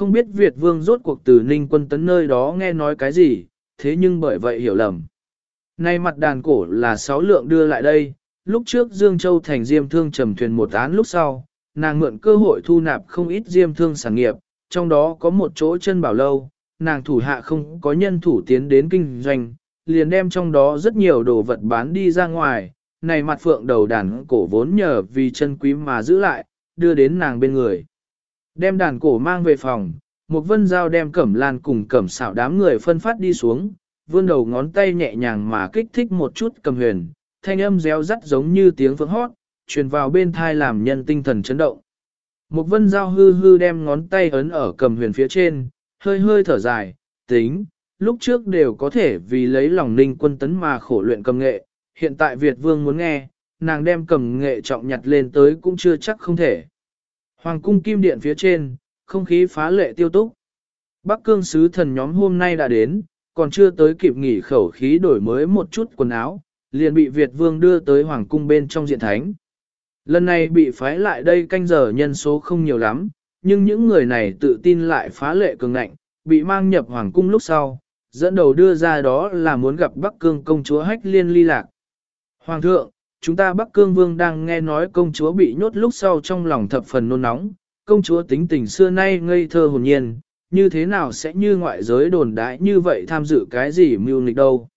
không biết Việt vương rốt cuộc từ ninh quân tấn nơi đó nghe nói cái gì, thế nhưng bởi vậy hiểu lầm. Nay mặt đàn cổ là sáu lượng đưa lại đây, lúc trước Dương Châu thành diêm thương trầm thuyền một án lúc sau, nàng mượn cơ hội thu nạp không ít diêm thương sản nghiệp, trong đó có một chỗ chân bảo lâu, nàng thủ hạ không có nhân thủ tiến đến kinh doanh, liền đem trong đó rất nhiều đồ vật bán đi ra ngoài, này mặt phượng đầu đàn cổ vốn nhờ vì chân quý mà giữ lại, đưa đến nàng bên người. Đem đàn cổ mang về phòng, một vân dao đem cẩm lan cùng cẩm xảo đám người phân phát đi xuống, vươn đầu ngón tay nhẹ nhàng mà kích thích một chút cầm huyền, thanh âm réo rắt giống như tiếng phượng hót, truyền vào bên thai làm nhân tinh thần chấn động. Một vân dao hư hư đem ngón tay ấn ở cầm huyền phía trên, hơi hơi thở dài, tính, lúc trước đều có thể vì lấy lòng ninh quân tấn mà khổ luyện cầm nghệ, hiện tại Việt vương muốn nghe, nàng đem cầm nghệ trọng nhặt lên tới cũng chưa chắc không thể. Hoàng cung kim điện phía trên, không khí phá lệ tiêu túc. Bắc cương sứ thần nhóm hôm nay đã đến, còn chưa tới kịp nghỉ khẩu khí đổi mới một chút quần áo, liền bị Việt vương đưa tới hoàng cung bên trong diện thánh. Lần này bị phái lại đây canh giờ nhân số không nhiều lắm, nhưng những người này tự tin lại phá lệ cường ngạnh, bị mang nhập hoàng cung lúc sau, dẫn đầu đưa ra đó là muốn gặp Bắc Cương công chúa Hách Liên ly lạc. Hoàng thượng, chúng ta Bắc Cương Vương đang nghe nói công chúa bị nhốt lúc sau trong lòng thập phần nôn nóng, công chúa tính tình xưa nay ngây thơ hồn nhiên, như thế nào sẽ như ngoại giới đồn đại như vậy tham dự cái gì mưu nghịch đâu.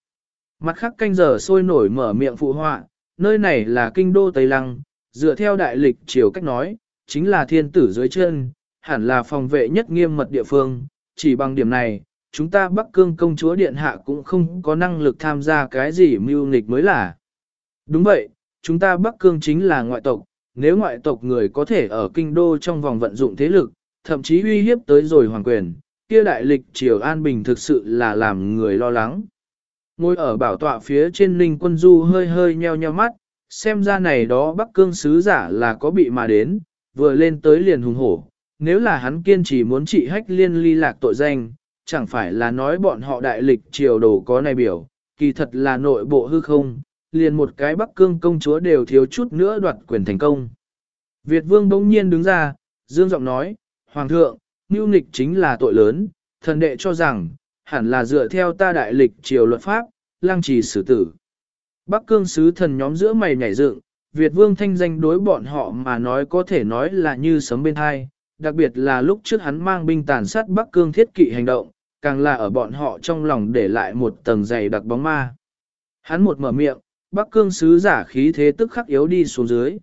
Mặt khác canh giờ sôi nổi mở miệng phụ họa, nơi này là kinh đô Tây Lăng, dựa theo đại lịch chiều cách nói, chính là thiên tử dưới chân, hẳn là phòng vệ nhất nghiêm mật địa phương, chỉ bằng điểm này, chúng ta Bắc Cương công chúa Điện Hạ cũng không có năng lực tham gia cái gì mưu nghịch mới là. Đúng vậy, chúng ta Bắc Cương chính là ngoại tộc, nếu ngoại tộc người có thể ở kinh đô trong vòng vận dụng thế lực, thậm chí uy hiếp tới rồi hoàng quyền, kia đại lịch triều an bình thực sự là làm người lo lắng. Ngồi ở bảo tọa phía trên linh quân du hơi hơi nheo nheo mắt, xem ra này đó Bắc Cương sứ giả là có bị mà đến, vừa lên tới liền hùng hổ. Nếu là hắn kiên trì muốn trị hách liên ly lạc tội danh, chẳng phải là nói bọn họ đại lịch triều đồ có này biểu, kỳ thật là nội bộ hư không, liền một cái Bắc Cương công chúa đều thiếu chút nữa đoạt quyền thành công. Việt vương bỗng nhiên đứng ra, dương giọng nói, Hoàng thượng, mưu nghịch chính là tội lớn, thần đệ cho rằng, hẳn là dựa theo ta đại lịch triều luật pháp, lang trì xử tử. Bắc cương sứ thần nhóm giữa mày nhảy dựng, Việt vương thanh danh đối bọn họ mà nói có thể nói là như sấm bên hai, đặc biệt là lúc trước hắn mang binh tàn sát Bắc cương thiết kỵ hành động, càng là ở bọn họ trong lòng để lại một tầng dày đặc bóng ma. Hắn một mở miệng, Bắc cương sứ giả khí thế tức khắc yếu đi xuống dưới.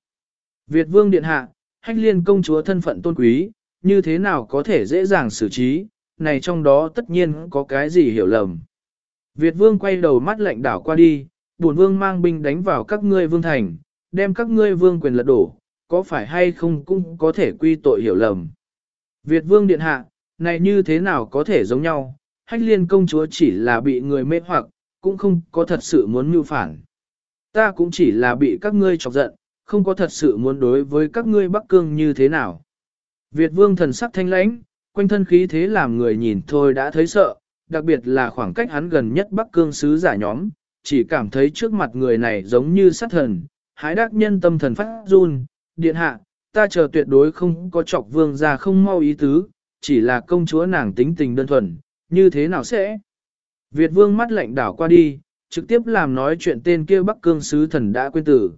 Việt vương điện hạ, hách liên công chúa thân phận tôn quý, như thế nào có thể dễ dàng xử trí, này trong đó tất nhiên có cái gì hiểu lầm. Việt vương quay đầu mắt lạnh đảo qua đi, bổn vương mang binh đánh vào các ngươi vương thành, đem các ngươi vương quyền lật đổ, có phải hay không cũng có thể quy tội hiểu lầm. Việt vương điện hạ, này như thế nào có thể giống nhau, hách liên công chúa chỉ là bị người mê hoặc, cũng không có thật sự muốn mưu phản. Ta cũng chỉ là bị các ngươi chọc giận, không có thật sự muốn đối với các ngươi Bắc Cương như thế nào. Việt vương thần sắc thanh lãnh, quanh thân khí thế làm người nhìn thôi đã thấy sợ, đặc biệt là khoảng cách hắn gần nhất Bắc Cương sứ giả nhóm, chỉ cảm thấy trước mặt người này giống như sát thần, hái đắc nhân tâm thần phát run, điện hạ, ta chờ tuyệt đối không có chọc vương ra không mau ý tứ, chỉ là công chúa nàng tính tình đơn thuần, như thế nào sẽ? Việt vương mắt lạnh đảo qua đi, trực tiếp làm nói chuyện tên kia Bắc Cương sứ thần đã quên tử.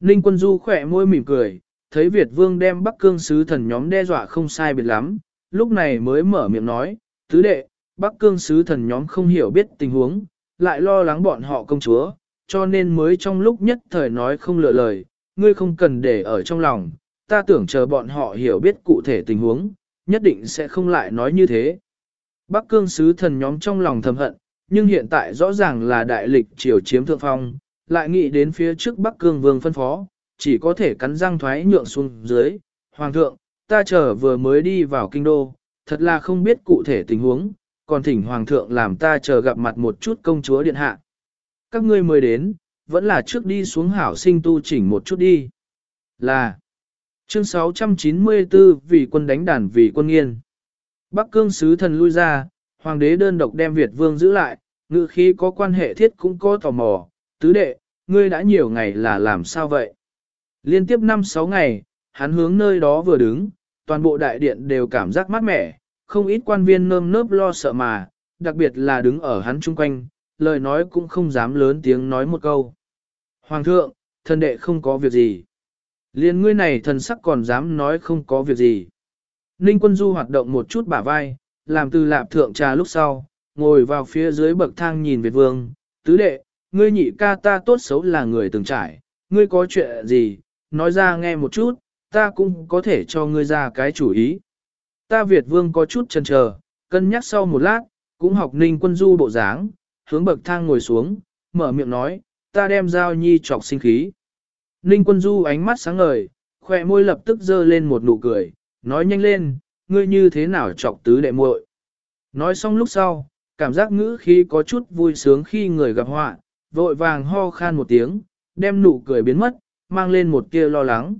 Ninh quân du khỏe môi mỉm cười, thấy Việt vương đem Bắc Cương sứ thần nhóm đe dọa không sai biệt lắm, lúc này mới mở miệng nói, tứ đệ, Bắc Cương sứ thần nhóm không hiểu biết tình huống, lại lo lắng bọn họ công chúa, cho nên mới trong lúc nhất thời nói không lựa lời, ngươi không cần để ở trong lòng, ta tưởng chờ bọn họ hiểu biết cụ thể tình huống, nhất định sẽ không lại nói như thế. Bắc cương sứ thần nhóm trong lòng thầm hận, nhưng hiện tại rõ ràng là đại lịch triều chiếm thượng phong, lại nghĩ đến phía trước Bắc cương vương phân phó, chỉ có thể cắn răng thoái nhượng xuống dưới. Hoàng thượng, ta chờ vừa mới đi vào kinh đô, thật là không biết cụ thể tình huống, còn thỉnh hoàng thượng làm ta chờ gặp mặt một chút công chúa điện hạ. Các ngươi mới đến, vẫn là trước đi xuống hảo sinh tu chỉnh một chút đi. Là chương 694 vì quân đánh đàn vì quân nghiên. Bắc cương sứ thần lui ra, hoàng đế đơn độc đem Việt vương giữ lại, ngự khí có quan hệ thiết cũng có tò mò, tứ đệ, ngươi đã nhiều ngày là làm sao vậy? Liên tiếp 5-6 ngày, hắn hướng nơi đó vừa đứng, toàn bộ đại điện đều cảm giác mát mẻ, không ít quan viên nơm nớp lo sợ mà, đặc biệt là đứng ở hắn chung quanh, lời nói cũng không dám lớn tiếng nói một câu. Hoàng thượng, thần đệ không có việc gì. Liên ngươi này thần sắc còn dám nói không có việc gì. Ninh quân du hoạt động một chút bả vai, làm từ lạp thượng trà lúc sau, ngồi vào phía dưới bậc thang nhìn Việt vương, tứ đệ, ngươi nhị ca ta tốt xấu là người từng trải, ngươi có chuyện gì, nói ra nghe một chút, ta cũng có thể cho ngươi ra cái chủ ý. Ta Việt vương có chút chần chờ, cân nhắc sau một lát, cũng học ninh quân du bộ dáng, hướng bậc thang ngồi xuống, mở miệng nói, ta đem giao nhi trọc sinh khí. Ninh quân du ánh mắt sáng ngời, khỏe môi lập tức dơ lên một nụ cười, nói nhanh lên, ngươi như thế nào trọc tứ đệ muội. Nói xong lúc sau, cảm giác ngữ khi có chút vui sướng khi người gặp họa, vội vàng ho khan một tiếng, đem nụ cười biến mất, mang lên một tia lo lắng.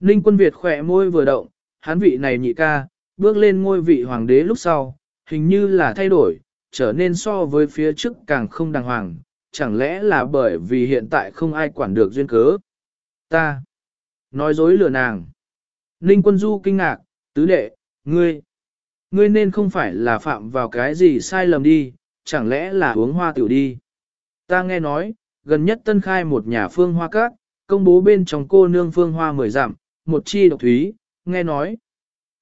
Ninh quân Việt khỏe môi vừa động, hán vị này nhị ca, bước lên ngôi vị hoàng đế lúc sau, hình như là thay đổi, trở nên so với phía trước càng không đàng hoàng, chẳng lẽ là bởi vì hiện tại không ai quản được duyên cớ. Ta, nói dối lừa nàng. Ninh quân du kinh ngạc, tứ đệ, ngươi, ngươi nên không phải là phạm vào cái gì sai lầm đi, chẳng lẽ là uống hoa tiểu đi. Ta nghe nói, gần nhất tân khai một nhà phương hoa cát, công bố bên trong cô nương phương hoa mười giảm một chi độc thúy, nghe nói.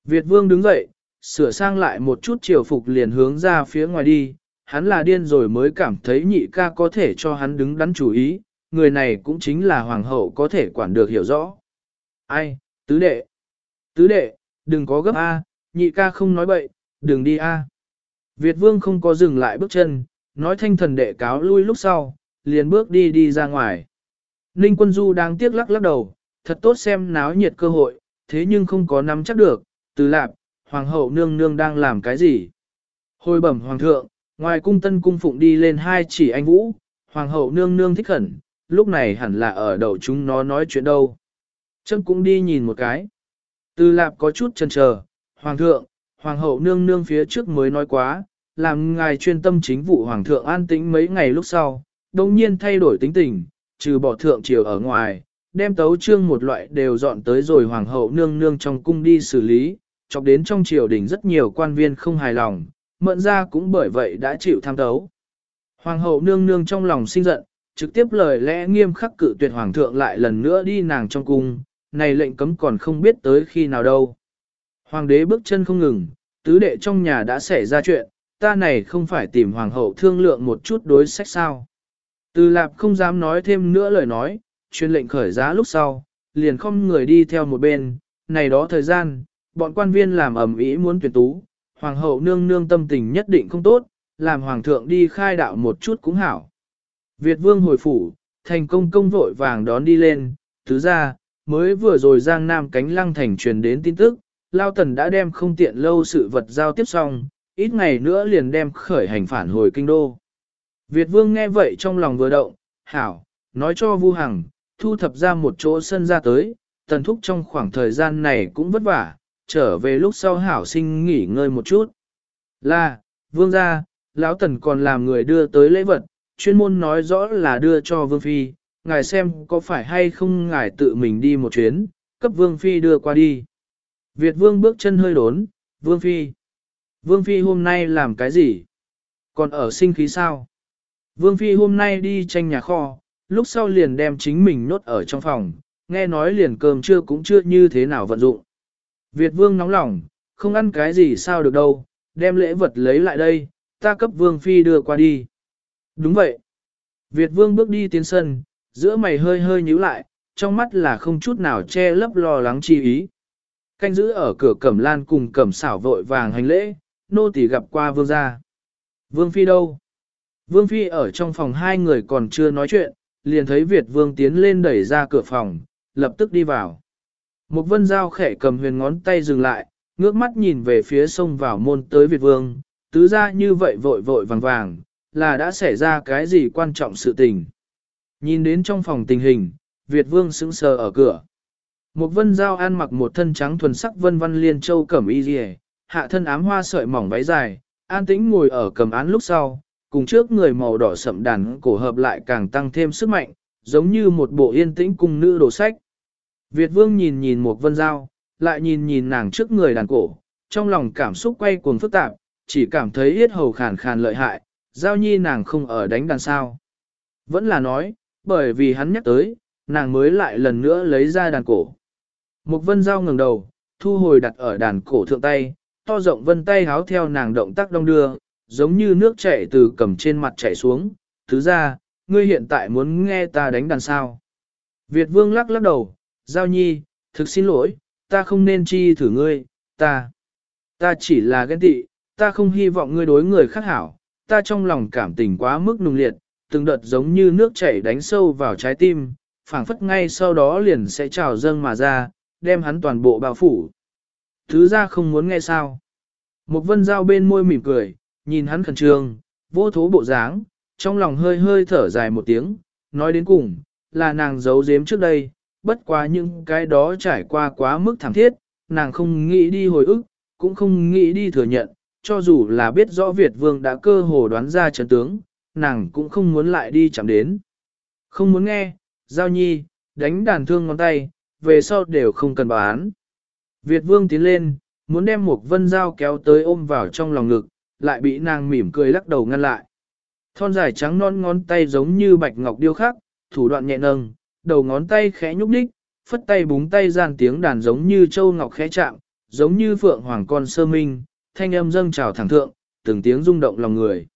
Việt vương đứng dậy, sửa sang lại một chút triều phục liền hướng ra phía ngoài đi, hắn là điên rồi mới cảm thấy nhị ca có thể cho hắn đứng đắn chủ ý, người này cũng chính là hoàng hậu có thể quản được hiểu rõ. Ai, tứ đệ, tứ đệ, đừng có gấp A, nhị ca không nói bậy, đừng đi A. Việt vương không có dừng lại bước chân, nói thanh thần đệ cáo lui lúc sau, liền bước đi đi ra ngoài. Ninh quân du đang tiếc lắc lắc đầu, thật tốt xem náo nhiệt cơ hội, thế nhưng không có nắm chắc được, từ lạp, hoàng hậu nương nương đang làm cái gì. Hồi bẩm hoàng thượng, ngoài cung tân cung phụng đi lên hai chỉ anh vũ, hoàng hậu nương nương thích khẩn, lúc này hẳn là ở đầu chúng nó nói chuyện đâu. Chân cũng đi nhìn một cái. Từ lạp có chút chần chờ, hoàng thượng, hoàng hậu nương nương phía trước mới nói quá, làm ngài chuyên tâm chính vụ hoàng thượng an tĩnh mấy ngày lúc sau, đồng nhiên thay đổi tính tình, trừ bỏ thượng triều ở ngoài, đem tấu trương một loại đều dọn tới rồi hoàng hậu nương nương trong cung đi xử lý, chọc đến trong triều đình rất nhiều quan viên không hài lòng, mận ra cũng bởi vậy đã chịu tham tấu. Hoàng hậu nương nương trong lòng sinh giận, trực tiếp lời lẽ nghiêm khắc cự tuyệt hoàng thượng lại lần nữa đi nàng trong cung, này lệnh cấm còn không biết tới khi nào đâu. Hoàng đế bước chân không ngừng, tứ đệ trong nhà đã xảy ra chuyện, ta này không phải tìm hoàng hậu thương lượng một chút đối sách sao. Từ lạp không dám nói thêm nữa lời nói, truyền lệnh khởi giá lúc sau, liền không người đi theo một bên, này đó thời gian, bọn quan viên làm ẩm ý muốn tuyển tú, hoàng hậu nương nương tâm tình nhất định không tốt, làm hoàng thượng đi khai đạo một chút cũng hảo. Việt vương hồi phủ, thành công công vội vàng đón đi lên, thứ ra, mới vừa rồi giang nam cánh lăng thành truyền đến tin tức, Lao Tần đã đem không tiện lâu sự vật giao tiếp xong, ít ngày nữa liền đem khởi hành phản hồi kinh đô. Việt vương nghe vậy trong lòng vừa động, hảo, nói cho Vu Hằng, thu thập ra một chỗ sân ra tới, tần thúc trong khoảng thời gian này cũng vất vả, trở về lúc sau hảo sinh nghỉ ngơi một chút. Là, vương gia, lão tần còn làm người đưa tới lễ vật, chuyên môn nói rõ là đưa cho vương phi, ngài xem có phải hay không ngài tự mình đi một chuyến, cấp vương phi đưa qua đi. Việt vương bước chân hơi đốn, vương phi. Vương phi hôm nay làm cái gì? Còn ở sinh khí sao? Vương phi hôm nay đi tranh nhà kho, lúc sau liền đem chính mình nốt ở trong phòng, nghe nói liền cơm trưa cũng chưa như thế nào vận dụng. Việt vương nóng lòng, không ăn cái gì sao được đâu, đem lễ vật lấy lại đây, ta cấp vương phi đưa qua đi. Đúng vậy. Việt vương bước đi tiến sân, giữa mày hơi hơi nhíu lại, trong mắt là không chút nào che lấp lo lắng chi ý. Canh giữ ở cửa cẩm lan cùng cẩm xảo vội vàng hành lễ, nô tỳ gặp qua vương gia. Vương phi đâu? Vương phi ở trong phòng hai người còn chưa nói chuyện, liền thấy Việt vương tiến lên đẩy ra cửa phòng, lập tức đi vào. Một vân dao khẽ cầm huyền ngón tay dừng lại, ngước mắt nhìn về phía sông vào môn tới Việt vương, tứ ra như vậy vội vội vàng vàng, là đã xảy ra cái gì quan trọng sự tình. Nhìn đến trong phòng tình hình, Việt vương sững sờ ở cửa. Một vân dao ăn mặc một thân trắng thuần sắc vân văn liên châu cẩm y dì hạ thân ám hoa sợi mỏng váy dài, an tĩnh ngồi ở cầm án lúc sau, cùng trước người màu đỏ sậm đàn cổ hợp lại càng tăng thêm sức mạnh, giống như một bộ yên tĩnh cùng nữ đồ sách. Việt vương nhìn nhìn một vân dao, lại nhìn nhìn nàng trước người đàn cổ, trong lòng cảm xúc quay cuồng phức tạp, chỉ cảm thấy yết hầu khàn khàn lợi hại, giao nhi nàng không ở đánh đàn sao. Vẫn là nói, bởi vì hắn nhắc tới, nàng mới lại lần nữa lấy ra đàn cổ. Một vân giao ngừng đầu, thu hồi đặt ở đàn cổ thượng tay, to rộng vân tay háo theo nàng động tác đông đưa, giống như nước chảy từ cầm trên mặt chảy xuống. Thứ ra, ngươi hiện tại muốn nghe ta đánh đàn sao. Việt vương lắc lắc đầu, giao nhi, thực xin lỗi, ta không nên chi thử ngươi, ta. Ta chỉ là ghen tị, ta không hy vọng ngươi đối người khác hảo, ta trong lòng cảm tình quá mức nung liệt, từng đợt giống như nước chảy đánh sâu vào trái tim, phảng phất ngay sau đó liền sẽ trào dâng mà ra, đem hắn toàn bộ bao phủ. Thứ ra không muốn nghe sao. Một vân dao bên môi mỉm cười, nhìn hắn khẩn trương, vô thố bộ dáng, trong lòng hơi hơi thở dài một tiếng, nói đến cùng, là nàng giấu giếm trước đây, bất quá những cái đó trải qua quá mức thảm thiết, nàng không nghĩ đi hồi ức, cũng không nghĩ đi thừa nhận, cho dù là biết rõ Việt Vương đã cơ hồ đoán ra trận tướng, nàng cũng không muốn lại đi chạm đến. Không muốn nghe, Giao Nhi, đánh đàn thương ngón tay, về sau đều không cần bán. Việt Vương tiến lên, muốn đem một vân dao kéo tới ôm vào trong lòng ngực, lại bị nàng mỉm cười lắc đầu ngăn lại. Thon dài trắng non ngón tay giống như bạch ngọc điêu khắc, thủ đoạn nhẹ nâng, đầu ngón tay khẽ nhúc đích, phất tay búng tay gian tiếng đàn giống như châu ngọc khẽ chạm, giống như phượng hoàng con sơ minh, thanh âm dâng trào thẳng thượng, từng tiếng rung động lòng người.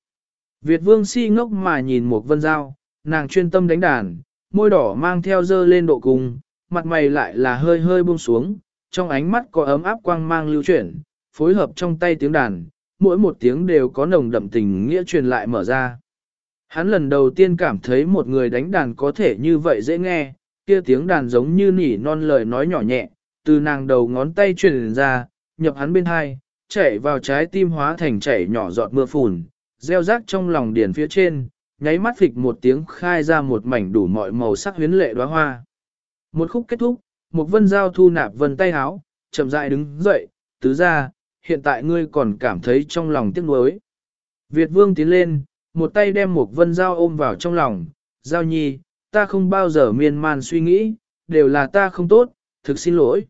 Việt vương si ngốc mà nhìn một vân dao, nàng chuyên tâm đánh đàn, môi đỏ mang theo dơ lên độ cùng, mặt mày lại là hơi hơi buông xuống, trong ánh mắt có ấm áp quang mang lưu chuyển, phối hợp trong tay tiếng đàn, mỗi một tiếng đều có nồng đậm tình nghĩa truyền lại mở ra. Hắn lần đầu tiên cảm thấy một người đánh đàn có thể như vậy dễ nghe, kia tiếng đàn giống như nỉ non lời nói nhỏ nhẹ, từ nàng đầu ngón tay truyền ra, nhập hắn bên hai, chảy vào trái tim hóa thành chảy nhỏ giọt mưa phùn, gieo rác trong lòng điển phía trên, nháy mắt phịch một tiếng khai ra một mảnh đủ mọi màu sắc huyến lệ đóa hoa. Một khúc kết thúc, một vân giao thu nạp vân tay háo, chậm rãi đứng dậy, tứ ra, hiện tại ngươi còn cảm thấy trong lòng tiếc nuối. Việt vương tiến lên, một tay đem một vân giao ôm vào trong lòng, giao nhi, ta không bao giờ miên man suy nghĩ, đều là ta không tốt, thực xin lỗi.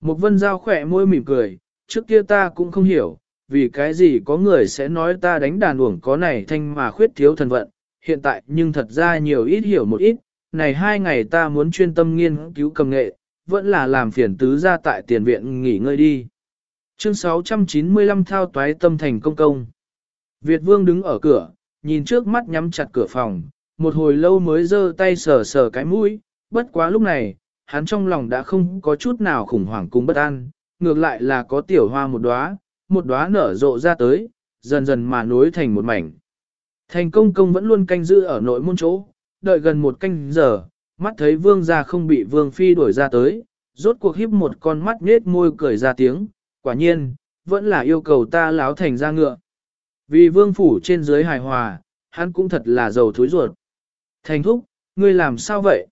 Một vân giao khỏe môi mỉm cười, trước kia ta cũng không hiểu, vì cái gì có người sẽ nói ta đánh đàn uổng có này thanh mà khuyết thiếu thần vận, hiện tại nhưng thật ra nhiều ít hiểu một ít, này hai ngày ta muốn chuyên tâm nghiên cứu cầm nghệ, vẫn là làm phiền tứ ra tại tiền viện nghỉ ngơi đi. Chương 695 thao toái tâm thành công công. Việt vương đứng ở cửa, nhìn trước mắt nhắm chặt cửa phòng, một hồi lâu mới giơ tay sờ sờ cái mũi, bất quá lúc này, hắn trong lòng đã không có chút nào khủng hoảng cùng bất an, ngược lại là có tiểu hoa một đóa, một đóa nở rộ ra tới, dần dần mà nối thành một mảnh. Thành công công vẫn luôn canh giữ ở nội môn chỗ, đợi gần một canh giờ, mắt thấy vương gia không bị vương phi đuổi ra tới, rốt cuộc híp một con mắt nết môi cười ra tiếng, quả nhiên, vẫn là yêu cầu ta láo thành ra ngựa. Vì vương phủ trên dưới hài hòa, hắn cũng thật là giàu thối ruột. Thành thúc, ngươi làm sao vậy?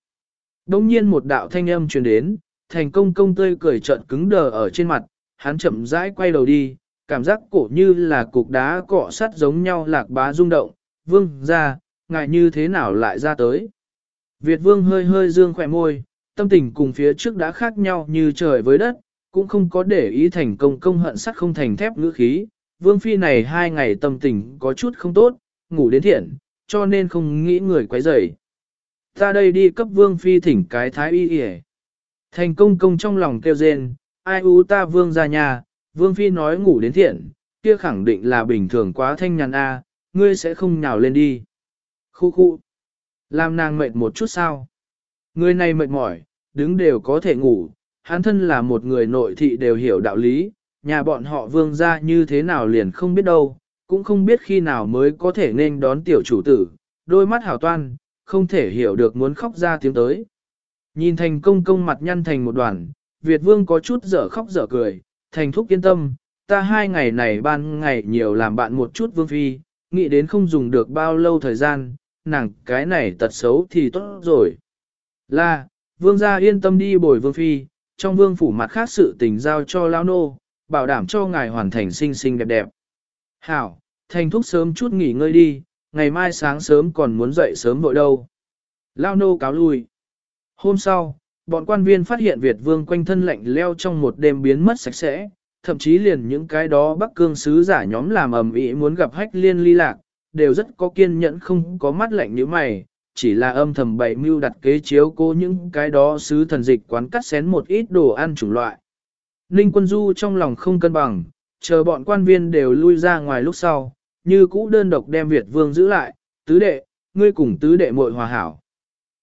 Đông nhiên một đạo thanh âm truyền đến, thành công công tươi cười trợn cứng đờ ở trên mặt, hắn chậm rãi quay đầu đi, cảm giác cổ như là cục đá cọ sắt giống nhau lạc bá rung động, vương ra, ngài như thế nào lại ra tới. Việt vương hơi hơi dương khỏe môi, tâm tình cùng phía trước đã khác nhau như trời với đất, cũng không có để ý thành công công hận sắt không thành thép ngữ khí. Vương phi này hai ngày tâm tình có chút không tốt, ngủ đến thiện, cho nên không nghĩ người quấy rầy. Ta đây đi cấp vương phi thỉnh cái thái y y Thành công công trong lòng kêu rên, ai u ta vương ra nhà, vương phi nói ngủ đến thiện, kia khẳng định là bình thường quá thanh nhàn a, ngươi sẽ không nhào lên đi. Khu khu. Làm nàng mệt một chút sao? Người này mệt mỏi, đứng đều có thể ngủ, hắn thân là một người nội thị đều hiểu đạo lý, nhà bọn họ vương ra như thế nào liền không biết đâu, cũng không biết khi nào mới có thể nên đón tiểu chủ tử, đôi mắt hảo toan, không thể hiểu được muốn khóc ra tiếng tới. Nhìn thành công công mặt nhăn thành một đoàn, Việt vương có chút dở khóc dở cười, thành thúc yên tâm, ta hai ngày này ban ngày nhiều làm bạn một chút vương phi, nghĩ đến không dùng được bao lâu thời gian, nàng cái này tật xấu thì tốt rồi. Là, vương gia yên tâm đi bồi vương phi, trong vương phủ mặt khác sự tình giao cho lao nô, bảo đảm cho ngài hoàn thành xinh xinh đẹp đẹp. Hảo, thành thúc sớm chút nghỉ ngơi đi, ngày mai sáng sớm còn muốn dậy sớm vội đâu. Lao nô cáo lui. Hôm sau, bọn quan viên phát hiện Việt vương quanh thân lạnh leo trong một đêm biến mất sạch sẽ, thậm chí liền những cái đó Bắc Cương sứ giả nhóm làm ầm ĩ muốn gặp hách liên ly lạc, đều rất có kiên nhẫn không có mắt lạnh như mày, chỉ là âm thầm bày mưu đặt kế chiếu cố những cái đó sứ thần dịch quán cắt xén một ít đồ ăn chủng loại. Ninh quân du trong lòng không cân bằng, chờ bọn quan viên đều lui ra ngoài lúc sau, như cũ đơn độc đem Việt vương giữ lại, tứ đệ, ngươi cùng tứ đệ muội hòa hảo.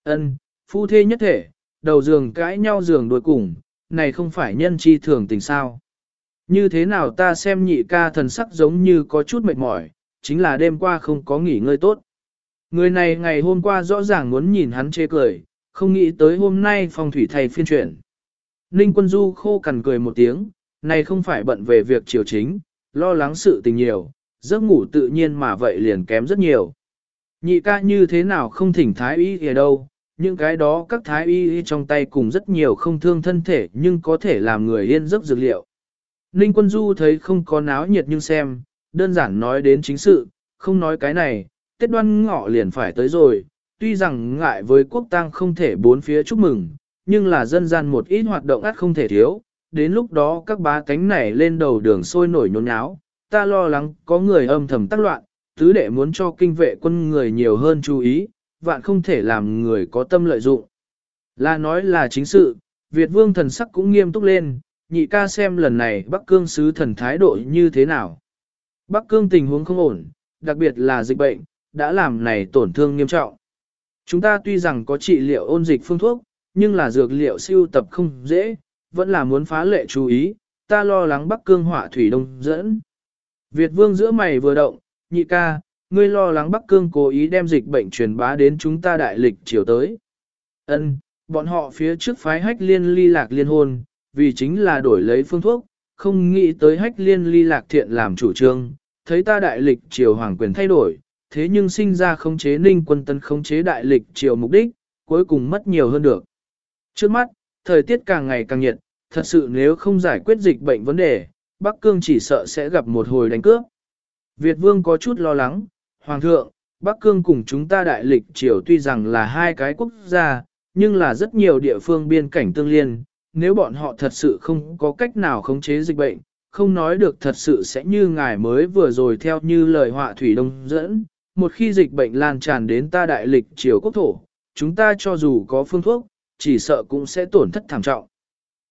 Ân, phu thê nhất thể, đầu giường cãi nhau giường đuổi cùng, này không phải nhân chi thường tình sao. Như thế nào ta xem nhị ca thần sắc giống như có chút mệt mỏi, chính là đêm qua không có nghỉ ngơi tốt. Người này ngày hôm qua rõ ràng muốn nhìn hắn chê cười, không nghĩ tới hôm nay phong thủy thầy phiên chuyển. Ninh quân du khô cằn cười một tiếng, này không phải bận về việc triều chính, lo lắng sự tình nhiều, giấc ngủ tự nhiên mà vậy liền kém rất nhiều. Nhị ca như thế nào không thỉnh thái y ở đâu, những cái đó các thái y trong tay cùng rất nhiều không thương thân thể nhưng có thể làm người yên giấc dược liệu. Ninh quân du thấy không có náo nhiệt nhưng xem, đơn giản nói đến chính sự, không nói cái này, Tết đoan ngọ liền phải tới rồi, tuy rằng ngại với quốc tang không thể bốn phía chúc mừng, nhưng là dân gian một ít hoạt động át không thể thiếu, đến lúc đó các bá cánh này lên đầu đường sôi nổi nhốn nháo, ta lo lắng có người âm thầm tác loạn, tứ đệ muốn cho kinh vệ quân người nhiều hơn chú ý, vạn không thể làm người có tâm lợi dụng. Là nói là chính sự, Việt vương thần sắc cũng nghiêm túc lên, nhị ca xem lần này Bắc Cương sứ thần thái độ như thế nào. Bắc Cương tình huống không ổn, đặc biệt là dịch bệnh, đã làm này tổn thương nghiêm trọng. Chúng ta tuy rằng có trị liệu ôn dịch phương thuốc, nhưng là dược liệu siêu tập không dễ, vẫn là muốn phá lệ chú ý, ta lo lắng Bắc Cương hỏa thủy đông dẫn. Việt vương giữa mày vừa động, nhị ca, ngươi lo lắng Bắc Cương cố ý đem dịch bệnh truyền bá đến chúng ta đại lịch chiều tới. Ân, bọn họ phía trước phái hách liên ly lạc liên hôn, vì chính là đổi lấy phương thuốc, không nghĩ tới hách liên ly lạc thiện làm chủ trương, thấy ta đại lịch triều hoàng quyền thay đổi, thế nhưng sinh ra khống chế ninh quân tân khống chế đại lịch triều mục đích, cuối cùng mất nhiều hơn được. Trước mắt, thời tiết càng ngày càng nhiệt, thật sự nếu không giải quyết dịch bệnh vấn đề, Bắc Cương chỉ sợ sẽ gặp một hồi đánh cướp. Việt Vương có chút lo lắng, Hoàng thượng, Bắc Cương cùng chúng ta đại lịch triều tuy rằng là hai cái quốc gia, nhưng là rất nhiều địa phương biên cảnh tương liên, nếu bọn họ thật sự không có cách nào khống chế dịch bệnh, không nói được thật sự sẽ như ngài mới vừa rồi theo như lời họa thủy đông dẫn, một khi dịch bệnh lan tràn đến ta đại lịch triều quốc thổ, chúng ta cho dù có phương thuốc, chỉ sợ cũng sẽ tổn thất thảm trọng.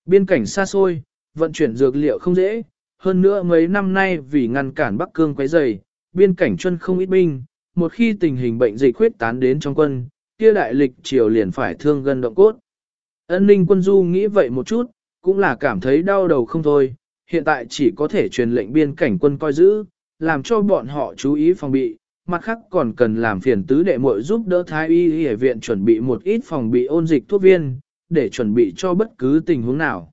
Biên cảnh xa xôi, vận chuyển dược liệu không dễ, hơn nữa mấy năm nay vì ngăn cản Bắc Cương quấy rầy, biên cảnh chân không ít binh, một khi tình hình bệnh dịch khuyết tán đến trong quân, kia đại lịch triều liền phải thương gần động cốt. Ân ninh quân du nghĩ vậy một chút, cũng là cảm thấy đau đầu không thôi, hiện tại chỉ có thể truyền lệnh biên cảnh quân coi giữ, làm cho bọn họ chú ý phòng bị, mặt khác còn cần làm phiền tứ đệ muội giúp đỡ thái y y viện chuẩn bị một ít phòng bị ôn dịch thuốc viên, để chuẩn bị cho bất cứ tình huống nào.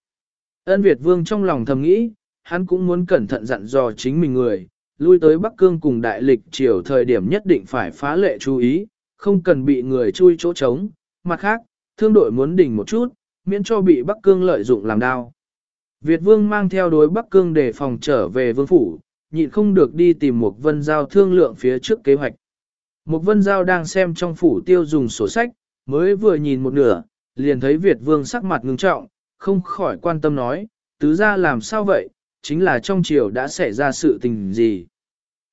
Ân Việt Vương trong lòng thầm nghĩ, hắn cũng muốn cẩn thận dặn dò chính mình người, lui tới Bắc Cương cùng đại lịch triều thời điểm nhất định phải phá lệ chú ý, không cần bị người chui chỗ trống. Mặt khác, thương đội muốn đỉnh một chút, miễn cho bị Bắc Cương lợi dụng làm đao. Việt Vương mang theo đối Bắc Cương để phòng trở về vương phủ, nhịn không được đi tìm một vân giao thương lượng phía trước kế hoạch. Một vân giao đang xem trong phủ tiêu dùng sổ sách, mới vừa nhìn một nửa, liền thấy Việt Vương sắc mặt ngưng trọng, không khỏi quan tâm nói, tứ ra làm sao vậy, chính là trong triều đã xảy ra sự tình gì.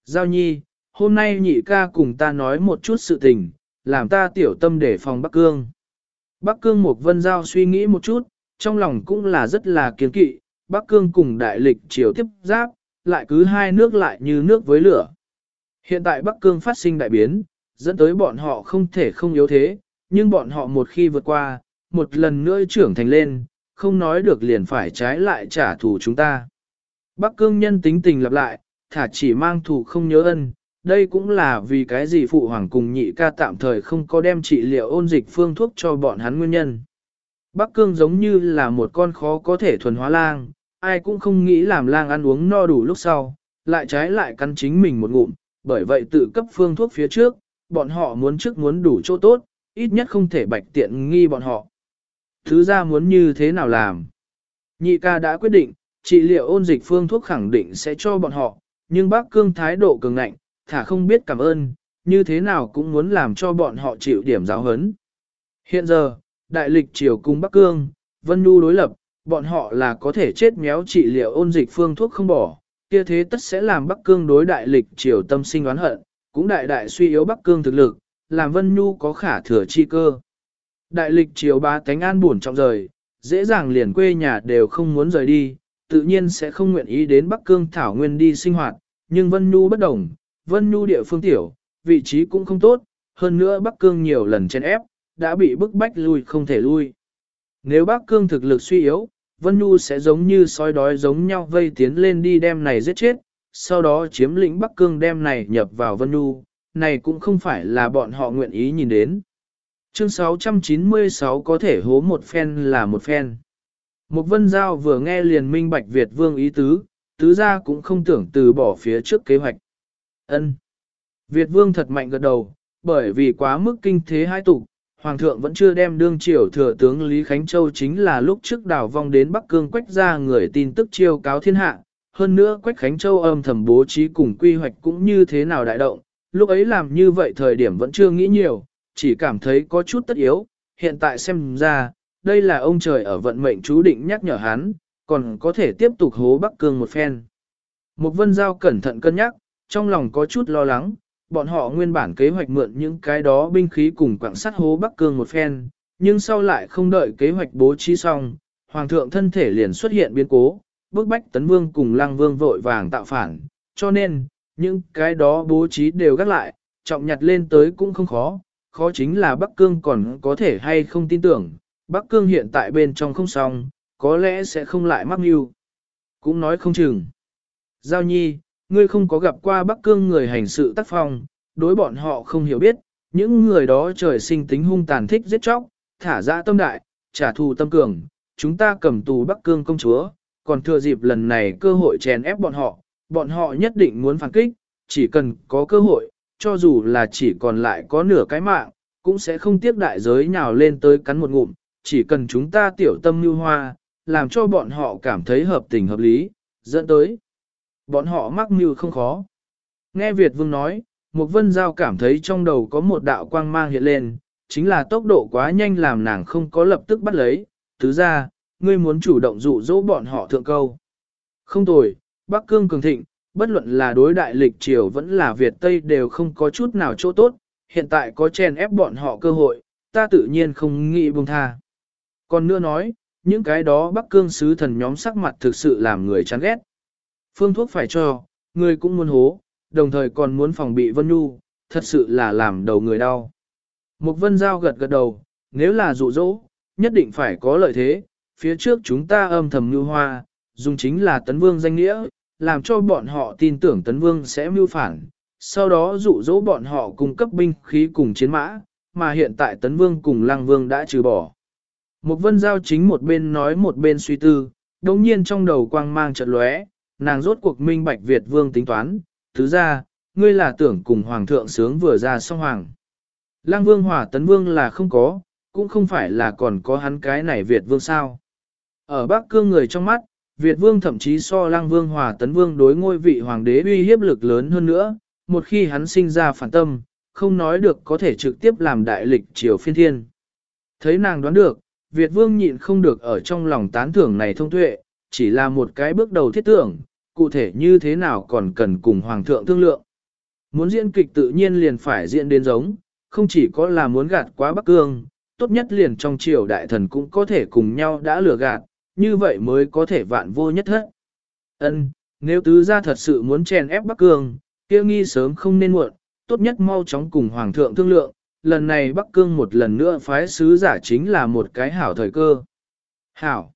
Giao nhi, hôm nay nhị ca cùng ta nói một chút sự tình, làm ta tiểu tâm để phòng Bắc Cương. Bắc Cương một vân giao suy nghĩ một chút, trong lòng cũng là rất là kiên kỵ, Bắc Cương cùng đại lịch triều tiếp giáp, lại cứ hai nước lại như nước với lửa. Hiện tại Bắc Cương phát sinh đại biến, dẫn tới bọn họ không thể không yếu thế, nhưng bọn họ một khi vượt qua, một lần nữa trưởng thành lên, không nói được liền phải trái lại trả thù chúng ta. Bắc Cương nhân tính tình lặp lại, thả chỉ mang thù không nhớ ân, đây cũng là vì cái gì phụ hoàng cùng nhị ca tạm thời không có đem trị liệu ôn dịch phương thuốc cho bọn hắn nguyên nhân. Bắc Cương giống như là một con khó có thể thuần hóa lang, ai cũng không nghĩ làm lang ăn uống no đủ lúc sau, lại trái lại cắn chính mình một ngụm, bởi vậy tự cấp phương thuốc phía trước, bọn họ muốn trước muốn đủ chỗ tốt, ít nhất không thể bạch tiện nghi bọn họ. Thứ ra muốn như thế nào làm? Nhị ca đã quyết định, trị liệu ôn dịch phương thuốc khẳng định sẽ cho bọn họ, nhưng bác cương thái độ cường ngạnh, thả không biết cảm ơn, như thế nào cũng muốn làm cho bọn họ chịu điểm giáo hấn. Hiện giờ, đại lịch triều cung Bắc Cương, Vân Nhu đối lập, bọn họ là có thể chết méo trị liệu ôn dịch phương thuốc không bỏ, kia thế tất sẽ làm Bắc Cương đối đại lịch triều tâm sinh oán hận, cũng đại đại suy yếu Bắc Cương thực lực, làm Vân Nhu có khả thừa chi cơ. Đại lịch triều ba tánh an buồn trọng rời, dễ dàng liền quê nhà đều không muốn rời đi, tự nhiên sẽ không nguyện ý đến Bắc Cương Thảo Nguyên đi sinh hoạt, nhưng Vân Nhu bất đồng, Vân Nhu địa phương tiểu, vị trí cũng không tốt, hơn nữa Bắc Cương nhiều lần chen ép, đã bị bức bách lui không thể lui. Nếu Bắc Cương thực lực suy yếu, Vân Nhu sẽ giống như sói đói giống nhau vây tiến lên đi đem này giết chết, sau đó chiếm lĩnh Bắc Cương đem này nhập vào Vân Nhu, này cũng không phải là bọn họ nguyện ý nhìn đến. Chương 696 có thể hố một phen là một phen. Một vân giao vừa nghe liền minh bạch Việt vương ý tứ, tứ gia cũng không tưởng từ bỏ phía trước kế hoạch. Ân. Việt vương thật mạnh gật đầu, bởi vì quá mức kinh thế hai tục, Hoàng thượng vẫn chưa đem đương triều thừa tướng Lý Khánh Châu chính là lúc trước đảo vong đến Bắc Cương quách ra người tin tức chiêu cáo thiên hạ. Hơn nữa Quách Khánh Châu âm thầm bố trí cùng quy hoạch cũng như thế nào đại động, lúc ấy làm như vậy thời điểm vẫn chưa nghĩ nhiều, chỉ cảm thấy có chút tất yếu, hiện tại xem ra, đây là ông trời ở vận mệnh chú định nhắc nhở hắn, còn có thể tiếp tục hố Bắc Cương một phen. Một vân giao cẩn thận cân nhắc, trong lòng có chút lo lắng, bọn họ nguyên bản kế hoạch mượn những cái đó binh khí cùng quảng sắt hố Bắc Cương một phen, nhưng sau lại không đợi kế hoạch bố trí xong, Hoàng thượng thân thể liền xuất hiện biến cố, bức bách Tấn Vương cùng Lăng Vương vội vàng tạo phản, cho nên, những cái đó bố trí đều gác lại, trọng nhặt lên tới cũng không khó, khó chính là Bắc Cương còn có thể hay không tin tưởng, Bắc Cương hiện tại bên trong không xong, có lẽ sẽ không lại mắc mưu. Cũng nói không chừng. Giao nhi, ngươi không có gặp qua Bắc Cương người hành sự tác phong, đối bọn họ không hiểu biết, những người đó trời sinh tính hung tàn thích giết chóc, thả ra tâm đại, trả thù tâm cường, chúng ta cầm tù Bắc Cương công chúa, còn thừa dịp lần này cơ hội chèn ép bọn họ, bọn họ nhất định muốn phản kích, chỉ cần có cơ hội, cho dù là chỉ còn lại có nửa cái mạng, cũng sẽ không tiếc đại giới nhào lên tới cắn một ngụm, chỉ cần chúng ta tiểu tâm như hoa, làm cho bọn họ cảm thấy hợp tình hợp lý, dẫn tới. Bọn họ mắc mưu không khó. Nghe Việt Vương nói, một vân giao cảm thấy trong đầu có một đạo quang mang hiện lên, chính là tốc độ quá nhanh làm nàng không có lập tức bắt lấy, thứ ra, ngươi muốn chủ động dụ dỗ bọn họ thượng câu. Không tồi, Bắc Cương cường thịnh, bất luận là đối đại lịch triều vẫn là Việt Tây đều không có chút nào chỗ tốt, hiện tại có chèn ép bọn họ cơ hội, ta tự nhiên không nghĩ buông tha. Còn nữa nói, những cái đó Bắc Cương sứ thần nhóm sắc mặt thực sự làm người chán ghét. Phương thuốc phải cho, người cũng muốn hố, đồng thời còn muốn phòng bị Vân Nhu, thật sự là làm đầu người đau. Mục vân giao gật gật đầu, nếu là dụ dỗ, nhất định phải có lợi thế, phía trước chúng ta âm thầm như hoa, dùng chính là tấn vương danh nghĩa, làm cho bọn họ tin tưởng tấn vương sẽ mưu phản, sau đó dụ dỗ bọn họ cung cấp binh khí cùng chiến mã, mà hiện tại tấn vương cùng lăng vương đã trừ bỏ. Một vân giao chính một bên nói một bên suy tư, đồng nhiên trong đầu quang mang chợt lóe, nàng rốt cuộc minh bạch Việt vương tính toán, thứ ra, ngươi là tưởng cùng hoàng thượng sướng vừa ra xong hoàng. Lăng vương hỏa tấn vương là không có, cũng không phải là còn có hắn cái này Việt vương sao. Ở Bắc Cương người trong mắt, Việt vương thậm chí so lăng vương hòa tấn vương đối ngôi vị hoàng đế uy hiếp lực lớn hơn nữa, một khi hắn sinh ra phản tâm, không nói được có thể trực tiếp làm đại lịch triều phiên thiên. Thấy nàng đoán được, Việt vương nhịn không được ở trong lòng tán thưởng này thông tuệ, chỉ là một cái bước đầu thiết tưởng, cụ thể như thế nào còn cần cùng hoàng thượng thương lượng. Muốn diễn kịch tự nhiên liền phải diễn đến giống, không chỉ có là muốn gạt quá Bắc Cương, tốt nhất liền trong triều đại thần cũng có thể cùng nhau đã lừa gạt, như vậy mới có thể vạn vô nhất hết. Ân, nếu tứ gia thật sự muốn chèn ép Bắc Cương, kia nghi sớm không nên muộn, tốt nhất mau chóng cùng Hoàng thượng thương lượng, lần này Bắc Cương một lần nữa phái sứ giả chính là một cái hảo thời cơ. Hảo.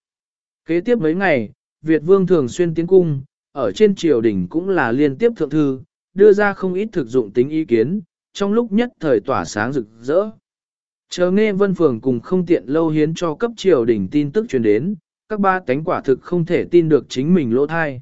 Kế tiếp mấy ngày, Việt Vương thường xuyên tiến cung, ở trên triều đình cũng là liên tiếp thượng thư, đưa ra không ít thực dụng tính ý kiến, trong lúc nhất thời tỏa sáng rực rỡ. Chờ nghe vân phường cùng không tiện lâu hiến cho cấp triều đình tin tức truyền đến, các ba cánh quả thực không thể tin được chính mình lỗ thai.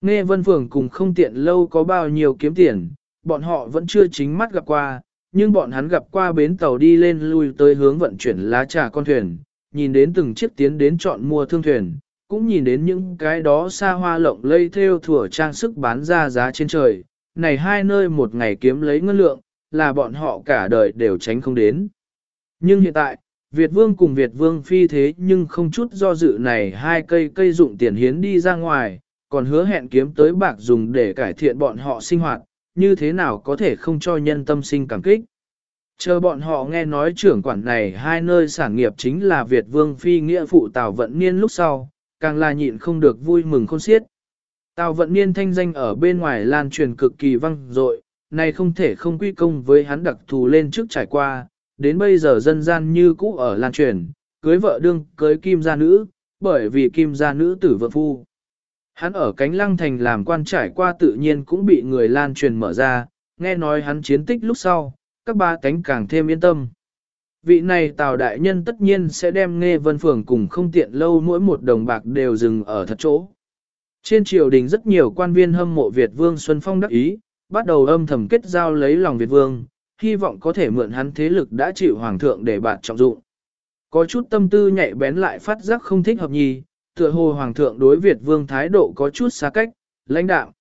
Nghe vân phường cùng không tiện lâu có bao nhiêu kiếm tiền, bọn họ vẫn chưa chính mắt gặp qua, nhưng bọn hắn gặp qua bến tàu đi lên lui tới hướng vận chuyển lá trà con thuyền, nhìn đến từng chiếc tiến đến chọn mua thương thuyền, cũng nhìn đến những cái đó xa hoa lộng lây theo thủa trang sức bán ra giá trên trời, này hai nơi một ngày kiếm lấy ngân lượng, là bọn họ cả đời đều tránh không đến. Nhưng hiện tại, Việt vương cùng Việt vương phi thế nhưng không chút do dự này hai cây cây dụng tiền hiến đi ra ngoài, còn hứa hẹn kiếm tới bạc dùng để cải thiện bọn họ sinh hoạt, như thế nào có thể không cho nhân tâm sinh cảm kích. Chờ bọn họ nghe nói trưởng quản này hai nơi sản nghiệp chính là Việt Vương Phi nghĩa phụ Tào Vận Niên lúc sau, càng là nhịn không được vui mừng khôn xiết. Tào Vận Niên thanh danh ở bên ngoài lan truyền cực kỳ vang dội, này không thể không quy công với hắn đặc thù lên trước trải qua, đến bây giờ dân gian như cũ ở lan truyền, cưới vợ đương cưới kim gia nữ, bởi vì kim gia nữ tử vợ phu. Hắn ở cánh lăng thành làm quan trải qua tự nhiên cũng bị người lan truyền mở ra, nghe nói hắn chiến tích lúc sau, các ba cánh càng thêm yên tâm. Vị này Tào Đại Nhân tất nhiên sẽ đem nghe vân phường cùng không tiện lâu mỗi một đồng bạc đều dừng ở thật chỗ. Trên triều đình rất nhiều quan viên hâm mộ Việt Vương Xuân Phong đắc ý, bắt đầu âm thầm kết giao lấy lòng Việt Vương, hy vọng có thể mượn hắn thế lực đã chịu Hoàng thượng để bạn trọng dụng. Có chút tâm tư nhạy bén lại phát giác không thích hợp nhì, tựa hồ Hoàng thượng đối Việt Vương thái độ có chút xa cách, lãnh đạo.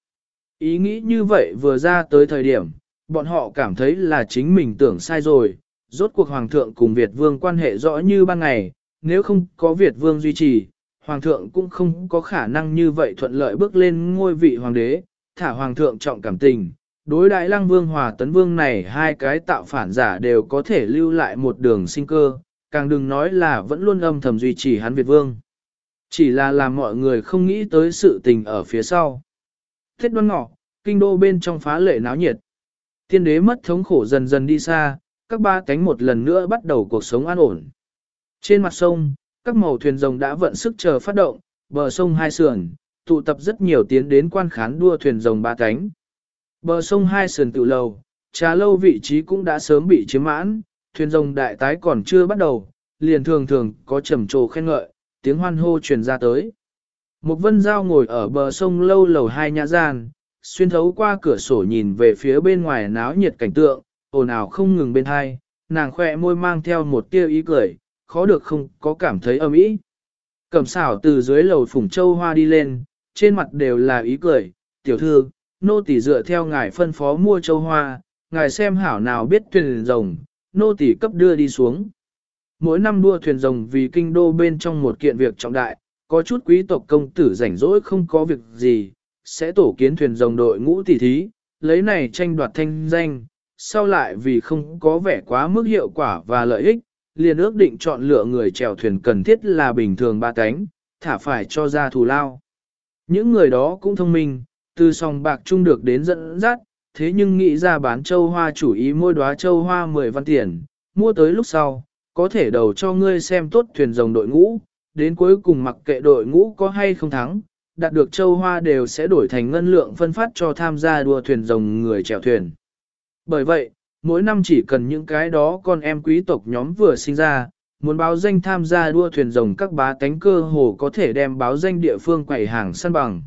Ý nghĩ như vậy vừa ra tới thời điểm, bọn họ cảm thấy là chính mình tưởng sai rồi, rốt cuộc Hoàng thượng cùng Việt Vương quan hệ rõ như ban ngày, nếu không có Việt Vương duy trì, Hoàng thượng cũng không có khả năng như vậy thuận lợi bước lên ngôi vị Hoàng đế, thả Hoàng thượng trọng cảm tình. Đối đại lăng vương hòa tấn vương này hai cái tạo phản giả đều có thể lưu lại một đường sinh cơ, càng đừng nói là vẫn luôn âm thầm duy trì hắn Việt vương. Chỉ là làm mọi người không nghĩ tới sự tình ở phía sau. Thiết đoan ngọ, kinh đô bên trong phá lệ náo nhiệt. Tiên đế mất thống khổ dần dần đi xa, các ba cánh một lần nữa bắt đầu cuộc sống an ổn. Trên mặt sông, các màu thuyền rồng đã vận sức chờ phát động, bờ sông hai sườn, tụ tập rất nhiều tiến đến quan khán đua thuyền rồng ba cánh. Bờ sông hai sườn tự lầu, trà lâu vị trí cũng đã sớm bị chiếm mãn, thuyền rồng đại tái còn chưa bắt đầu, liền thường thường có trầm trồ khen ngợi, tiếng hoan hô truyền ra tới. Một vân giao ngồi ở bờ sông lâu lầu hai nhã gian, xuyên thấu qua cửa sổ nhìn về phía bên ngoài náo nhiệt cảnh tượng, ồn ào không ngừng bên hai, nàng khoe môi mang theo một tia ý cười, khó được không có cảm thấy âm ý. Cẩm xảo từ dưới lầu phủng châu hoa đi lên, trên mặt đều là ý cười, tiểu thư, nô tỳ dựa theo ngài phân phó mua châu hoa, ngài xem hảo nào biết thuyền rồng, nô tỳ cấp đưa đi xuống. Mỗi năm đua thuyền rồng vì kinh đô bên trong một kiện việc trọng đại, có chút quý tộc công tử rảnh rỗi không có việc gì, sẽ tổ kiến thuyền rồng đội ngũ tỷ thí, lấy này tranh đoạt thanh danh, sau lại vì không có vẻ quá mức hiệu quả và lợi ích, liền ước định chọn lựa người chèo thuyền cần thiết là bình thường ba cánh, thả phải cho ra thù lao. Những người đó cũng thông minh, từ sòng bạc chung được đến dẫn dắt, thế nhưng nghĩ ra bán châu hoa chủ ý mua đóa châu hoa 10 văn tiền, mua tới lúc sau, có thể đầu cho ngươi xem tốt thuyền rồng đội ngũ, đến cuối cùng mặc kệ đội ngũ có hay không thắng, đạt được châu hoa đều sẽ đổi thành ngân lượng phân phát cho tham gia đua thuyền rồng người chèo thuyền. Bởi vậy, mỗi năm chỉ cần những cái đó con em quý tộc nhóm vừa sinh ra, muốn báo danh tham gia đua thuyền rồng các bá tánh cơ hồ có thể đem báo danh địa phương quầy hàng săn bằng.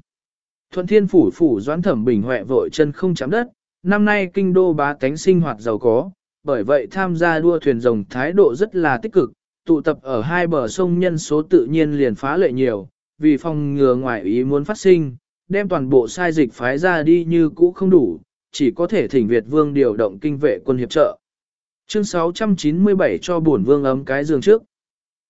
Thuận thiên phủ phủ doãn thẩm bình huệ vội chân không chạm đất, năm nay kinh đô bá tánh sinh hoạt giàu có, bởi vậy tham gia đua thuyền rồng thái độ rất là tích cực, tụ tập ở hai bờ sông nhân số tự nhiên liền phá lệ nhiều, vì phòng ngừa ngoại ý muốn phát sinh, đem toàn bộ sai dịch phái ra đi như cũ không đủ, chỉ có thể thỉnh Việt vương điều động kinh vệ quân hiệp trợ. Chương 697 cho bổn vương ấm cái giường trước.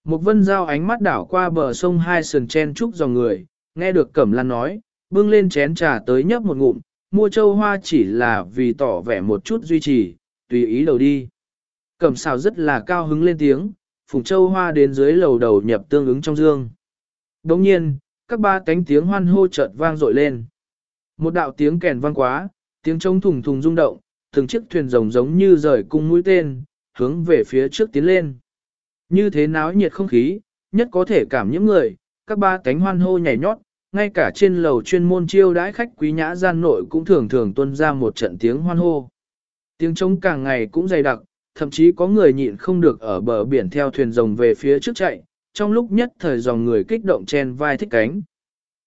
Một vân giao ánh mắt đảo qua bờ sông hai sườn chen trúc dòng người, nghe được Cẩm Lan nói, bưng lên chén trà tới nhấp một ngụm, mua châu hoa chỉ là vì tỏ vẻ một chút duy trì, tùy ý đầu đi. Cẩm xào rất là cao hứng lên tiếng, phùng châu hoa đến dưới lầu đầu nhập tương ứng trong dương. Đồng nhiên, các ba cánh tiếng hoan hô chợt vang dội lên. Một đạo tiếng kèn vang quá, tiếng trống thùng thùng rung động, từng chiếc thuyền rồng giống như rời cung mũi tên, hướng về phía trước tiến lên. Như thế náo nhiệt không khí, nhất có thể cảm những người, các ba cánh hoan hô nhảy nhót, ngay cả trên lầu chuyên môn chiêu đãi khách quý nhã gian nội cũng thường thường tuân ra một trận tiếng hoan hô. Tiếng trống càng ngày cũng dày đặc, thậm chí có người nhịn không được ở bờ biển theo thuyền rồng về phía trước chạy, trong lúc nhất thời dòng người kích động chen vai thích cánh.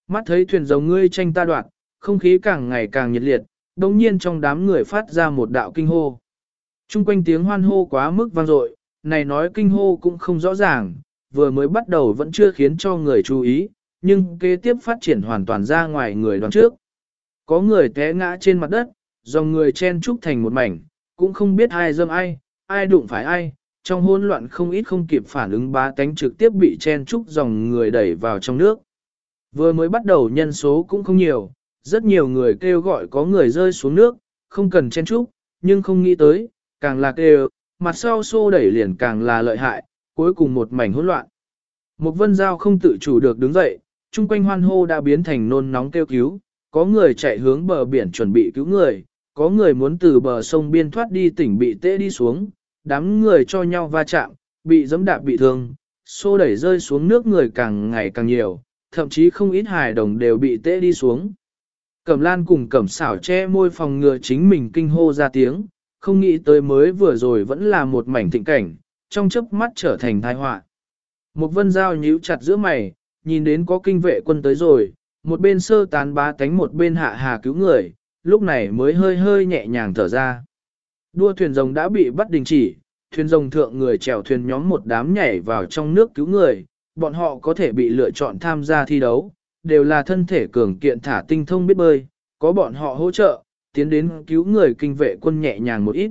Mắt thấy thuyền rồng ngươi tranh ta đoạn, không khí càng ngày càng nhiệt liệt, đồng nhiên trong đám người phát ra một đạo kinh hô. Trung quanh tiếng hoan hô quá mức vang dội, này nói kinh hô cũng không rõ ràng, vừa mới bắt đầu vẫn chưa khiến cho người chú ý, nhưng kế tiếp phát triển hoàn toàn ra ngoài người đoán trước. Có người té ngã trên mặt đất, dòng người chen trúc thành một mảnh, cũng không biết ai dâm ai, ai đụng phải ai, trong hỗn loạn không ít không kịp phản ứng bá tánh trực tiếp bị chen trúc dòng người đẩy vào trong nước. Vừa mới bắt đầu nhân số cũng không nhiều, rất nhiều người kêu gọi có người rơi xuống nước, không cần chen trúc, nhưng không nghĩ tới, càng là kêu, mặt sau xô đẩy liền càng là lợi hại, cuối cùng một mảnh hỗn loạn. Một vân giao không tự chủ được đứng dậy, chung quanh hoan hô đã biến thành nôn nóng kêu cứu, có người chạy hướng bờ biển chuẩn bị cứu người, có người muốn từ bờ sông biên thoát đi tỉnh bị tê đi xuống, đám người cho nhau va chạm, bị dẫm đạp bị thương, xô đẩy rơi xuống nước người càng ngày càng nhiều, thậm chí không ít hài đồng đều bị tê đi xuống. Cẩm lan cùng cẩm xảo che môi phòng ngừa chính mình kinh hô ra tiếng, không nghĩ tới mới vừa rồi vẫn là một mảnh thịnh cảnh, trong chớp mắt trở thành tai họa. Một vân dao nhíu chặt giữa mày, nhìn đến có kinh vệ quân tới rồi, một bên sơ tán bá tánh một bên hạ hà cứu người, lúc này mới hơi hơi nhẹ nhàng thở ra. Đua thuyền rồng đã bị bắt đình chỉ, thuyền rồng thượng người chèo thuyền nhóm một đám nhảy vào trong nước cứu người, bọn họ có thể bị lựa chọn tham gia thi đấu, đều là thân thể cường kiện thả tinh thông biết bơi, có bọn họ hỗ trợ, tiến đến cứu người kinh vệ quân nhẹ nhàng một ít.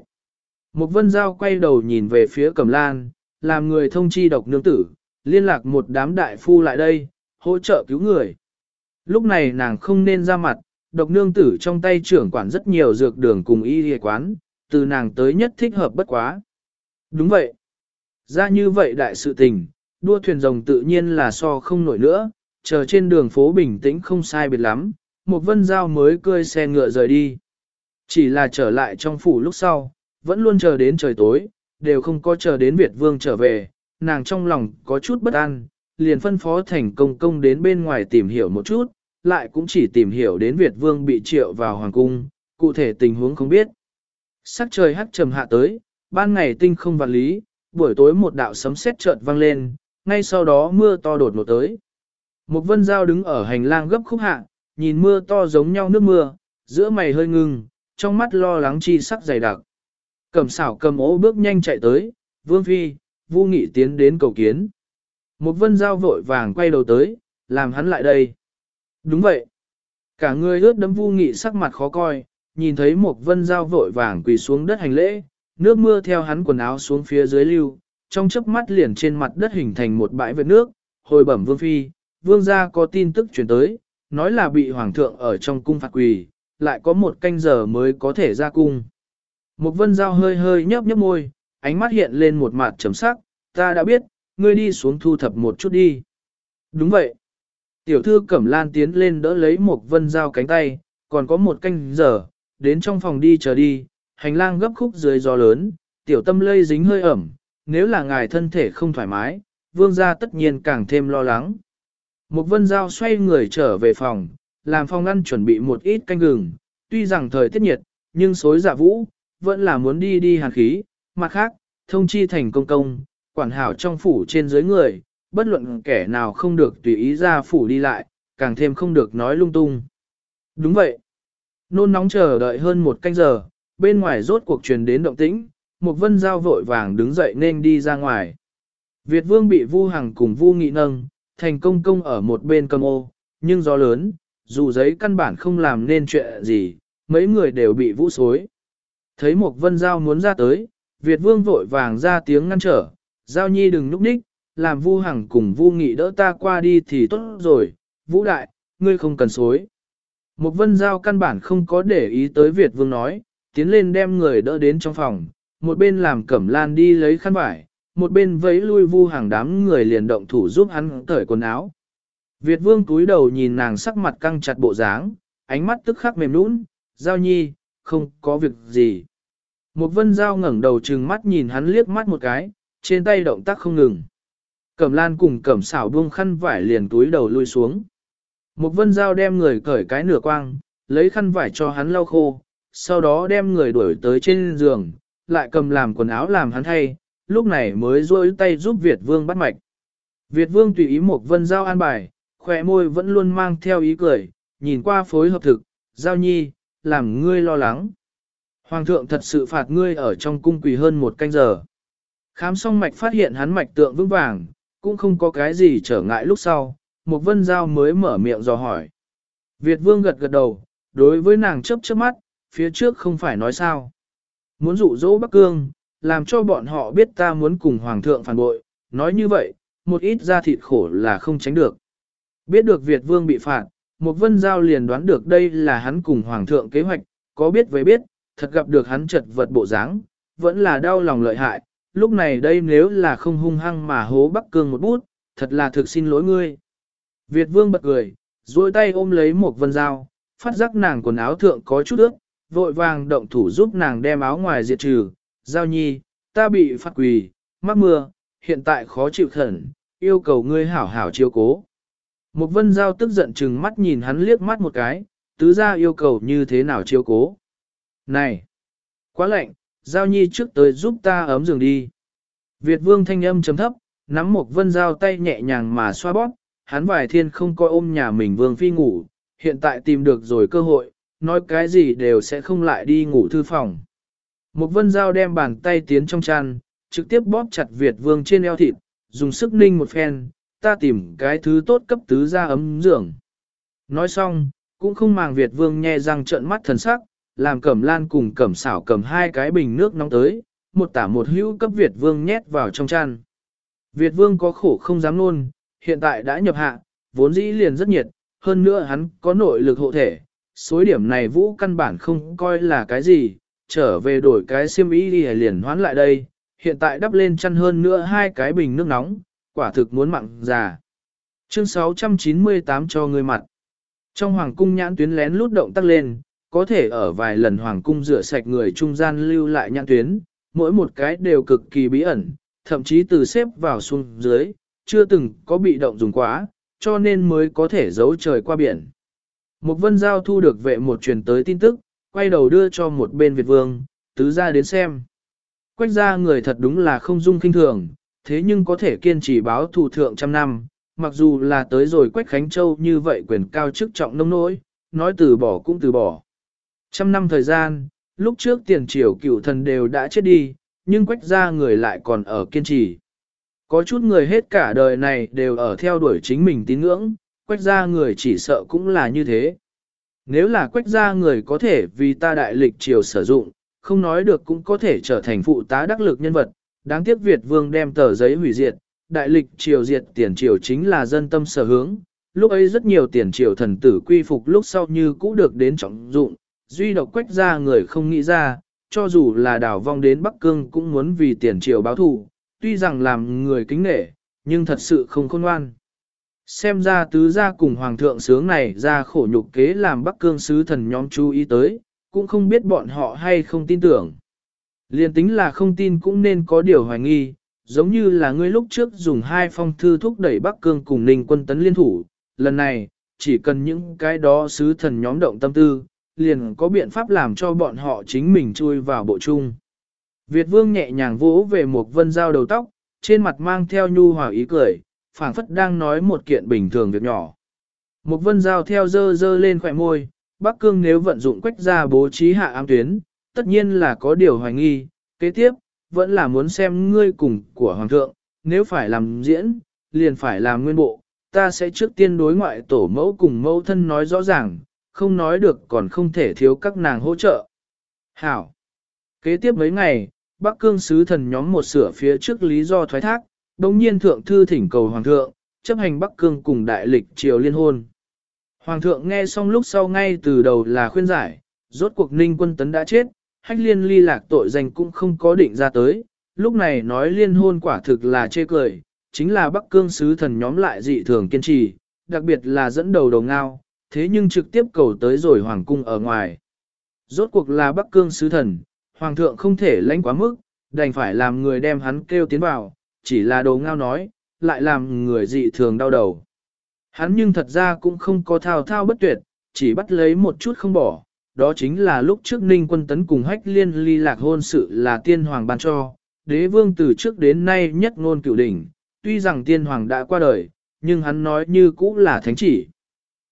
Một vân giao quay đầu nhìn về phía Cẩm Lan, làm người thông chi độc nương tử, liên lạc một đám đại phu lại đây, hỗ trợ cứu người. Lúc này nàng không nên ra mặt, độc nương tử trong tay trưởng quản rất nhiều dược đường cùng y y quán, từ nàng tới nhất thích hợp bất quá. Đúng vậy. Ra như vậy đại sự tình, đua thuyền rồng tự nhiên là so không nổi nữa, chờ trên đường phố bình tĩnh không sai biệt lắm, một vân giao mới cơi xe ngựa rời đi. Chỉ là trở lại trong phủ lúc sau, vẫn luôn chờ đến trời tối, đều không có chờ đến Việt Vương trở về, nàng trong lòng có chút bất an, liền phân phó thành công công đến bên ngoài tìm hiểu một chút, lại cũng chỉ tìm hiểu đến Việt Vương bị triệu vào Hoàng Cung, cụ thể tình huống không biết. Sắc trời hắt trầm hạ tới, ban ngày tinh không vạn lý, buổi tối một đạo sấm sét chợt vang lên, ngay sau đó mưa to đột ngột tới. Một vân dao đứng ở hành lang gấp khúc hạ, nhìn mưa to giống nhau nước mưa, giữa mày hơi ngưng, trong mắt lo lắng chi sắc dày đặc. Cầm xảo cầm ố bước nhanh chạy tới, vương phi, vu nghị tiến đến cầu kiến. Một vân dao vội vàng quay đầu tới, làm hắn lại đây. Đúng vậy. Cả người ướt đấm vu nghị sắc mặt khó coi, nhìn thấy một vân dao vội vàng quỳ xuống đất hành lễ, nước mưa theo hắn quần áo xuống phía dưới lưu, trong chớp mắt liền trên mặt đất hình thành một bãi vệt nước, hồi bẩm vương phi, vương gia có tin tức chuyển tới, nói là bị hoàng thượng ở trong cung phạt quỳ, lại có một canh giờ mới có thể ra cung. Một vân dao hơi hơi nhấp nhấp môi, ánh mắt hiện lên một mặt trầm sắc, ta đã biết, ngươi đi xuống thu thập một chút đi. Đúng vậy. Tiểu thư Cẩm Lan tiến lên đỡ lấy một vân dao cánh tay, còn có một canh giờ, đến trong phòng đi chờ đi, hành lang gấp khúc dưới gió lớn, tiểu tâm lây dính hơi ẩm, nếu là ngài thân thể không thoải mái, vương gia tất nhiên càng thêm lo lắng. Một vân dao xoay người trở về phòng, làm phòng ngăn chuẩn bị một ít canh gừng, tuy rằng thời tiết nhiệt, nhưng xối dạ vũ, vẫn là muốn đi đi hàn khí, mặt khác, thông chi thành công công, quản hảo trong phủ trên dưới người, bất luận kẻ nào không được tùy ý ra phủ đi lại, càng thêm không được nói lung tung. Đúng vậy. Nôn nóng chờ đợi hơn một canh giờ, bên ngoài rốt cuộc truyền đến động tĩnh, một vân giao vội vàng đứng dậy nên đi ra ngoài. Việt vương bị vu hằng cùng vu nghị nâng, thành công công ở một bên cầm ô, nhưng gió lớn, dù giấy căn bản không làm nên chuyện gì, mấy người đều bị vũ xối. Thấy một vân giao muốn ra tới, Việt vương vội vàng ra tiếng ngăn trở, giao nhi đừng núp ních, làm vu hằng cùng vu nghị đỡ ta qua đi thì tốt rồi, vũ đại, ngươi không cần xối. Một vân giao căn bản không có để ý tới Việt vương nói, tiến lên đem người đỡ đến trong phòng, một bên làm cẩm lan đi lấy khăn vải, một bên vẫy lui vu hàng đám người liền động thủ giúp hắn cởi quần áo. Việt vương túi đầu nhìn nàng sắc mặt căng chặt bộ dáng, ánh mắt tức khắc mềm nũng, giao nhi, không có việc gì. Một vân giao ngẩng đầu trừng mắt nhìn hắn liếc mắt một cái, trên tay động tác không ngừng. Cẩm lan cùng cẩm xảo buông khăn vải liền túi đầu lui xuống. Một vân giao đem người cởi cái nửa quang, lấy khăn vải cho hắn lau khô, sau đó đem người đuổi tới trên giường, lại cầm làm quần áo làm hắn thay, lúc này mới rôi tay giúp Việt Vương bắt mạch. Việt Vương tùy ý một vân giao an bài, khỏe môi vẫn luôn mang theo ý cười, nhìn qua phối hợp thực, giao nhi, làm ngươi lo lắng. Hoàng thượng thật sự phạt ngươi ở trong cung quỳ hơn một canh giờ. Khám xong mạch phát hiện hắn mạch tượng vững vàng, cũng không có cái gì trở ngại lúc sau, một vân giao mới mở miệng dò hỏi. Việt vương gật gật đầu, đối với nàng chớp chớp mắt, phía trước không phải nói sao. Muốn dụ dỗ Bắc Cương, làm cho bọn họ biết ta muốn cùng hoàng thượng phản bội, nói như vậy, một ít da thịt khổ là không tránh được. Biết được Việt vương bị phạt, một vân giao liền đoán được đây là hắn cùng hoàng thượng kế hoạch, có biết với biết, thật gặp được hắn chật vật bộ dáng, vẫn là đau lòng lợi hại, lúc này đây nếu là không hung hăng mà hố Bắc Cương một bút, thật là thực xin lỗi ngươi. Việt vương bật cười, duỗi tay ôm lấy một vân dao, phát giác nàng quần áo thượng có chút ướt, vội vàng động thủ giúp nàng đem áo ngoài diệt trừ. Giao nhi, ta bị phát quỳ, mắc mưa, hiện tại khó chịu khẩn, yêu cầu ngươi hảo hảo chiếu cố. Một vân giao tức giận chừng mắt nhìn hắn liếc mắt một cái, tứ ra yêu cầu như thế nào chiếu cố. Này! Quá lạnh, giao nhi trước tới giúp ta ấm giường đi. Việt vương thanh âm chấm thấp, nắm một vân giao tay nhẹ nhàng mà xoa bóp, hắn vài thiên không coi ôm nhà mình vương phi ngủ, hiện tại tìm được rồi cơ hội, nói cái gì đều sẽ không lại đi ngủ thư phòng. Một vân dao đem bàn tay tiến trong chăn, trực tiếp bóp chặt Việt vương trên eo thịt, dùng sức ninh một phen, ta tìm cái thứ tốt cấp tứ ra ấm giường. Nói xong, cũng không màng Việt vương nhe răng trợn mắt thần sắc, làm cẩm lan cùng cẩm xảo cầm hai cái bình nước nóng tới, một tả một hữu cấp Việt vương nhét vào trong chăn. Việt vương có khổ không dám luôn, hiện tại đã nhập hạ, vốn dĩ liền rất nhiệt, hơn nữa hắn có nội lực hộ thể, số điểm này vũ căn bản không coi là cái gì, trở về đổi cái xiêm y đi liền hoán lại đây, hiện tại đắp lên chăn hơn nữa hai cái bình nước nóng, quả thực muốn mặn già. Chương 698 cho người mặt. Trong hoàng cung nhãn tuyến lén lút động tắc lên, có thể ở vài lần hoàng cung rửa sạch người trung gian lưu lại nhãn tuyến, mỗi một cái đều cực kỳ bí ẩn, thậm chí từ xếp vào xuống dưới, chưa từng có bị động dùng quá, cho nên mới có thể giấu trời qua biển. Một vân giao thu được vệ một truyền tới tin tức, quay đầu đưa cho một bên Việt Vương, tứ ra đến xem. Quách ra người thật đúng là không dung kinh thường, thế nhưng có thể kiên trì báo thù thượng trăm năm, mặc dù là tới rồi Quách Khánh Châu như vậy quyền cao chức trọng nông nỗi, nói từ bỏ cũng từ bỏ. Trăm năm thời gian, lúc trước tiền triều cựu thần đều đã chết đi, nhưng Quách ra người lại còn ở kiên trì. Có chút người hết cả đời này đều ở theo đuổi chính mình tín ngưỡng, quách gia người chỉ sợ cũng là như thế. Nếu là quách gia người có thể vì ta đại lịch triều sử dụng, không nói được cũng có thể trở thành phụ tá đắc lực nhân vật, đáng tiếc Việt vương đem tờ giấy hủy diệt, đại lịch triều diệt tiền triều chính là dân tâm sở hướng, lúc ấy rất nhiều tiền triều thần tử quy phục lúc sau như cũ được đến trọng dụng, duy độc quách gia người không nghĩ ra, cho dù là đảo vong đến Bắc Cương cũng muốn vì tiền triều báo thù, tuy rằng làm người kính nể, nhưng thật sự không khôn ngoan. Xem ra tứ gia cùng hoàng thượng sướng này ra khổ nhục kế làm Bắc Cương sứ thần nhóm chú ý tới, cũng không biết bọn họ hay không tin tưởng. Liên tính là không tin cũng nên có điều hoài nghi, giống như là ngươi lúc trước dùng hai phong thư thúc đẩy Bắc Cương cùng Ninh quân tấn liên thủ, lần này, chỉ cần những cái đó sứ thần nhóm động tâm tư, liền có biện pháp làm cho bọn họ chính mình chui vào bộ chung. Việt vương nhẹ nhàng vỗ về một vân dao đầu tóc, trên mặt mang theo nhu hòa ý cười, phảng phất đang nói một kiện bình thường việc nhỏ. Một vân dao theo dơ dơ lên khỏe môi, Bắc Cương nếu vận dụng quách ra bố trí hạ ám tuyến, tất nhiên là có điều hoài nghi, kế tiếp, vẫn là muốn xem ngươi cùng của Hoàng thượng, nếu phải làm diễn, liền phải làm nguyên bộ, ta sẽ trước tiên đối ngoại tổ mẫu cùng mẫu thân nói rõ ràng, không nói được còn không thể thiếu các nàng hỗ trợ. Hảo! Kế tiếp mấy ngày, Bắc Cương sứ thần nhóm một sửa phía trước lý do thoái thác, đồng nhiên thượng thư thỉnh cầu hoàng thượng, chấp hành Bắc Cương cùng đại lịch triều liên hôn. Hoàng thượng nghe xong lúc sau ngay từ đầu là khuyên giải, rốt cuộc ninh quân tấn đã chết, hách liên ly lạc tội danh cũng không có định ra tới, lúc này nói liên hôn quả thực là chê cười, chính là Bắc Cương sứ thần nhóm lại dị thường kiên trì, đặc biệt là dẫn đầu đầu ngao, thế nhưng trực tiếp cầu tới rồi hoàng cung ở ngoài. Rốt cuộc là Bắc Cương sứ thần, Hoàng thượng không thể lãnh quá mức, đành phải làm người đem hắn kêu tiến vào, chỉ là đồ ngao nói, lại làm người dị thường đau đầu. Hắn nhưng thật ra cũng không có thao thao bất tuyệt, chỉ bắt lấy một chút không bỏ, đó chính là lúc trước ninh quân tấn cùng hách liên ly lạc hôn sự là tiên hoàng ban cho, đế vương từ trước đến nay nhất ngôn cửu đỉnh, tuy rằng tiên hoàng đã qua đời, nhưng hắn nói như cũ là thánh chỉ.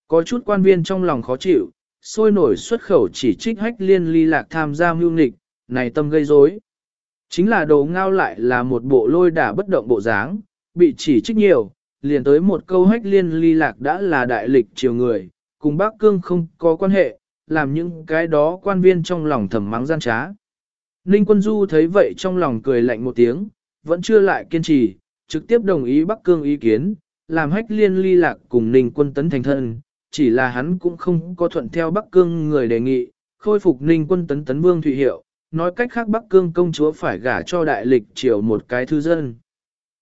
Có chút quan viên trong lòng khó chịu, sôi nổi xuất khẩu chỉ trích hách liên ly lạc tham gia mưu nghịch, này tâm gây rối. Chính là đồ ngao lại là một bộ lôi đả bất động bộ dáng, bị chỉ trích nhiều, liền tới một câu hách liên ly lạc đã là đại lịch triều người, cùng bác cương không có quan hệ, làm những cái đó quan viên trong lòng thầm mắng gian trá. Ninh quân du thấy vậy trong lòng cười lạnh một tiếng, vẫn chưa lại kiên trì, trực tiếp đồng ý Bắc Cương ý kiến, làm hách liên ly lạc cùng Ninh quân tấn thành thân, chỉ là hắn cũng không có thuận theo Bắc Cương người đề nghị, khôi phục Ninh quân tấn tấn vương thủy hiệu, nói cách khác Bắc Cương công chúa phải gả cho đại lịch triều một cái thư dân.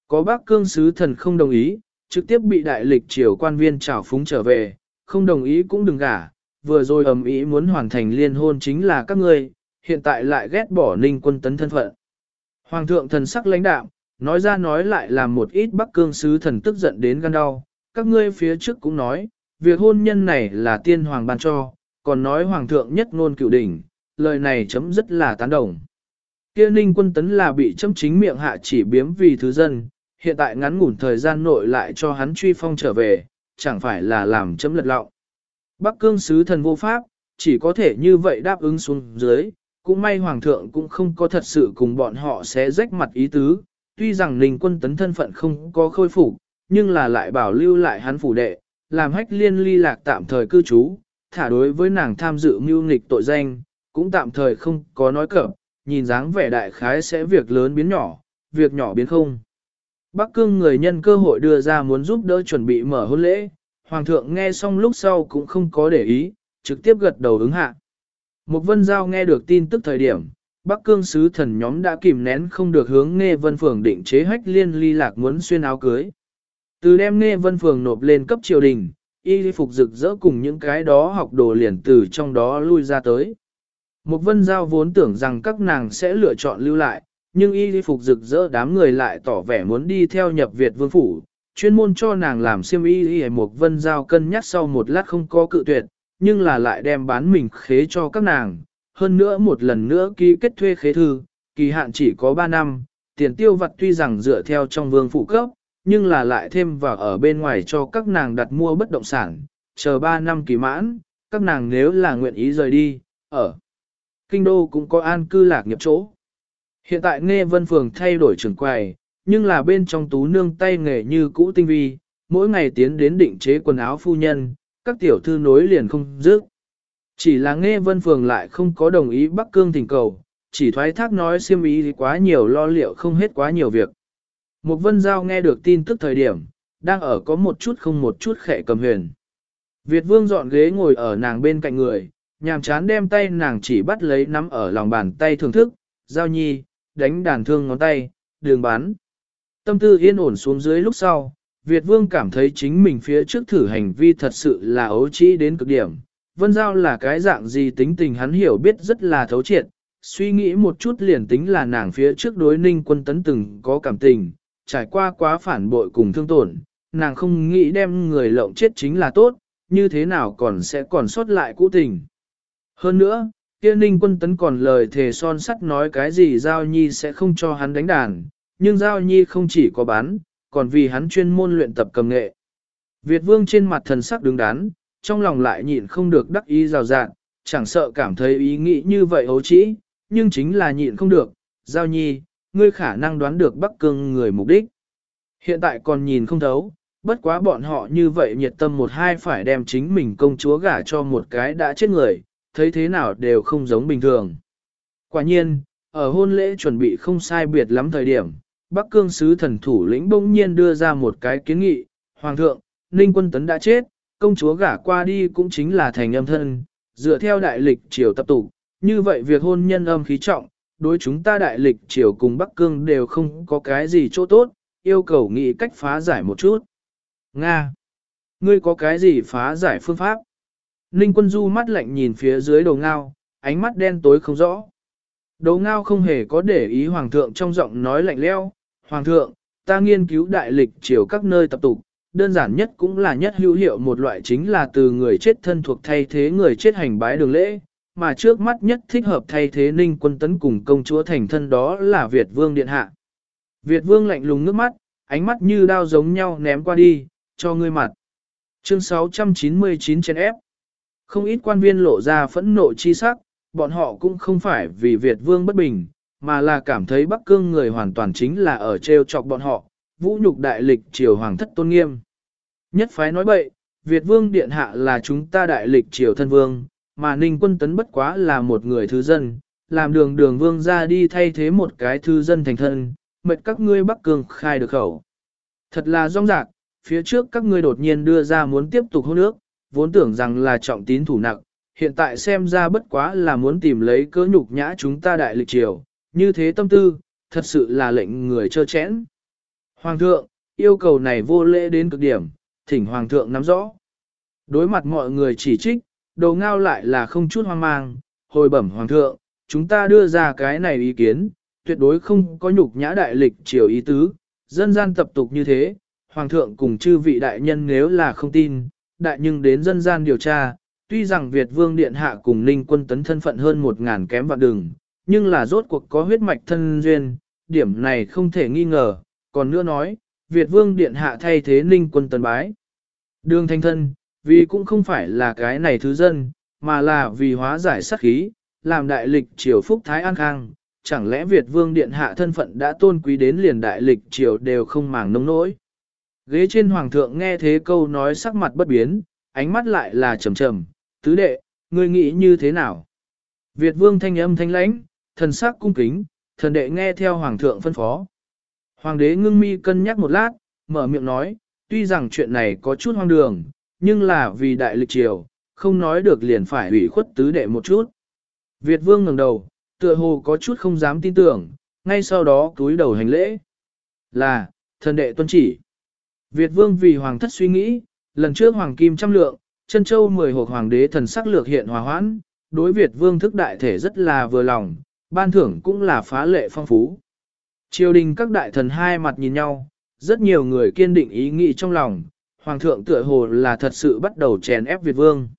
Có Bắc Cương sứ thần không đồng ý, trực tiếp bị đại lịch triều quan viên trào phúng trở về, không đồng ý cũng đừng gả, vừa rồi ầm ý muốn hoàn thành liên hôn chính là các ngươi, hiện tại lại ghét bỏ ninh quân tấn thân phận. Hoàng thượng thần sắc lãnh đạo, nói ra nói lại làm một ít bắc cương sứ thần tức giận đến gan đau, các ngươi phía trước cũng nói, việc hôn nhân này là tiên hoàng ban cho, còn nói hoàng thượng nhất ngôn cựu đỉnh, lời này chấm rất là tán đồng. Kia ninh quân tấn là bị chấm chính miệng hạ chỉ biếm vì thứ dân, hiện tại ngắn ngủn thời gian nội lại cho hắn truy phong trở về, chẳng phải là làm chấm lật lọng. Bắc cương sứ thần vô pháp, chỉ có thể như vậy đáp ứng xuống dưới, cũng may hoàng thượng cũng không có thật sự cùng bọn họ sẽ rách mặt ý tứ, tuy rằng ninh quân tấn thân phận không có khôi phục, nhưng là lại bảo lưu lại hắn phủ đệ, làm hách liên ly lạc tạm thời cư trú, thả đối với nàng tham dự mưu nghịch tội danh, cũng tạm thời không có nói cập, nhìn dáng vẻ đại khái sẽ việc lớn biến nhỏ, việc nhỏ biến không. Bắc cương người nhân cơ hội đưa ra muốn giúp đỡ chuẩn bị mở hôn lễ, hoàng thượng nghe xong lúc sau cũng không có để ý, trực tiếp gật đầu ứng hạ. Một vân giao nghe được tin tức thời điểm, Bắc cương sứ thần nhóm đã kìm nén không được hướng nghe vân phường định chế hách liên ly lạc muốn xuyên áo cưới. Từ đem nghe vân phường nộp lên cấp triều đình, y phục rực rỡ cùng những cái đó học đồ liền từ trong đó lui ra tới. Một vân giao vốn tưởng rằng các nàng sẽ lựa chọn lưu lại, nhưng y phục rực rỡ đám người lại tỏ vẻ muốn đi theo nhập Việt vương phủ, chuyên môn cho nàng làm siêm y y một vân giao cân nhắc sau một lát không có cự tuyệt, nhưng là lại đem bán mình khế cho các nàng, hơn nữa một lần nữa ký kết thuê khế thư, kỳ hạn chỉ có 3 năm, tiền tiêu vặt tuy rằng dựa theo trong vương phụ cấp, nhưng là lại thêm vào ở bên ngoài cho các nàng đặt mua bất động sản, chờ 3 năm kỳ mãn, các nàng nếu là nguyện ý rời đi, ở kinh đô cũng có an cư lạc nghiệp chỗ. Hiện tại nghe vân phường thay đổi trường quầy, nhưng là bên trong tú nương tay nghề như cũ tinh vi, mỗi ngày tiến đến định chế quần áo phu nhân, các tiểu thư nối liền không dứt. Chỉ là nghe vân phường lại không có đồng ý Bắc Cương thỉnh cầu, chỉ thoái thác nói siêm ý thì quá nhiều lo liệu không hết quá nhiều việc. Một vân giao nghe được tin tức thời điểm, đang ở có một chút không một chút khẽ cầm huyền. Việt vương dọn ghế ngồi ở nàng bên cạnh người, nhàm chán đem tay nàng chỉ bắt lấy nắm ở lòng bàn tay thưởng thức, giao nhi, đánh đàn thương ngón tay, đường bán. Tâm tư yên ổn xuống dưới lúc sau, Việt Vương cảm thấy chính mình phía trước thử hành vi thật sự là ấu trĩ đến cực điểm. Vân Giao là cái dạng gì tính tình hắn hiểu biết rất là thấu triệt, suy nghĩ một chút liền tính là nàng phía trước đối ninh quân tấn từng có cảm tình, trải qua quá phản bội cùng thương tổn, nàng không nghĩ đem người lộng chết chính là tốt, như thế nào còn sẽ còn sót lại cũ tình. Hơn nữa, kia ninh quân tấn còn lời thề son sắt nói cái gì Giao Nhi sẽ không cho hắn đánh đàn, nhưng Giao Nhi không chỉ có bán, còn vì hắn chuyên môn luyện tập cầm nghệ. Việt vương trên mặt thần sắc đứng đắn, trong lòng lại nhịn không được đắc ý rào rạng, chẳng sợ cảm thấy ý nghĩ như vậy ấu trĩ, nhưng chính là nhịn không được, Giao Nhi, ngươi khả năng đoán được Bắc Cương người mục đích. Hiện tại còn nhìn không thấu, bất quá bọn họ như vậy nhiệt tâm một hai phải đem chính mình công chúa gả cho một cái đã chết người, thấy thế nào đều không giống bình thường. Quả nhiên, ở hôn lễ chuẩn bị không sai biệt lắm thời điểm, Bắc Cương sứ thần thủ lĩnh bỗng nhiên đưa ra một cái kiến nghị, Hoàng thượng, Ninh quân tấn đã chết, công chúa gả qua đi cũng chính là thành âm thân, dựa theo đại lịch triều tập tục, như vậy việc hôn nhân âm khí trọng, đối chúng ta đại lịch triều cùng Bắc Cương đều không có cái gì chỗ tốt, yêu cầu nghĩ cách phá giải một chút. Nga! Ngươi có cái gì phá giải phương pháp? Ninh quân du mắt lạnh nhìn phía dưới đầu ngao, ánh mắt đen tối không rõ. Đầu ngao không hề có để ý hoàng thượng trong giọng nói lạnh leo. Hoàng thượng, ta nghiên cứu đại lịch triều các nơi tập tục, đơn giản nhất cũng là nhất hữu hiệu một loại chính là từ người chết thân thuộc thay thế người chết hành bái đường lễ, mà trước mắt nhất thích hợp thay thế ninh quân tấn cùng công chúa thành thân đó là Việt Vương Điện Hạ. Việt Vương lạnh lùng nước mắt, ánh mắt như đao giống nhau ném qua đi, cho ngươi mặt. Chương 699 trên ép. Không ít quan viên lộ ra phẫn nộ chi sắc, bọn họ cũng không phải vì Việt vương bất bình, mà là cảm thấy Bắc Cương người hoàn toàn chính là ở treo chọc bọn họ, vũ nhục đại lịch triều hoàng thất tôn nghiêm. Nhất phái nói bậy, Việt vương điện hạ là chúng ta đại lịch triều thân vương, mà Ninh quân tấn bất quá là một người thứ dân, làm đường đường vương ra đi thay thế một cái thư dân thành thân, mệt các ngươi Bắc Cương khai được khẩu. Thật là rong rạc, phía trước các ngươi đột nhiên đưa ra muốn tiếp tục hôn nước, vốn tưởng rằng là trọng tín thủ nặng, hiện tại xem ra bất quá là muốn tìm lấy cớ nhục nhã chúng ta đại lịch triều, như thế tâm tư, thật sự là lệnh người trơ chẽn. Hoàng thượng, yêu cầu này vô lễ đến cực điểm, thỉnh Hoàng thượng nắm rõ. Đối mặt mọi người chỉ trích, đầu ngao lại là không chút hoang mang, hồi bẩm Hoàng thượng, chúng ta đưa ra cái này ý kiến, tuyệt đối không có nhục nhã đại lịch triều ý tứ, dân gian tập tục như thế, Hoàng thượng cùng chư vị đại nhân nếu là không tin, đại nhưng đến dân gian điều tra, tuy rằng Việt Vương Điện Hạ cùng Ninh quân tấn thân phận hơn một ngàn kém vạn đường, nhưng là rốt cuộc có huyết mạch thân duyên, điểm này không thể nghi ngờ, còn nữa nói, Việt Vương Điện Hạ thay thế Ninh quân tấn bái. Đường thanh thân, vì cũng không phải là cái này thứ dân, mà là vì hóa giải sát khí, làm đại lịch triều phúc thái an khang, chẳng lẽ Việt Vương Điện Hạ thân phận đã tôn quý đến liền đại lịch triều đều không màng nông nỗi. Ghế trên Hoàng thượng nghe thế câu nói sắc mặt bất biến, ánh mắt lại là trầm trầm, tứ đệ, ngươi nghĩ như thế nào? Việt vương thanh âm thanh lãnh, thần sắc cung kính, thần đệ nghe theo hoàng thượng phân phó. Hoàng đế ngưng mi cân nhắc một lát, mở miệng nói, tuy rằng chuyện này có chút hoang đường, nhưng là vì đại lịch triều, không nói được liền phải ủy khuất tứ đệ một chút. Việt vương ngẩng đầu, tựa hồ có chút không dám tin tưởng, ngay sau đó túi đầu hành lễ. Là, thần đệ tuân chỉ. Việt vương vì hoàng thất suy nghĩ, lần trước hoàng kim trăm lượng, chân châu mười hộp hoàng đế thần sắc lược hiện hòa hoãn, đối Việt vương thức đại thể rất là vừa lòng, ban thưởng cũng là phá lệ phong phú. Triều đình các đại thần hai mặt nhìn nhau, rất nhiều người kiên định ý nghĩ trong lòng, hoàng thượng tựa hồ là thật sự bắt đầu chèn ép Việt vương.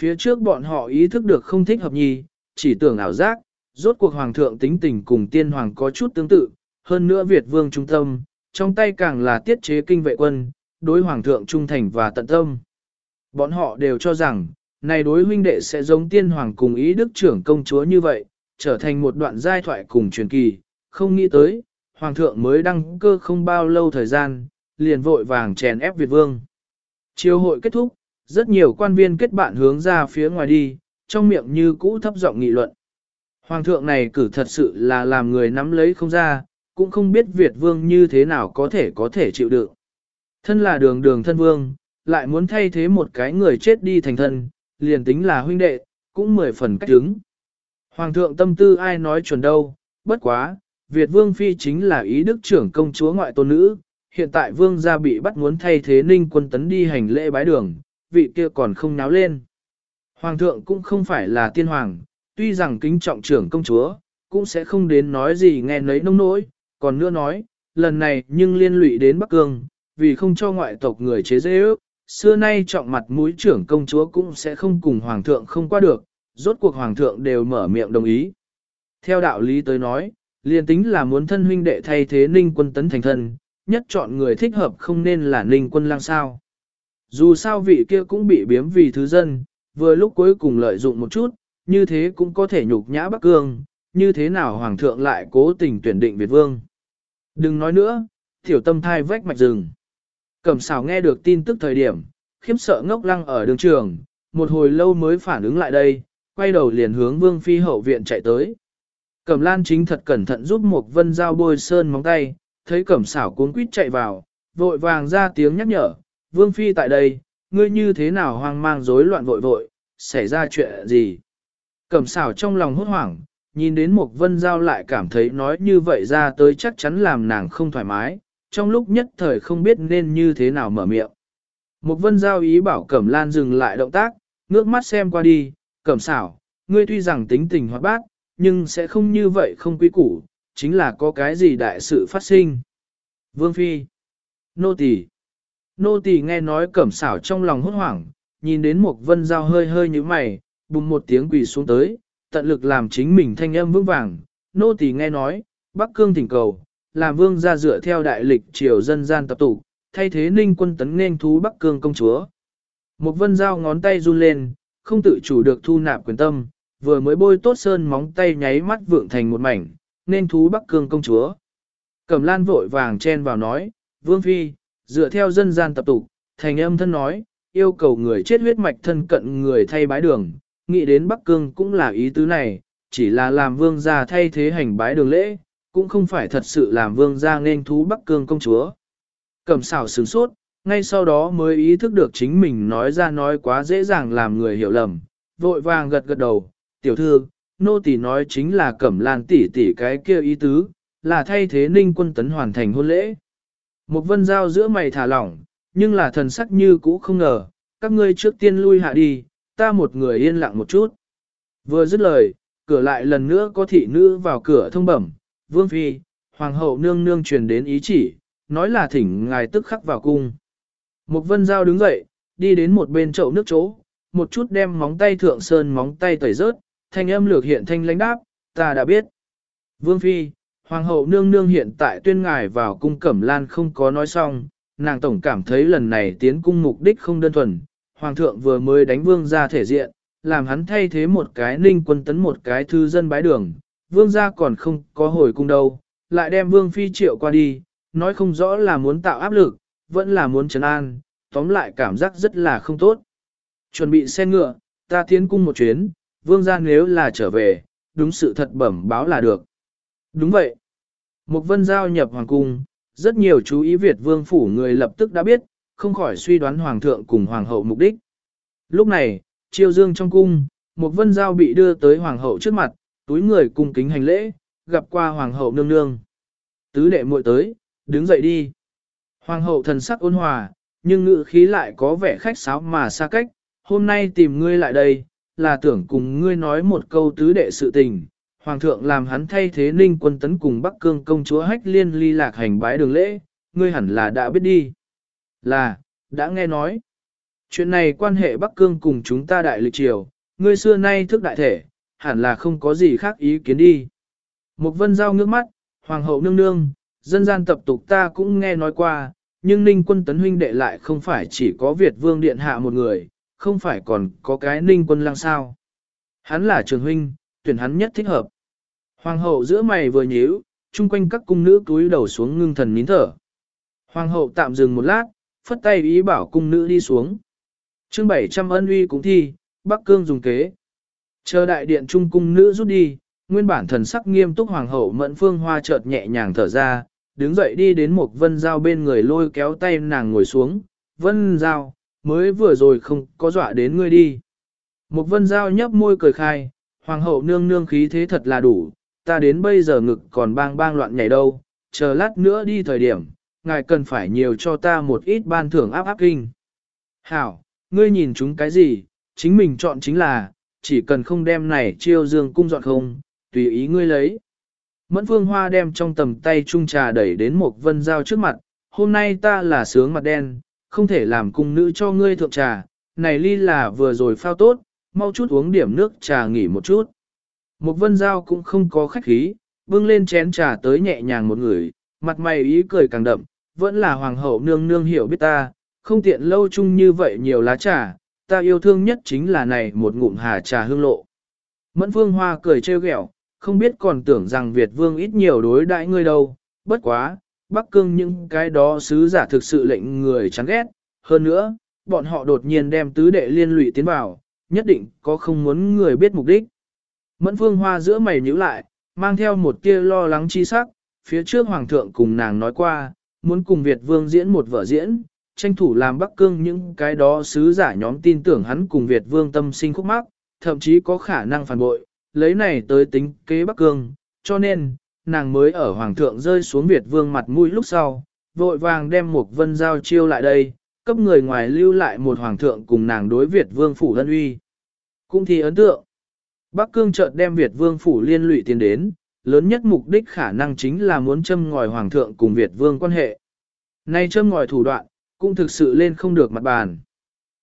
Phía trước bọn họ ý thức được không thích hợp nhì, chỉ tưởng ảo giác, rốt cuộc hoàng thượng tính tình cùng tiên hoàng có chút tương tự, hơn nữa Việt vương trung tâm, trong tay càng là tiết chế kinh vệ quân, đối hoàng thượng trung thành và tận tâm. Bọn họ đều cho rằng, này đối huynh đệ sẽ giống tiên hoàng cùng ý đức trưởng công chúa như vậy, trở thành một đoạn giai thoại cùng truyền kỳ, không nghĩ tới, hoàng thượng mới đăng cơ không bao lâu thời gian, liền vội vàng chèn ép Việt vương. Chiều hội kết thúc, rất nhiều quan viên kết bạn hướng ra phía ngoài đi, trong miệng như cũ thấp giọng nghị luận. Hoàng thượng này cử thật sự là làm người nắm lấy không ra, cũng không biết Việt vương như thế nào có thể có thể chịu đựng. Thân là đường đường thân vương, lại muốn thay thế một cái người chết đi thành thân, liền tính là huynh đệ, cũng mười phần cách đứng. Hoàng thượng tâm tư ai nói chuẩn đâu, bất quá, Việt vương phi chính là ý đức trưởng công chúa ngoại tôn nữ, hiện tại vương gia bị bắt muốn thay thế ninh quân tấn đi hành lễ bái đường, vị kia còn không náo lên. Hoàng thượng cũng không phải là tiên hoàng, tuy rằng kính trọng trưởng công chúa, cũng sẽ không đến nói gì nghe nấy nông nỗi, còn nữa nói, lần này nhưng liên lụy đến Bắc Cương, vì không cho ngoại tộc người chế dễ ước, xưa nay trọng mặt mũi trưởng công chúa cũng sẽ không cùng hoàng thượng không qua được, rốt cuộc hoàng thượng đều mở miệng đồng ý. Theo đạo lý tới nói, liền tính là muốn thân huynh đệ thay thế ninh quân tấn thành thân, nhất chọn người thích hợp không nên là ninh quân lang sao. Dù sao vị kia cũng bị biếm vì thứ dân, vừa lúc cuối cùng lợi dụng một chút, như thế cũng có thể nhục nhã Bắc Cương, như thế nào Hoàng thượng lại cố tình tuyển định Việt Vương. Đừng nói nữa, tiểu tâm thai vách mạch rừng. Cẩm xảo nghe được tin tức thời điểm, khiếp sợ ngốc lăng ở đường trường, một hồi lâu mới phản ứng lại đây, quay đầu liền hướng Vương Phi hậu viện chạy tới. Cẩm lan chính thật cẩn thận giúp một vân dao bôi sơn móng tay, thấy cẩm xảo cuốn quýt chạy vào, vội vàng ra tiếng nhắc nhở, Vương Phi tại đây, ngươi như thế nào hoang mang rối loạn vội vội, xảy ra chuyện gì? Cẩm xảo trong lòng hốt hoảng, nhìn đến một vân giao lại cảm thấy nói như vậy ra tới chắc chắn làm nàng không thoải mái, trong lúc nhất thời không biết nên như thế nào mở miệng. Một vân giao ý bảo Cẩm Lan dừng lại động tác, ngước mắt xem qua đi, Cẩm xảo, ngươi tuy rằng tính tình hoạt bát, nhưng sẽ không như vậy không quý củ, chính là có cái gì đại sự phát sinh. Vương Phi Nô tỳ Nô tỳ nghe nói Cẩm xảo trong lòng hốt hoảng, nhìn đến một vân giao hơi hơi như mày, bùng một tiếng quỳ xuống tới, tận lực làm chính mình thanh âm vững vàng. Nô tỳ nghe nói, Bắc Cương thỉnh cầu, làm vương ra dựa theo đại lịch triều dân gian tập tụ, thay thế ninh quân tấn nên thú Bắc Cương công chúa. Một vân dao ngón tay run lên, không tự chủ được thu nạp quyền tâm, vừa mới bôi tốt sơn móng tay nháy mắt vượng thành một mảnh, nên thú Bắc Cương công chúa. Cẩm lan vội vàng chen vào nói, vương phi, dựa theo dân gian tập tụ, thành âm thân nói, yêu cầu người chết huyết mạch thân cận người thay bái đường, nghĩ đến Bắc Cương cũng là ý tứ này, chỉ là làm vương gia thay thế hành bái đường lễ, cũng không phải thật sự làm vương gia nên thú Bắc Cương công chúa. Cẩm xảo sướng sốt, ngay sau đó mới ý thức được chính mình nói ra nói quá dễ dàng làm người hiểu lầm, vội vàng gật gật đầu, tiểu thư, nô tỳ nói chính là cẩm lan tỷ tỷ cái kia ý tứ, là thay thế ninh quân tấn hoàn thành hôn lễ. Một vân giao giữa mày thả lỏng, nhưng là thần sắc như cũ không ngờ, các ngươi trước tiên lui hạ đi, ta một người yên lặng một chút. Vừa dứt lời, cửa lại lần nữa có thị nữ vào cửa thông bẩm, vương phi, hoàng hậu nương nương truyền đến ý chỉ, nói là thỉnh ngài tức khắc vào cung. mục vân giao đứng dậy, đi đến một bên chậu nước chỗ, một chút đem móng tay thượng sơn móng tay tẩy rớt, thanh âm lược hiện thanh lãnh đáp, ta đã biết. Vương phi, hoàng hậu nương nương hiện tại tuyên ngài vào cung cẩm lan không có nói xong, nàng tổng cảm thấy lần này tiến cung mục đích không đơn thuần, hoàng thượng vừa mới đánh vương ra thể diện, làm hắn thay thế một cái ninh quân tấn một cái thư dân bái đường, vương gia còn không có hồi cung đâu, lại đem vương phi triệu qua đi, nói không rõ là muốn tạo áp lực, vẫn là muốn trấn an, tóm lại cảm giác rất là không tốt. Chuẩn bị xe ngựa, ta tiến cung một chuyến, vương gia nếu là trở về, đúng sự thật bẩm báo là được. Đúng vậy. Một vân giao nhập hoàng cung, rất nhiều chú ý Việt vương phủ người lập tức đã biết, không khỏi suy đoán hoàng thượng cùng hoàng hậu mục đích. Lúc này, chiêu dương trong cung, một vân giao bị đưa tới hoàng hậu trước mặt, túi người cung kính hành lễ, gặp qua hoàng hậu nương nương. Tứ đệ muội tới, đứng dậy đi. Hoàng hậu thần sắc ôn hòa, nhưng ngữ khí lại có vẻ khách sáo mà xa cách, hôm nay tìm ngươi lại đây, là tưởng cùng ngươi nói một câu tứ đệ sự tình. Hoàng thượng làm hắn thay thế ninh quân tấn cùng Bắc Cương công chúa hách liên ly lạc hành bái đường lễ, ngươi hẳn là đã biết đi. Là, đã nghe nói. Chuyện này quan hệ Bắc Cương cùng chúng ta đại lịch triều, ngươi xưa nay thức đại thể, hẳn là không có gì khác ý kiến đi. Mục vân giao ngước mắt, hoàng hậu nương nương, dân gian tập tục ta cũng nghe nói qua, nhưng ninh quân tấn huynh đệ lại không phải chỉ có Việt vương điện hạ một người, không phải còn có cái ninh quân lang sao. Hắn là trường huynh, tuyển hắn nhất thích hợp. Hoàng hậu giữa mày vừa nhíu, chung quanh các cung nữ túi đầu xuống ngưng thần nín thở. Hoàng hậu tạm dừng một lát, phất tay ý bảo cung nữ đi xuống. chương 700 ân uy cũng thi, Bắc Cương dùng kế. Chờ đại điện trung cung nữ rút đi, nguyên bản thần sắc nghiêm túc hoàng hậu mẫn phương hoa chợt nhẹ nhàng thở ra, đứng dậy đi đến một vân giao bên người lôi kéo tay nàng ngồi xuống. Vân giao, mới vừa rồi không có dọa đến ngươi đi. Một vân giao nhấp môi cười khai, hoàng hậu nương nương khí thế thật là đủ, ta đến bây giờ ngực còn bang bang loạn nhảy đâu, chờ lát nữa đi thời điểm, ngài cần phải nhiều cho ta một ít ban thưởng áp áp kinh. Hảo, ngươi nhìn chúng cái gì, chính mình chọn chính là, chỉ cần không đem này chiêu dương cung dọn không, tùy ý ngươi lấy. Mẫn phương hoa đem trong tầm tay trung trà đẩy đến một vân giao trước mặt, hôm nay ta là sướng mặt đen, không thể làm cung nữ cho ngươi thượng trà, này ly là vừa rồi phao tốt, mau chút uống điểm nước trà nghỉ một chút. Một vân giao cũng không có khách khí, bưng lên chén trà tới nhẹ nhàng một người, mặt mày ý cười càng đậm, vẫn là hoàng hậu nương nương hiểu biết ta, không tiện lâu chung như vậy nhiều lá trà, ta yêu thương nhất chính là này một ngụm hà trà hương lộ. Mẫn phương hoa cười trêu ghẹo, không biết còn tưởng rằng Việt vương ít nhiều đối đãi ngươi đâu, bất quá, Bắc Cương những cái đó sứ giả thực sự lệnh người chán ghét, hơn nữa, bọn họ đột nhiên đem tứ đệ liên lụy tiến vào, nhất định có không muốn người biết mục đích. Mẫn phương hoa giữa mày nhíu lại, mang theo một tia lo lắng chi sắc, phía trước hoàng thượng cùng nàng nói qua, muốn cùng Việt vương diễn một vở diễn, tranh thủ làm Bắc Cương những cái đó sứ giả nhóm tin tưởng hắn cùng Việt vương tâm sinh khúc mắc, thậm chí có khả năng phản bội, lấy này tới tính kế Bắc Cương, cho nên, nàng mới ở Hoàng thượng rơi xuống Việt vương mặt mũi lúc sau, vội vàng đem một vân giao chiêu lại đây, cấp người ngoài lưu lại một Hoàng thượng cùng nàng đối Việt vương phủ thân uy. Cũng thì ấn tượng, Bắc Cương chợt đem Việt vương phủ liên lụy tiến đến, lớn nhất mục đích khả năng chính là muốn châm ngòi Hoàng thượng cùng Việt vương quan hệ. Nay châm ngòi thủ đoạn, cũng thực sự lên không được mặt bàn.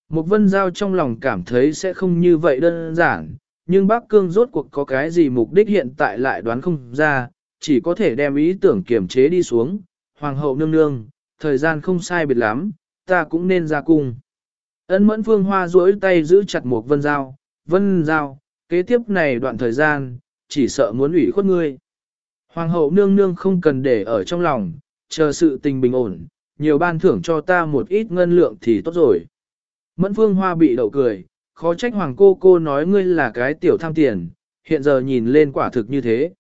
Mục vân giao trong lòng cảm thấy sẽ không như vậy đơn giản, nhưng bác cương rốt cuộc có cái gì mục đích hiện tại lại đoán không ra, chỉ có thể đem ý tưởng kiểm chế đi xuống. Hoàng hậu nương nương, thời gian không sai biệt lắm, ta cũng nên ra cung. Ân mẫn phương hoa duỗi tay giữ chặt một vân giao, vân giao, kế tiếp này đoạn thời gian, chỉ sợ muốn ủy khuất ngươi. Hoàng hậu nương nương không cần để ở trong lòng, chờ sự tình bình ổn, nhiều ban thưởng cho ta một ít ngân lượng thì tốt rồi. Mẫn phương hoa bị đậu cười, khó trách hoàng cô cô nói ngươi là cái tiểu tham tiền, hiện giờ nhìn lên quả thực như thế.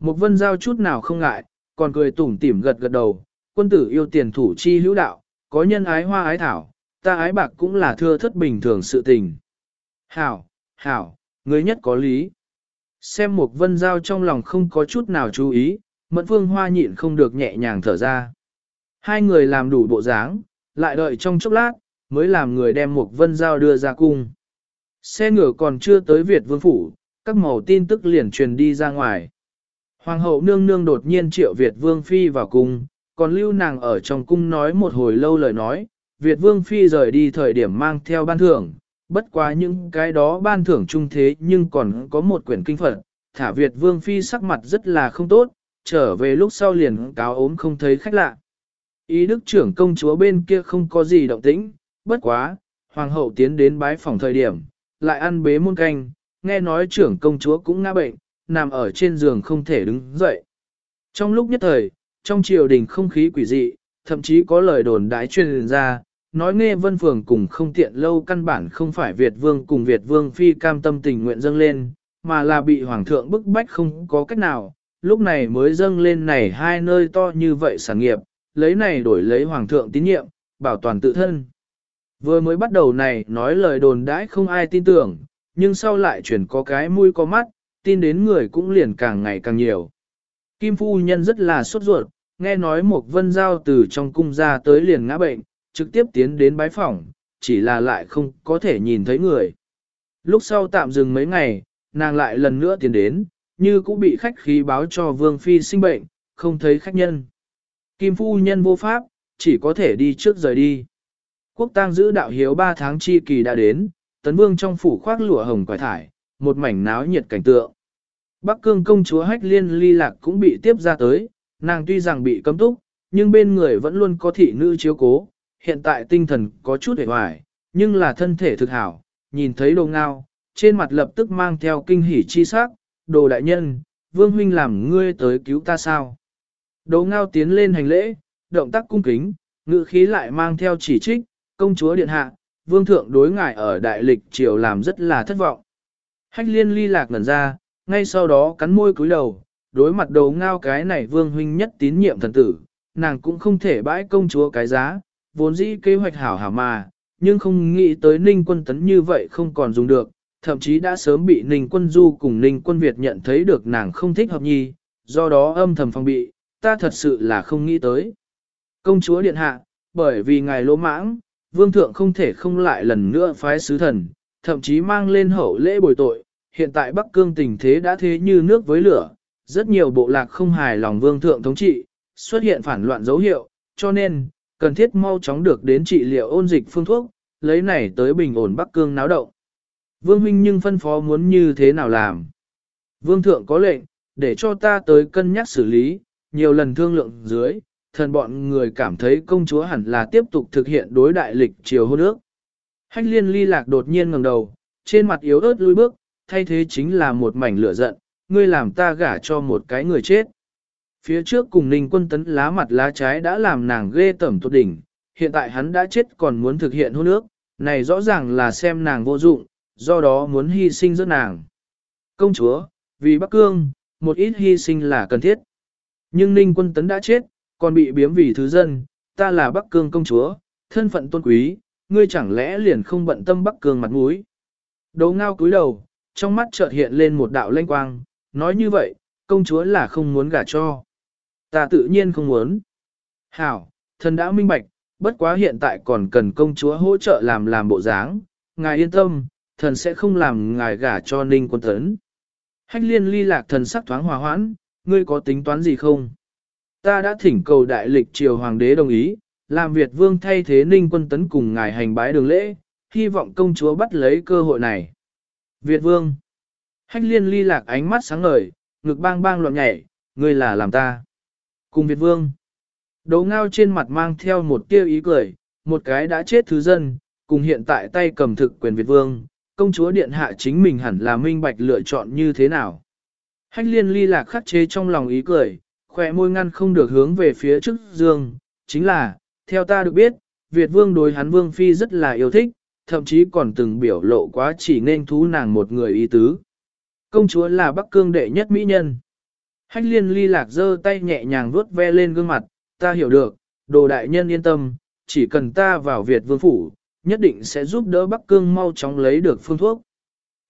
Một vân giao chút nào không ngại, còn cười tủm tỉm gật gật đầu, quân tử yêu tiền thủ chi hữu đạo, có nhân ái hoa ái thảo, ta ái bạc cũng là thưa thất bình thường sự tình. Hảo, hảo, ngươi nhất có lý. Xem một vân giao trong lòng không có chút nào chú ý, mẫn phương hoa nhịn không được nhẹ nhàng thở ra. Hai người làm đủ bộ dáng, lại đợi trong chốc lát, mới làm người đem một vân giao đưa ra cung. Xe ngựa còn chưa tới Việt vương phủ, các màu tin tức liền truyền đi ra ngoài. Hoàng hậu nương nương đột nhiên triệu Việt vương phi vào cung, còn lưu nàng ở trong cung nói một hồi lâu lời nói, Việt vương phi rời đi thời điểm mang theo ban thưởng, bất quá những cái đó ban thưởng trung thế nhưng còn có một quyển kinh phật, thả Việt vương phi sắc mặt rất là không tốt, trở về lúc sau liền cáo ốm không thấy khách lạ. Ý đức trưởng công chúa bên kia không có gì động tĩnh, bất quá, hoàng hậu tiến đến bái phòng thời điểm, lại ăn bế muôn canh, nghe nói trưởng công chúa cũng ngã bệnh, nằm ở trên giường không thể đứng dậy. Trong lúc nhất thời, trong triều đình không khí quỷ dị, thậm chí có lời đồn đái truyền ra, nói nghe vân phường cùng không tiện lâu căn bản không phải Việt vương cùng Việt vương phi cam tâm tình nguyện dâng lên, mà là bị hoàng thượng bức bách không có cách nào, lúc này mới dâng lên này hai nơi to như vậy sản nghiệp, lấy này đổi lấy hoàng thượng tín nhiệm, bảo toàn tự thân. Vừa mới bắt đầu này nói lời đồn đãi không ai tin tưởng, nhưng sau lại chuyển có cái mũi có mắt, tin đến người cũng liền càng ngày càng nhiều. Kim phu nhân rất là sốt ruột, nghe nói một vân giao từ trong cung ra tới liền ngã bệnh, trực tiếp tiến đến bái phỏng, chỉ là lại không có thể nhìn thấy người. Lúc sau tạm dừng mấy ngày, nàng lại lần nữa tiến đến, như cũng bị khách khí báo cho vương phi sinh bệnh, không thấy khách nhân. Kim phu nhân vô pháp, chỉ có thể đi trước rời đi. Quốc tang giữ đạo hiếu 3 tháng chi kỳ đã đến, tấn vương trong phủ khoác lụa hồng quải thải, một mảnh náo nhiệt cảnh tượng. Bắc cương công chúa hách liên ly lạc cũng bị tiếp ra tới, nàng tuy rằng bị cấm túc, nhưng bên người vẫn luôn có thị nữ chiếu cố, hiện tại tinh thần có chút hề hoài, nhưng là thân thể thực hảo, nhìn thấy đồ ngao, trên mặt lập tức mang theo kinh hỉ chi sắc, đồ đại nhân, vương huynh làm ngươi tới cứu ta sao. Đồ ngao tiến lên hành lễ, động tác cung kính, ngữ khí lại mang theo chỉ trích, công chúa điện hạ, vương thượng đối ngại ở đại lịch triều làm rất là thất vọng. Hách liên ly lạc ngẩn ra, ngay sau đó cắn môi cúi đầu, đối mặt đầu ngao cái này vương huynh nhất tín nhiệm thần tử, nàng cũng không thể bãi công chúa cái giá, vốn dĩ kế hoạch hảo hảo mà, nhưng không nghĩ tới ninh quân tấn như vậy không còn dùng được, thậm chí đã sớm bị ninh quân du cùng ninh quân Việt nhận thấy được nàng không thích hợp nhi, do đó âm thầm phòng bị, ta thật sự là không nghĩ tới. Công chúa điện hạ, bởi vì ngài lỗ mãng, vương thượng không thể không lại lần nữa phái sứ thần, thậm chí mang lên hậu lễ bồi tội, hiện tại Bắc Cương tình thế đã thế như nước với lửa, rất nhiều bộ lạc không hài lòng vương thượng thống trị, xuất hiện phản loạn dấu hiệu, cho nên, cần thiết mau chóng được đến trị liệu ôn dịch phương thuốc, lấy này tới bình ổn Bắc Cương náo động. Vương huynh nhưng phân phó muốn như thế nào làm? Vương thượng có lệnh, để cho ta tới cân nhắc xử lý, nhiều lần thương lượng dưới, thần bọn người cảm thấy công chúa hẳn là tiếp tục thực hiện đối đại lịch triều hôn ước. Hách liên ly lạc đột nhiên ngẩng đầu, trên mặt yếu ớt lui bước, thay thế chính là một mảnh lửa giận, ngươi làm ta gả cho một cái người chết. Phía trước cùng ninh quân tấn lá mặt lá trái đã làm nàng ghê tẩm tốt đỉnh, hiện tại hắn đã chết còn muốn thực hiện hôn ước, này rõ ràng là xem nàng vô dụng, do đó muốn hy sinh giữa nàng. Công chúa, vì Bắc Cương, một ít hy sinh là cần thiết. Nhưng ninh quân tấn đã chết, còn bị biếm vì thứ dân, ta là Bắc Cương công chúa, thân phận tôn quý, ngươi chẳng lẽ liền không bận tâm Bắc Cương mặt mũi. Đấu ngao cúi đầu, trong mắt chợt hiện lên một đạo lanh quang, nói như vậy, công chúa là không muốn gả cho. Ta tự nhiên không muốn. Hảo, thần đã minh bạch, bất quá hiện tại còn cần công chúa hỗ trợ làm làm bộ dáng, ngài yên tâm, thần sẽ không làm ngài gả cho ninh quân tấn. Hách liên ly lạc thần sắc thoáng hòa hoãn, ngươi có tính toán gì không? Ta đã thỉnh cầu đại lịch triều hoàng đế đồng ý, làm Việt vương thay thế ninh quân tấn cùng ngài hành bái đường lễ, hy vọng công chúa bắt lấy cơ hội này. Việt vương. Hách liên ly lạc ánh mắt sáng ngời, ngực bang bang loạn nhảy, ngươi là làm ta. Cùng Việt vương. đỗ ngao trên mặt mang theo một tiêu ý cười, một cái đã chết thứ dân, cùng hiện tại tay cầm thực quyền Việt vương, công chúa điện hạ chính mình hẳn là minh bạch lựa chọn như thế nào. Hách liên ly lạc khắc chế trong lòng ý cười, khỏe môi ngăn không được hướng về phía trước dương, chính là, theo ta được biết, Việt vương đối hắn vương phi rất là yêu thích, thậm chí còn từng biểu lộ quá chỉ nên thú nàng một người ý tứ. Công chúa là Bắc Cương đệ nhất mỹ nhân. Hách liên ly lạc giơ tay nhẹ nhàng vuốt ve lên gương mặt, ta hiểu được, đồ đại nhân yên tâm, chỉ cần ta vào Việt vương phủ, nhất định sẽ giúp đỡ Bắc Cương mau chóng lấy được phương thuốc.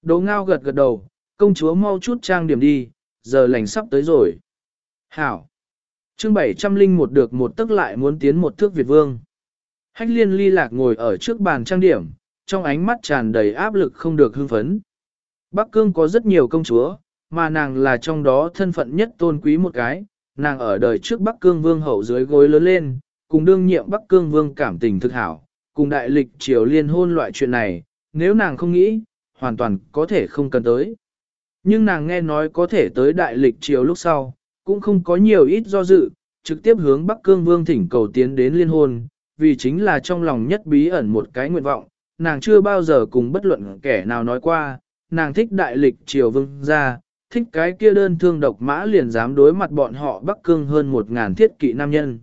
Đồ ngao gật gật đầu, công chúa mau chút trang điểm đi, giờ lành sắp tới rồi. Hảo! chương 701 được một tức lại muốn tiến một thước Việt vương. Hách liên ly lạc ngồi ở trước bàn trang điểm, trong ánh mắt tràn đầy áp lực không được hưng phấn. Bắc Cương có rất nhiều công chúa, mà nàng là trong đó thân phận nhất tôn quý một cái, nàng ở đời trước Bắc Cương Vương hậu dưới gối lớn lên, cùng đương nhiệm Bắc Cương Vương cảm tình thực hảo, cùng đại lịch triều liên hôn loại chuyện này, nếu nàng không nghĩ, hoàn toàn có thể không cần tới. Nhưng nàng nghe nói có thể tới đại lịch triều lúc sau, cũng không có nhiều ít do dự, trực tiếp hướng Bắc Cương Vương thỉnh cầu tiến đến liên hôn, vì chính là trong lòng nhất bí ẩn một cái nguyện vọng, nàng chưa bao giờ cùng bất luận kẻ nào nói qua, nàng thích đại lịch triều vương gia, thích cái kia đơn thương độc mã liền dám đối mặt bọn họ Bắc Cương hơn một ngàn thiết kỵ nam nhân.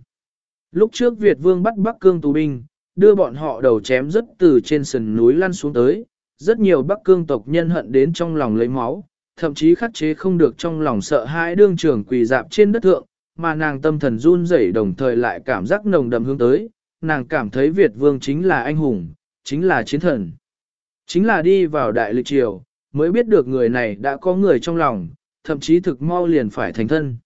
Lúc trước Việt vương bắt Bắc Cương tù binh, đưa bọn họ đầu chém rất từ trên sườn núi lăn xuống tới, rất nhiều Bắc Cương tộc nhân hận đến trong lòng lấy máu, thậm chí khắc chế không được trong lòng sợ hãi đương trưởng quỳ dạp trên đất thượng, mà nàng tâm thần run rẩy đồng thời lại cảm giác nồng đậm hướng tới, nàng cảm thấy Việt vương chính là anh hùng, chính là chiến thần. Chính là đi vào đại lịch triều, mới biết được người này đã có người trong lòng, thậm chí thực mau liền phải thành thân.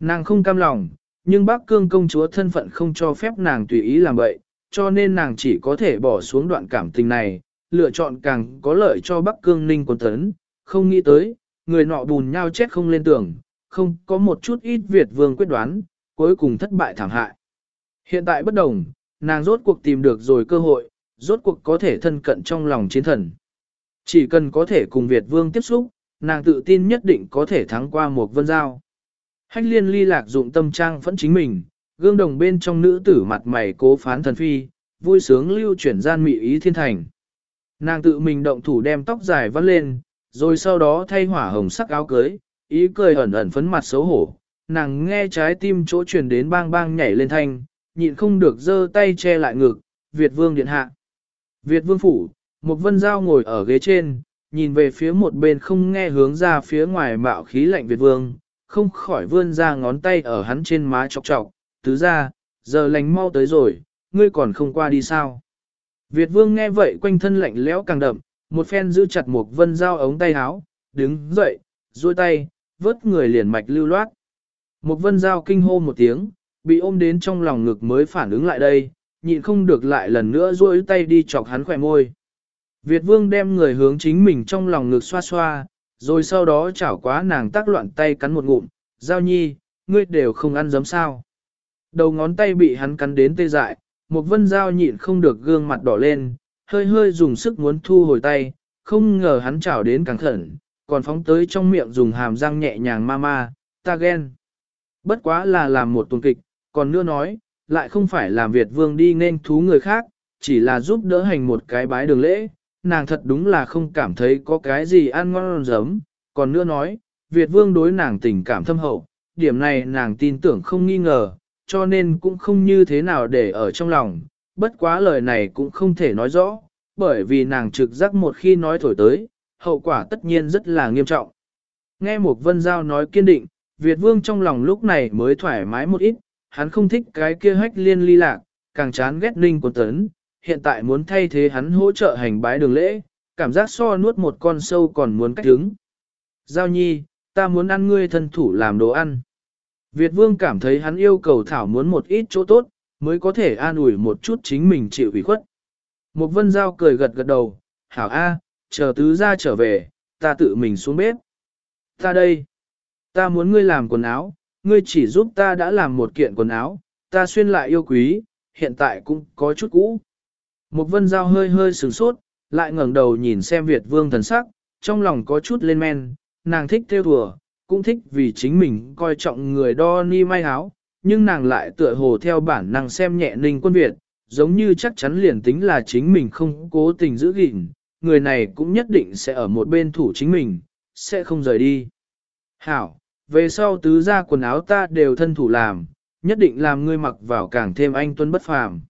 Nàng không cam lòng, nhưng bác cương công chúa thân phận không cho phép nàng tùy ý làm vậy, cho nên nàng chỉ có thể bỏ xuống đoạn cảm tình này, lựa chọn càng có lợi cho Bắc Cương Ninh quân tấn, không nghĩ tới, người nọ bùn nhau chết không lên tường, không có một chút ít Việt vương quyết đoán, cuối cùng thất bại thảm hại. Hiện tại bất đồng, nàng rốt cuộc tìm được rồi cơ hội, rốt cuộc có thể thân cận trong lòng chiến thần. Chỉ cần có thể cùng Việt vương tiếp xúc, nàng tự tin nhất định có thể thắng qua một vân giao. Hách liên ly lạc dụng tâm trang phẫn chính mình, gương đồng bên trong nữ tử mặt mày cố phán thần phi, vui sướng lưu chuyển gian mị ý thiên thành. Nàng tự mình động thủ đem tóc dài vắt lên, rồi sau đó thay hỏa hồng sắc áo cưới, ý cười ẩn ẩn phấn mặt xấu hổ. Nàng nghe trái tim chỗ truyền đến bang bang nhảy lên thanh, nhịn không được giơ tay che lại ngực, Việt vương điện hạ. Việt vương phủ, một vân giao ngồi ở ghế trên, nhìn về phía một bên không nghe hướng ra phía ngoài mạo khí lạnh Việt vương, không khỏi vươn ra ngón tay ở hắn trên má chọc chọc, tứ ra, giờ lành mau tới rồi, ngươi còn không qua đi sao. Việt vương nghe vậy quanh thân lạnh lẽo càng đậm, một phen giữ chặt một vân dao ống tay áo, đứng dậy, duỗi tay, vớt người liền mạch lưu loát. Một vân dao kinh hô một tiếng, bị ôm đến trong lòng ngực mới phản ứng lại đây, nhịn không được lại lần nữa duỗi tay đi chọc hắn khỏe môi. Việt vương đem người hướng chính mình trong lòng ngực xoa xoa, rồi sau đó chảo quá nàng tác loạn tay cắn một ngụm, giao nhi, ngươi đều không ăn giấm sao. Đầu ngón tay bị hắn cắn đến tê dại, một vân dao nhịn không được gương mặt đỏ lên, hơi hơi dùng sức muốn thu hồi tay, không ngờ hắn chảo đến càng khẩn, còn phóng tới trong miệng dùng hàm răng nhẹ nhàng ma ma, ta ghen. Bất quá là làm một tuần kịch, còn nữa nói, lại không phải làm Việt vương đi nên thú người khác, chỉ là giúp đỡ hành một cái bái đường lễ, nàng thật đúng là không cảm thấy có cái gì ăn ngon giấm, còn nữa nói, Việt vương đối nàng tình cảm thâm hậu, điểm này nàng tin tưởng không nghi ngờ, cho nên cũng không như thế nào để ở trong lòng, bất quá lời này cũng không thể nói rõ, bởi vì nàng trực giác một khi nói thổi tới, hậu quả tất nhiên rất là nghiêm trọng. Nghe một vân giao nói kiên định, Việt vương trong lòng lúc này mới thoải mái một ít, hắn không thích cái kia hách liên ly lạc, càng chán ghét ninh của tấn, hiện tại muốn thay thế hắn hỗ trợ hành bái đường lễ, cảm giác so nuốt một con sâu còn muốn cách đứng. Giao nhi, ta muốn ăn ngươi thân thủ làm đồ ăn. Việt vương cảm thấy hắn yêu cầu thảo muốn một ít chỗ tốt, mới có thể an ủi một chút chính mình chịu ủy khuất. Một vân giao cười gật gật đầu, hảo A, chờ tứ ra trở về, ta tự mình xuống bếp. Ta đây, ta muốn ngươi làm quần áo, ngươi chỉ giúp ta đã làm một kiện quần áo, ta xuyên lại yêu quý, hiện tại cũng có chút cũ. Một vân giao hơi hơi sửng sốt, lại ngẩng đầu nhìn xem Việt vương thần sắc, trong lòng có chút lên men, nàng thích theo thùa, cũng thích vì chính mình coi trọng người đo ni may áo, nhưng nàng lại tựa hồ theo bản năng xem nhẹ ninh quân Việt, giống như chắc chắn liền tính là chính mình không cố tình giữ gìn, người này cũng nhất định sẽ ở một bên thủ chính mình, sẽ không rời đi. Hảo, về sau tứ ra quần áo ta đều thân thủ làm, nhất định làm ngươi mặc vào càng thêm anh tuân bất phàm.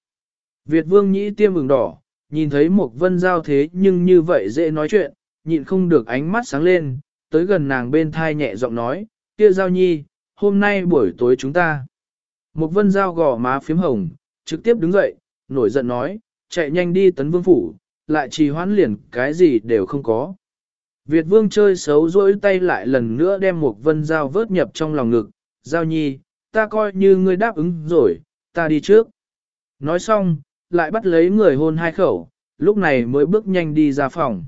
Việt vương nhĩ tiêm ửng đỏ, nhìn thấy một vân giao thế nhưng như vậy dễ nói chuyện, nhịn không được ánh mắt sáng lên, tới gần nàng bên thai nhẹ giọng nói, kia giao nhi, hôm nay buổi tối chúng ta. Một vân giao gò má phím hồng, trực tiếp đứng dậy, nổi giận nói, chạy nhanh đi tấn vương phủ, lại trì hoãn liền cái gì đều không có. Việt vương chơi xấu rỗi tay lại lần nữa đem một vân giao vớt nhập trong lòng ngực, giao nhi, ta coi như ngươi đáp ứng rồi, ta đi trước. Nói xong, lại bắt lấy người hôn hai khẩu, lúc này mới bước nhanh đi ra phòng.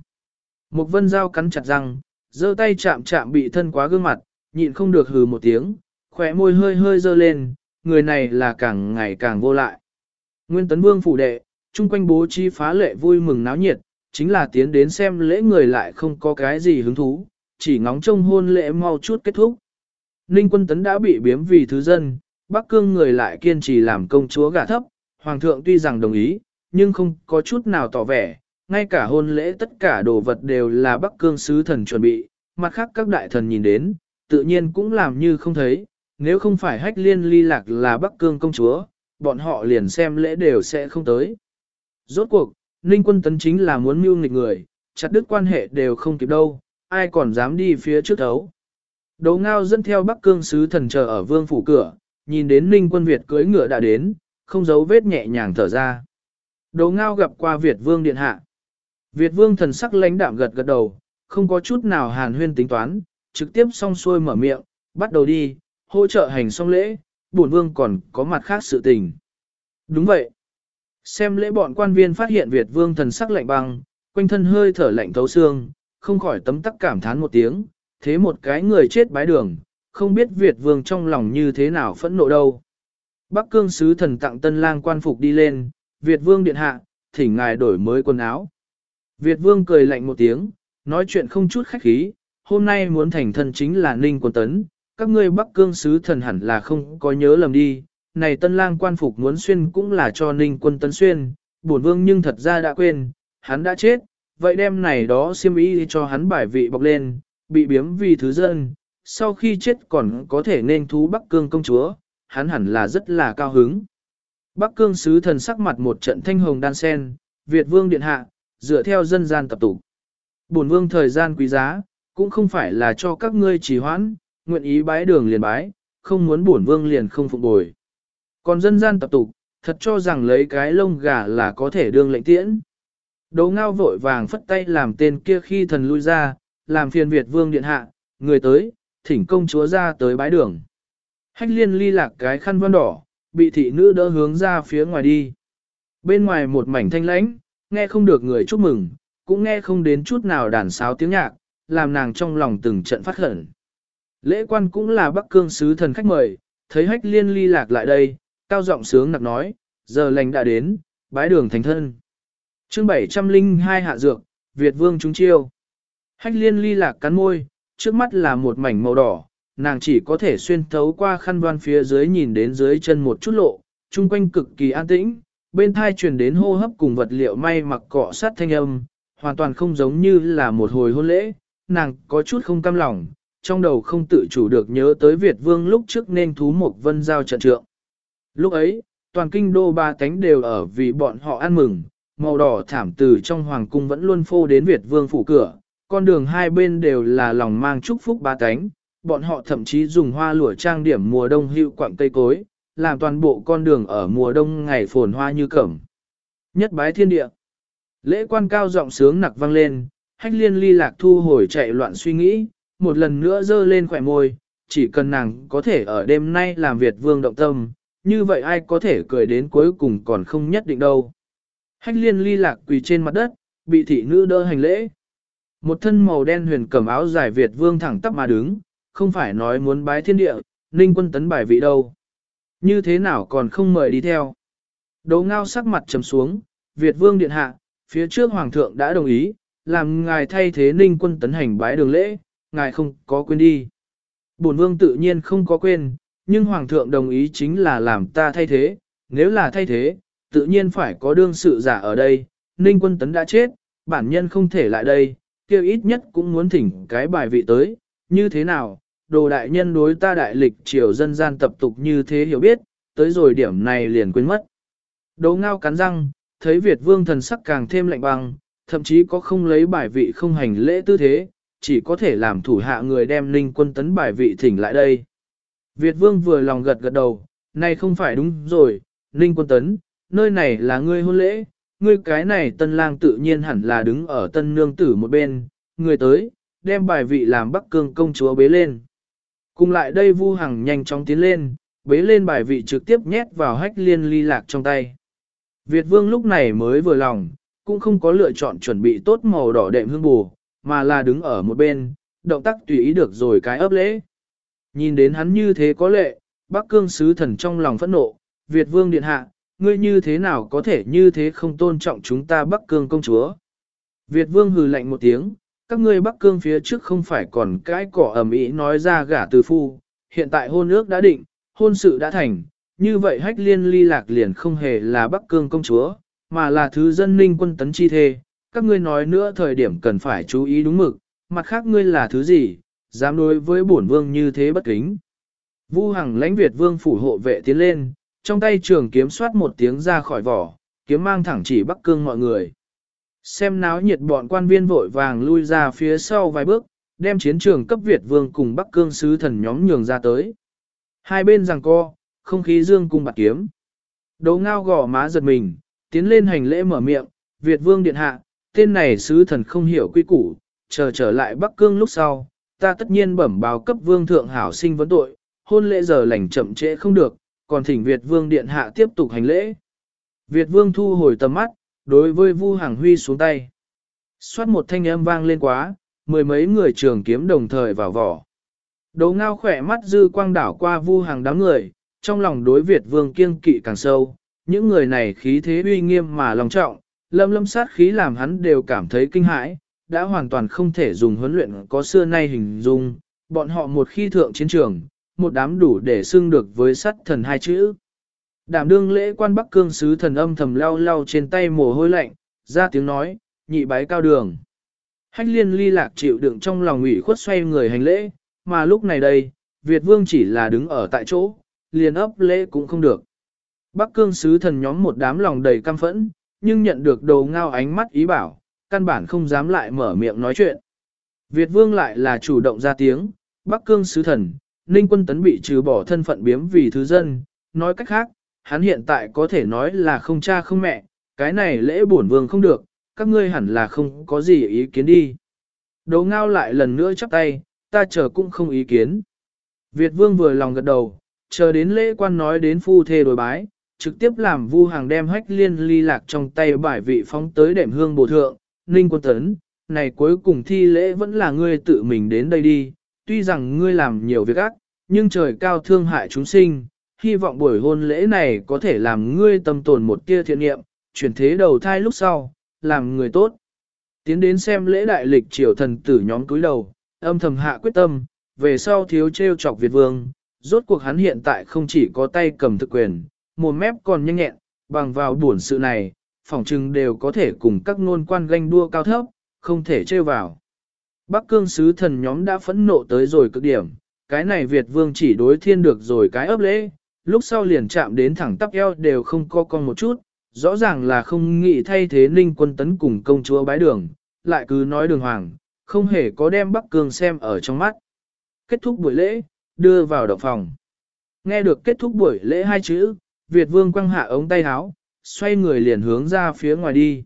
Mục vân giao cắn chặt răng, giơ tay chạm chạm bị thân quá gương mặt, nhịn không được hừ một tiếng, khỏe môi hơi hơi dơ lên, người này là càng ngày càng vô lại. Nguyên tấn vương phủ đệ, chung quanh bố trí phá lệ vui mừng náo nhiệt, chính là tiến đến xem lễ người lại không có cái gì hứng thú, chỉ ngóng trông hôn lễ mau chút kết thúc. Ninh quân tấn đã bị biếm vì thứ dân, Bắc Cương người lại kiên trì làm công chúa gả thấp, Hoàng thượng tuy rằng đồng ý, nhưng không có chút nào tỏ vẻ, ngay cả hôn lễ tất cả đồ vật đều là Bắc Cương sứ thần chuẩn bị, mặt khác các đại thần nhìn đến, tự nhiên cũng làm như không thấy, nếu không phải hách liên ly lạc là Bắc Cương công chúa, bọn họ liền xem lễ đều sẽ không tới. Rốt cuộc, Ninh quân tấn chính là muốn mưu nghịch người, chặt đứt quan hệ đều không kịp đâu, ai còn dám đi phía trước thấu. Đấu ngao dẫn theo Bắc Cương sứ thần chờ ở vương phủ cửa, nhìn đến Ninh quân Việt cưỡi ngựa đã đến, không giấu vết nhẹ nhàng thở ra. Đồ ngao gặp qua Việt vương điện hạ. Việt vương thần sắc lãnh đạm gật gật đầu, không có chút nào hàn huyên tính toán, trực tiếp xong xuôi mở miệng, bắt đầu đi, hỗ trợ hành xong lễ, bổn vương còn có mặt khác sự tình. Đúng vậy. Xem lễ bọn quan viên phát hiện Việt vương thần sắc lạnh băng, quanh thân hơi thở lạnh thấu xương, không khỏi tấm tắc cảm thán một tiếng, thế một cái người chết bái đường, không biết Việt vương trong lòng như thế nào phẫn nộ đâu. Bắc cương sứ thần tặng tân lang quan phục đi lên, Việt vương điện hạ, thỉnh ngài đổi mới quần áo. Việt vương cười lạnh một tiếng, nói chuyện không chút khách khí, hôm nay muốn thành thân chính là Ninh Quân Tấn, các ngươi Bắc Cương sứ thần hẳn là không có nhớ lầm đi, này tân lang quan phục muốn xuyên cũng là cho Ninh Quân Tấn xuyên, bổn vương nhưng thật ra đã quên, hắn đã chết, vậy đem này đó siêm ý cho hắn bài vị bọc lên, bị biếm vì thứ dân, sau khi chết còn có thể nên thú Bắc Cương công chúa, hắn hẳn là rất là cao hứng. Bắc Cương sứ thần sắc mặt một trận thanh hồng đan sen, Việt vương điện hạ, dựa theo dân gian tập tục. Bổn vương thời gian quý giá, cũng không phải là cho các ngươi trì hoãn, nguyện ý bái đường liền bái, không muốn bổn vương liền không phục bồi. Còn dân gian tập tục, thật cho rằng lấy cái lông gà là có thể đương lệnh tiễn. Đấu ngao vội vàng phất tay làm tên kia khi thần lui ra, làm phiền Việt vương điện hạ, người tới, thỉnh công chúa ra tới bái đường. Hách liên ly lạc cái khăn văn đỏ, bị thị nữ đỡ hướng ra phía ngoài đi. Bên ngoài một mảnh thanh lãnh, nghe không được người chúc mừng, cũng nghe không đến chút nào đàn sáo tiếng nhạc, làm nàng trong lòng từng trận phát khẩn. Lễ quan cũng là Bắc Cương sứ thần khách mời, thấy hách liên ly lạc lại đây, cao giọng sướng nặc nói, giờ lành đã đến, bái đường thành thân. chương 702 hạ dược, Việt vương chúng chiêu. Hách liên ly lạc cắn môi, trước mắt là một mảnh màu đỏ, nàng chỉ có thể xuyên thấu qua khăn đoan phía dưới nhìn đến dưới chân một chút lộ, chung quanh cực kỳ an tĩnh, bên thai truyền đến hô hấp cùng vật liệu may mặc cọ sát thanh âm, hoàn toàn không giống như là một hồi hôn lễ, nàng có chút không cam lòng, trong đầu không tự chủ được nhớ tới Việt Vương lúc trước nên thú một vân giao trận trượng. Lúc ấy, toàn kinh đô ba tánh đều ở vì bọn họ ăn mừng, màu đỏ thảm từ trong hoàng cung vẫn luôn phô đến Việt Vương phủ cửa, con đường hai bên đều là lòng mang chúc phúc ba tánh, bọn họ thậm chí dùng hoa lụa trang điểm mùa đông hữu quặng cây cối, làm toàn bộ con đường ở mùa đông ngày phồn hoa như cẩm. Nhất bái thiên địa. Lễ quan cao giọng sướng nặc vang lên, hách liên ly lạc thu hồi chạy loạn suy nghĩ, một lần nữa dơ lên khỏe môi, chỉ cần nàng có thể ở đêm nay làm Việt vương động tâm, như vậy ai có thể cười đến cuối cùng còn không nhất định đâu. Hách liên ly lạc quỳ trên mặt đất, bị thị nữ đỡ hành lễ. Một thân màu đen huyền cầm áo dài Việt vương thẳng tắp mà đứng, không phải nói muốn bái thiên địa, ninh quân tấn bài vị đâu. Như thế nào còn không mời đi theo. Đỗ ngao sắc mặt trầm xuống, Việt vương điện hạ, phía trước hoàng thượng đã đồng ý, làm ngài thay thế ninh quân tấn hành bái đường lễ, ngài không có quên đi. Bổn vương tự nhiên không có quên, nhưng hoàng thượng đồng ý chính là làm ta thay thế, nếu là thay thế, tự nhiên phải có đương sự giả ở đây, ninh quân tấn đã chết, bản nhân không thể lại đây, kêu ít nhất cũng muốn thỉnh cái bài vị tới, như thế nào, đồ đại nhân đối ta đại lịch triều dân gian tập tục như thế hiểu biết, tới rồi điểm này liền quên mất. Đồ ngao cắn răng, thấy Việt vương thần sắc càng thêm lạnh băng, thậm chí có không lấy bài vị không hành lễ tư thế, chỉ có thể làm thủ hạ người đem Ninh quân tấn bài vị thỉnh lại đây. Việt vương vừa lòng gật gật đầu, này không phải đúng rồi, Ninh quân tấn, nơi này là ngươi hôn lễ, ngươi cái này tân lang tự nhiên hẳn là đứng ở tân nương tử một bên, người tới, đem bài vị làm bắc cương công chúa bế lên. Cùng lại đây Vu Hằng nhanh chóng tiến lên, bế lên bài vị trực tiếp nhét vào hách liên ly lạc trong tay. Việt vương lúc này mới vừa lòng, cũng không có lựa chọn chuẩn bị tốt màu đỏ đệm hương bù, mà là đứng ở một bên, động tác tùy ý được rồi cái ấp lễ. Nhìn đến hắn như thế có lệ, Bắc Cương sứ thần trong lòng phẫn nộ, Việt vương điện hạ, ngươi như thế nào có thể như thế không tôn trọng chúng ta Bắc Cương công chúa. Việt vương hừ lạnh một tiếng, các ngươi Bắc Cương phía trước không phải còn cái cỏ ẩm ý nói ra gả từ phu, hiện tại hôn ước đã định, hôn sự đã thành, như vậy hách liên ly lạc liền không hề là Bắc Cương công chúa, mà là thứ dân ninh quân tấn chi thê, các ngươi nói nữa thời điểm cần phải chú ý đúng mực, mặt khác ngươi là thứ gì, dám đối với bổn vương như thế bất kính. Vu Hằng lãnh Việt vương phủ hộ vệ tiến lên, trong tay trường kiếm xoát một tiếng ra khỏi vỏ, kiếm mang thẳng chỉ Bắc Cương mọi người. Xem náo nhiệt bọn quan viên vội vàng lui ra phía sau vài bước, đem chiến trường cấp Việt vương cùng Bắc Cương sứ thần nhóm nhường ra tới. Hai bên giằng co, không khí dương cung bạc kiếm. Đấu ngao gò má giật mình, tiến lên hành lễ mở miệng, Việt vương điện hạ, tên này sứ thần không hiểu quy củ, chờ trở lại Bắc Cương lúc sau, ta tất nhiên bẩm báo cấp vương thượng hảo sinh vấn tội, hôn lễ giờ lành chậm trễ không được, còn thỉnh Việt vương điện hạ tiếp tục hành lễ. Việt vương thu hồi tầm mắt, đối với Vu Hàng Huy xuống tay. Xoát một thanh âm vang lên quá, mười mấy người trường kiếm đồng thời vào vỏ. Đồ ngao khỏe mắt dư quang đảo qua Vu Hàng đám người, trong lòng đối Việt vương kiêng kỵ càng sâu, những người này khí thế uy nghiêm mà lòng trọng, lâm lâm sát khí làm hắn đều cảm thấy kinh hãi, đã hoàn toàn không thể dùng huấn luyện có xưa nay hình dung, bọn họ một khi thượng chiến trường, một đám đủ để xưng được với sắt thần hai chữ. Đảm đương lễ quan Bắc Cương sứ thần âm thầm lau lau trên tay mồ hôi lạnh, ra tiếng nói, nhị bái cao đường. Hách liên ly lạc chịu đựng trong lòng ủy khuất xoay người hành lễ, mà lúc này đây, Việt vương chỉ là đứng ở tại chỗ, liền ấp lễ cũng không được. Bắc cương sứ thần nhóm một đám lòng đầy căm phẫn, nhưng nhận được đầu ngao ánh mắt ý bảo, căn bản không dám lại mở miệng nói chuyện. Việt vương lại là chủ động ra tiếng, Bắc cương sứ thần, Ninh quân tấn bị trừ bỏ thân phận biếm vì thứ dân, nói cách khác, hắn hiện tại có thể nói là không cha không mẹ, cái này lễ bổn vương không được, các ngươi hẳn là không có gì ý kiến đi. đồ ngao lại lần nữa chắp tay, ta chờ cũng không ý kiến. Việt vương vừa lòng gật đầu, chờ đến lễ quan nói đến phu thê đối bái, trực tiếp làm vu hàng đem hách liên ly lạc trong tay bài vị phóng tới đệm hương bổ thượng, ninh quân tấn, này cuối cùng thi lễ vẫn là ngươi tự mình đến đây đi, tuy rằng ngươi làm nhiều việc ác, nhưng trời cao thương hại chúng sinh, hy vọng buổi hôn lễ này có thể làm ngươi tâm tồn một tia thiện niệm, chuyển thế đầu thai lúc sau, làm người tốt. Tiến đến xem lễ đại lịch triều thần tử nhóm cúi đầu, âm thầm hạ quyết tâm, về sau thiếu treo chọc Việt vương, rốt cuộc hắn hiện tại không chỉ có tay cầm thực quyền, một mép còn nhanh nhẹn, bằng vào buồn sự này, phỏng chừng đều có thể cùng các nôn quan ganh đua cao thấp, không thể trêu vào. Bắc cương sứ thần nhóm đã phẫn nộ tới rồi cực điểm, cái này Việt vương chỉ đối thiên được rồi cái ấp lễ, lúc sau liền chạm đến thẳng tắp eo đều không co con một chút, rõ ràng là không nghĩ thay thế ninh quân tấn cùng công chúa bái đường, lại cứ nói đường hoàng, không hề có đem Bắc Cương xem ở trong mắt. Kết thúc buổi lễ, đưa vào động phòng. Nghe được kết thúc buổi lễ hai chữ, Việt vương quăng hạ ống tay áo, xoay người liền hướng ra phía ngoài đi.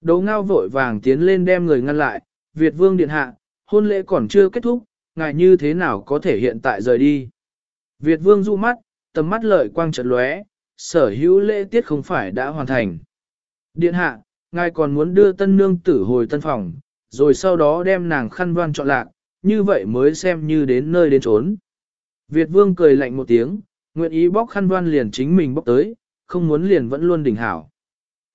Đấu ngao vội vàng tiến lên đem người ngăn lại, Việt vương điện hạ, hôn lễ còn chưa kết thúc, ngài như thế nào có thể hiện tại rời đi. Việt vương du mắt, tầm mắt lợi quang chợt lóe, sở hữu lễ tiết không phải đã hoàn thành. Điện hạ, ngài còn muốn đưa tân nương tử hồi tân phòng, rồi sau đó đem nàng khăn đoan chọn lạc, như vậy mới xem như đến nơi đến trốn. Việt vương cười lạnh một tiếng, nguyện ý bóc khăn đoan liền chính mình bóc tới, không muốn liền vẫn luôn đỉnh hảo.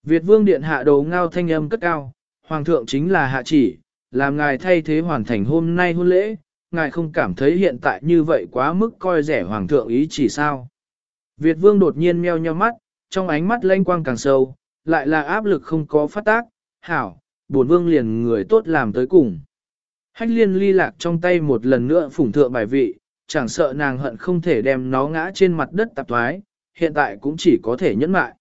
Việt vương điện hạ đầu ngao thanh âm cất cao, hoàng thượng chính là hạ chỉ, làm ngài thay thế hoàn thành hôm nay hôn lễ, ngài không cảm thấy hiện tại như vậy quá mức coi rẻ hoàng thượng ý chỉ sao. Việt vương đột nhiên meo nheo mắt, trong ánh mắt lanh quang càng sâu, lại là áp lực không có phát tác, hảo, buồn vương liền người tốt làm tới cùng. Hách liên ly lạc trong tay một lần nữa phủng thượng bài vị, chẳng sợ nàng hận không thể đem nó ngã trên mặt đất tạp thoái, hiện tại cũng chỉ có thể nhẫn mại.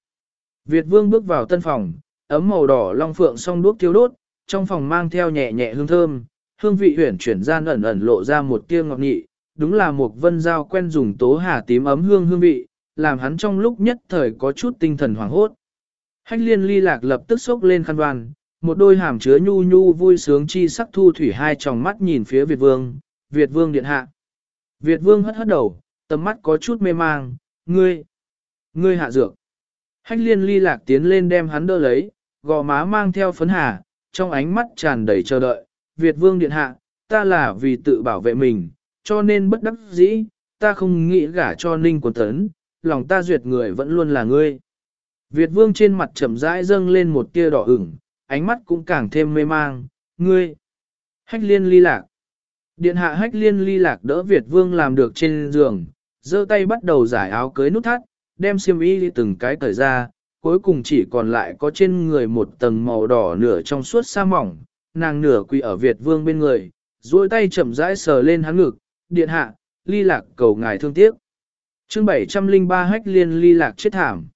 Việt vương bước vào tân phòng, ấm màu đỏ long phượng song đuốc thiêu đốt, trong phòng mang theo nhẹ nhẹ hương thơm, hương vị huyển chuyển gian ẩn ẩn lộ ra một tia ngọt nhị, đúng là một vân giao quen dùng tố hà tím ấm hương hương vị, làm hắn trong lúc nhất thời có chút tinh thần hoảng hốt. Hách liên ly lạc lập tức sốc lên khăn đoan, một đôi hàm chứa nhu nhu vui sướng chi sắc thu thủy hai tròng mắt nhìn phía Việt Vương, Việt Vương điện hạ. Việt Vương hất hất đầu, tầm mắt có chút mê mang, ngươi, ngươi hạ dược. Hách liên ly lạc tiến lên đem hắn đỡ lấy, gò má mang theo phấn hà, trong ánh mắt tràn đầy chờ đợi, Việt Vương điện hạ, ta là vì tự bảo vệ mình, cho nên bất đắc dĩ, ta không nghĩ gả cho Ninh Quân Tấn, lòng ta duyệt người vẫn luôn là ngươi. Việt Vương trên mặt chậm rãi dâng lên một tia đỏ ửng, ánh mắt cũng càng thêm mê mang, ngươi. Hách liên ly lạc. Điện hạ hách liên ly lạc đỡ Việt Vương làm được trên giường, giơ tay bắt đầu giải áo cưới nút thắt, đem xiêm y từng cái cởi ra, cuối cùng chỉ còn lại có trên người một tầng màu đỏ nửa trong suốt sa mỏng, nàng nửa quỳ ở Việt Vương bên người, duỗi tay chậm rãi sờ lên hắn ngực, điện hạ, ly lạc cầu ngài thương tiếc. chương 703 hách liên ly lạc chết thảm.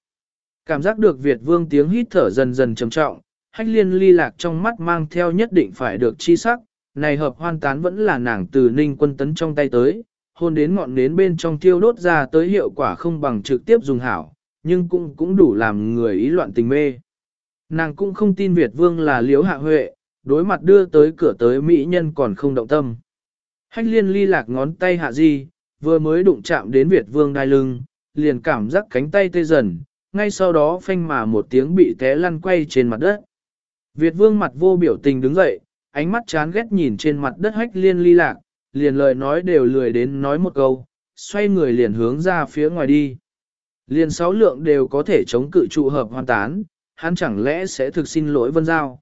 Cảm giác được Việt Vương tiếng hít thở dần dần trầm trọng, hách liên ly lạc trong mắt mang theo nhất định phải được chi sắc, này hợp hoan tán vẫn là nàng từ ninh quân tấn trong tay tới, hôn đến ngọn nến bên trong tiêu đốt ra tới hiệu quả không bằng trực tiếp dùng hảo, nhưng cũng cũng đủ làm người ý loạn tình mê. Nàng cũng không tin Việt Vương là liếu hạ huệ, đối mặt đưa tới cửa tới Mỹ nhân còn không động tâm. Hách liên ly lạc ngón tay hạ di, vừa mới đụng chạm đến Việt Vương đai lưng, liền cảm giác cánh tay tê dần, ngay sau đó phanh mà một tiếng bị té lăn quay trên mặt đất. Việt Vương mặt vô biểu tình đứng dậy, ánh mắt chán ghét nhìn trên mặt đất hách liên ly lạc, liền lời nói đều lười đến nói một câu, xoay người liền hướng ra phía ngoài đi. Liền sáu lượng đều có thể chống cự trụ hợp hoàn tán, hắn chẳng lẽ sẽ thực xin lỗi vân giao.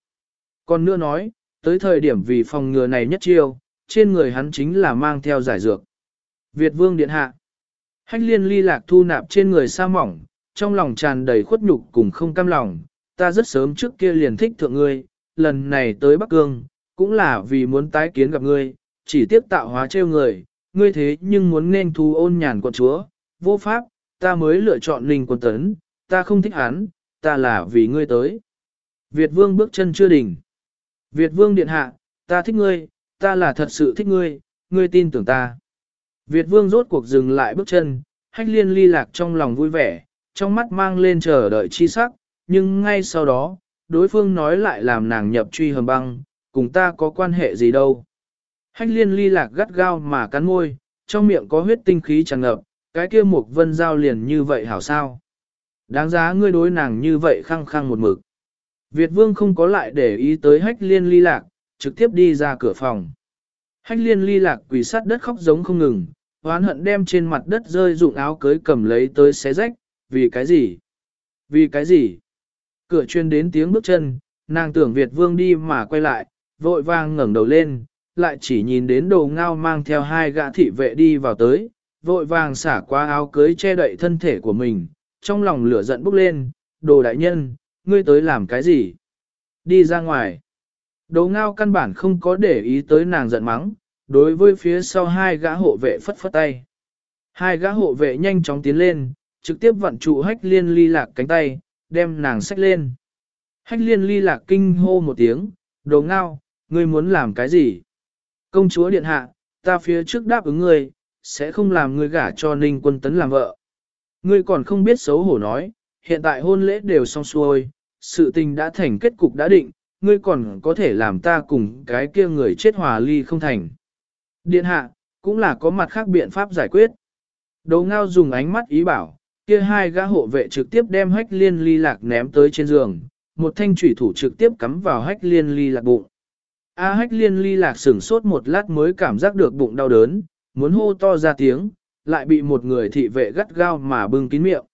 Còn nữa nói, tới thời điểm vì phòng ngừa này nhất chiêu, trên người hắn chính là mang theo giải dược. Việt vương điện hạ. Hách liên ly lạc thu nạp trên người sa mỏng, trong lòng tràn đầy khuất nhục cùng không cam lòng. Ta rất sớm trước kia liền thích thượng ngươi, lần này tới Bắc Cương, cũng là vì muốn tái kiến gặp ngươi, chỉ tiếp tạo hóa trêu người, ngươi thế nhưng muốn nên thu ôn nhàn quận chúa, vô pháp, ta mới lựa chọn Ninh quân tấn, ta không thích hắn, ta là vì ngươi tới. Việt vương bước chân chưa đỉnh. Việt vương điện hạ, ta thích ngươi, ta là thật sự thích ngươi, ngươi tin tưởng ta. Việt vương rốt cuộc dừng lại bước chân, hách liên ly lạc trong lòng vui vẻ, trong mắt mang lên chờ đợi chi sắc, nhưng ngay sau đó, đối phương nói lại làm nàng nhập truy hầm băng, cùng ta có quan hệ gì đâu. Hách liên ly lạc gắt gao mà cắn môi, trong miệng có huyết tinh khí tràn ngập, cái kia mục vân giao liền như vậy hảo sao. Đáng giá ngươi đối nàng như vậy khăng khăng một mực. Việt vương không có lại để ý tới hách liên ly lạc, trực tiếp đi ra cửa phòng. Hách liên ly lạc quỳ sát đất khóc giống không ngừng, hoán hận đem trên mặt đất rơi dụng áo cưới cầm lấy tới xé rách, vì cái gì? Vì cái gì? Cửa chuyên đến tiếng bước chân, nàng tưởng Việt vương đi mà quay lại, vội vàng ngẩng đầu lên, lại chỉ nhìn đến đồ ngao mang theo hai gã thị vệ đi vào tới, vội vàng xả qua áo cưới che đậy thân thể của mình, trong lòng lửa giận bốc lên, đồ đại nhân, ngươi tới làm cái gì? Đi ra ngoài. Đồ ngao căn bản không có để ý tới nàng giận mắng, đối với phía sau hai gã hộ vệ phất phất tay. Hai gã hộ vệ nhanh chóng tiến lên, trực tiếp vận trụ hách liên ly lạc cánh tay, đem nàng xách lên. Hách liên ly lạc kinh hô một tiếng, đồ ngao, ngươi muốn làm cái gì? Công chúa điện hạ, ta phía trước đáp ứng ngươi, sẽ không làm ngươi gả cho ninh quân tấn làm vợ. Ngươi còn không biết xấu hổ nói, hiện tại hôn lễ đều xong xuôi, sự tình đã thành kết cục đã định, ngươi còn có thể làm ta cùng cái kia người chết hòa ly không thành. Điện hạ, cũng là có mặt khác biện pháp giải quyết. Đấu ngao dùng ánh mắt ý bảo, kia hai gã hộ vệ trực tiếp đem hách liên ly lạc ném tới trên giường, một thanh thủy thủ trực tiếp cắm vào hách liên ly lạc bụng. A hách liên ly lạc sửng sốt một lát mới cảm giác được bụng đau đớn, muốn hô to ra tiếng, lại bị một người thị vệ gắt gao mà bưng kín miệng.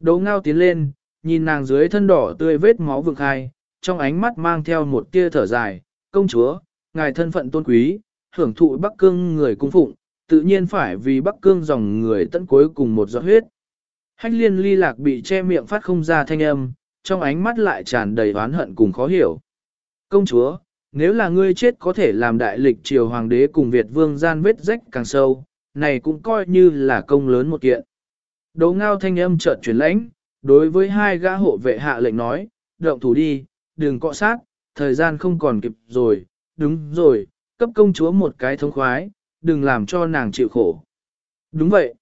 Đấu ngao tiến lên, nhìn nàng dưới thân đỏ tươi vết máu vực hai, trong ánh mắt mang theo một tia thở dài, công chúa, ngài thân phận tôn quý, hưởng thụ Bắc Cương người cung phụng, tự nhiên phải vì Bắc Cương dòng người tận cuối cùng một giọt huyết. Hách liên ly lạc bị che miệng phát không ra thanh âm, trong ánh mắt lại tràn đầy oán hận cùng khó hiểu. Công chúa, nếu là ngươi chết có thể làm đại lịch triều hoàng đế cùng Việt vương gian vết rách càng sâu, này cũng coi như là công lớn một kiện. đố ngao thanh âm chợt chuyển lãnh, đối với hai gã hộ vệ hạ lệnh nói, động thủ đi, đừng cọ sát, thời gian không còn kịp rồi, đúng rồi, cấp công chúa một cái thống khoái, đừng làm cho nàng chịu khổ. Đúng vậy.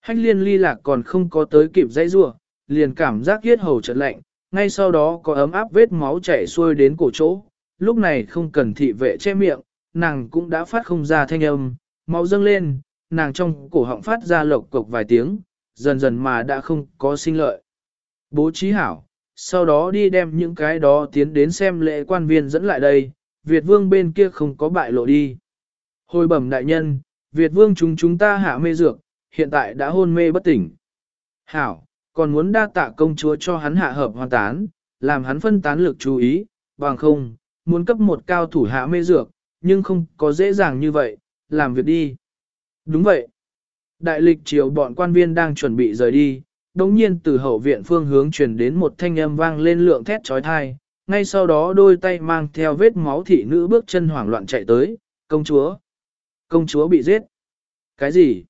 Hách liên ly lạc còn không có tới kịp dãy rua, liền cảm giác yết hầu chợt lạnh, ngay sau đó có ấm áp vết máu chảy xuôi đến cổ chỗ, lúc này không cần thị vệ che miệng, nàng cũng đã phát không ra thanh âm, máu dâng lên, nàng trong cổ họng phát ra lộc cộc vài tiếng, dần dần mà đã không có sinh lợi. Bố trí hảo, sau đó đi đem những cái đó tiến đến xem lễ quan viên dẫn lại đây, Việt vương bên kia không có bại lộ đi. Hồi bẩm đại nhân, Việt vương chúng chúng ta hạ mê dược, hiện tại đã hôn mê bất tỉnh. Hảo, còn muốn đa tạ công chúa cho hắn hạ hợp hoàn tán, làm hắn phân tán lực chú ý, bằng không, muốn cấp một cao thủ hạ mê dược, nhưng không có dễ dàng như vậy, làm việc đi. Đúng vậy. Đại lịch triều bọn quan viên đang chuẩn bị rời đi, đồng nhiên từ hậu viện phương hướng truyền đến một thanh âm vang lên lượng thét trói thai, ngay sau đó đôi tay mang theo vết máu thị nữ bước chân hoảng loạn chạy tới, công chúa. Công chúa bị giết. Cái gì?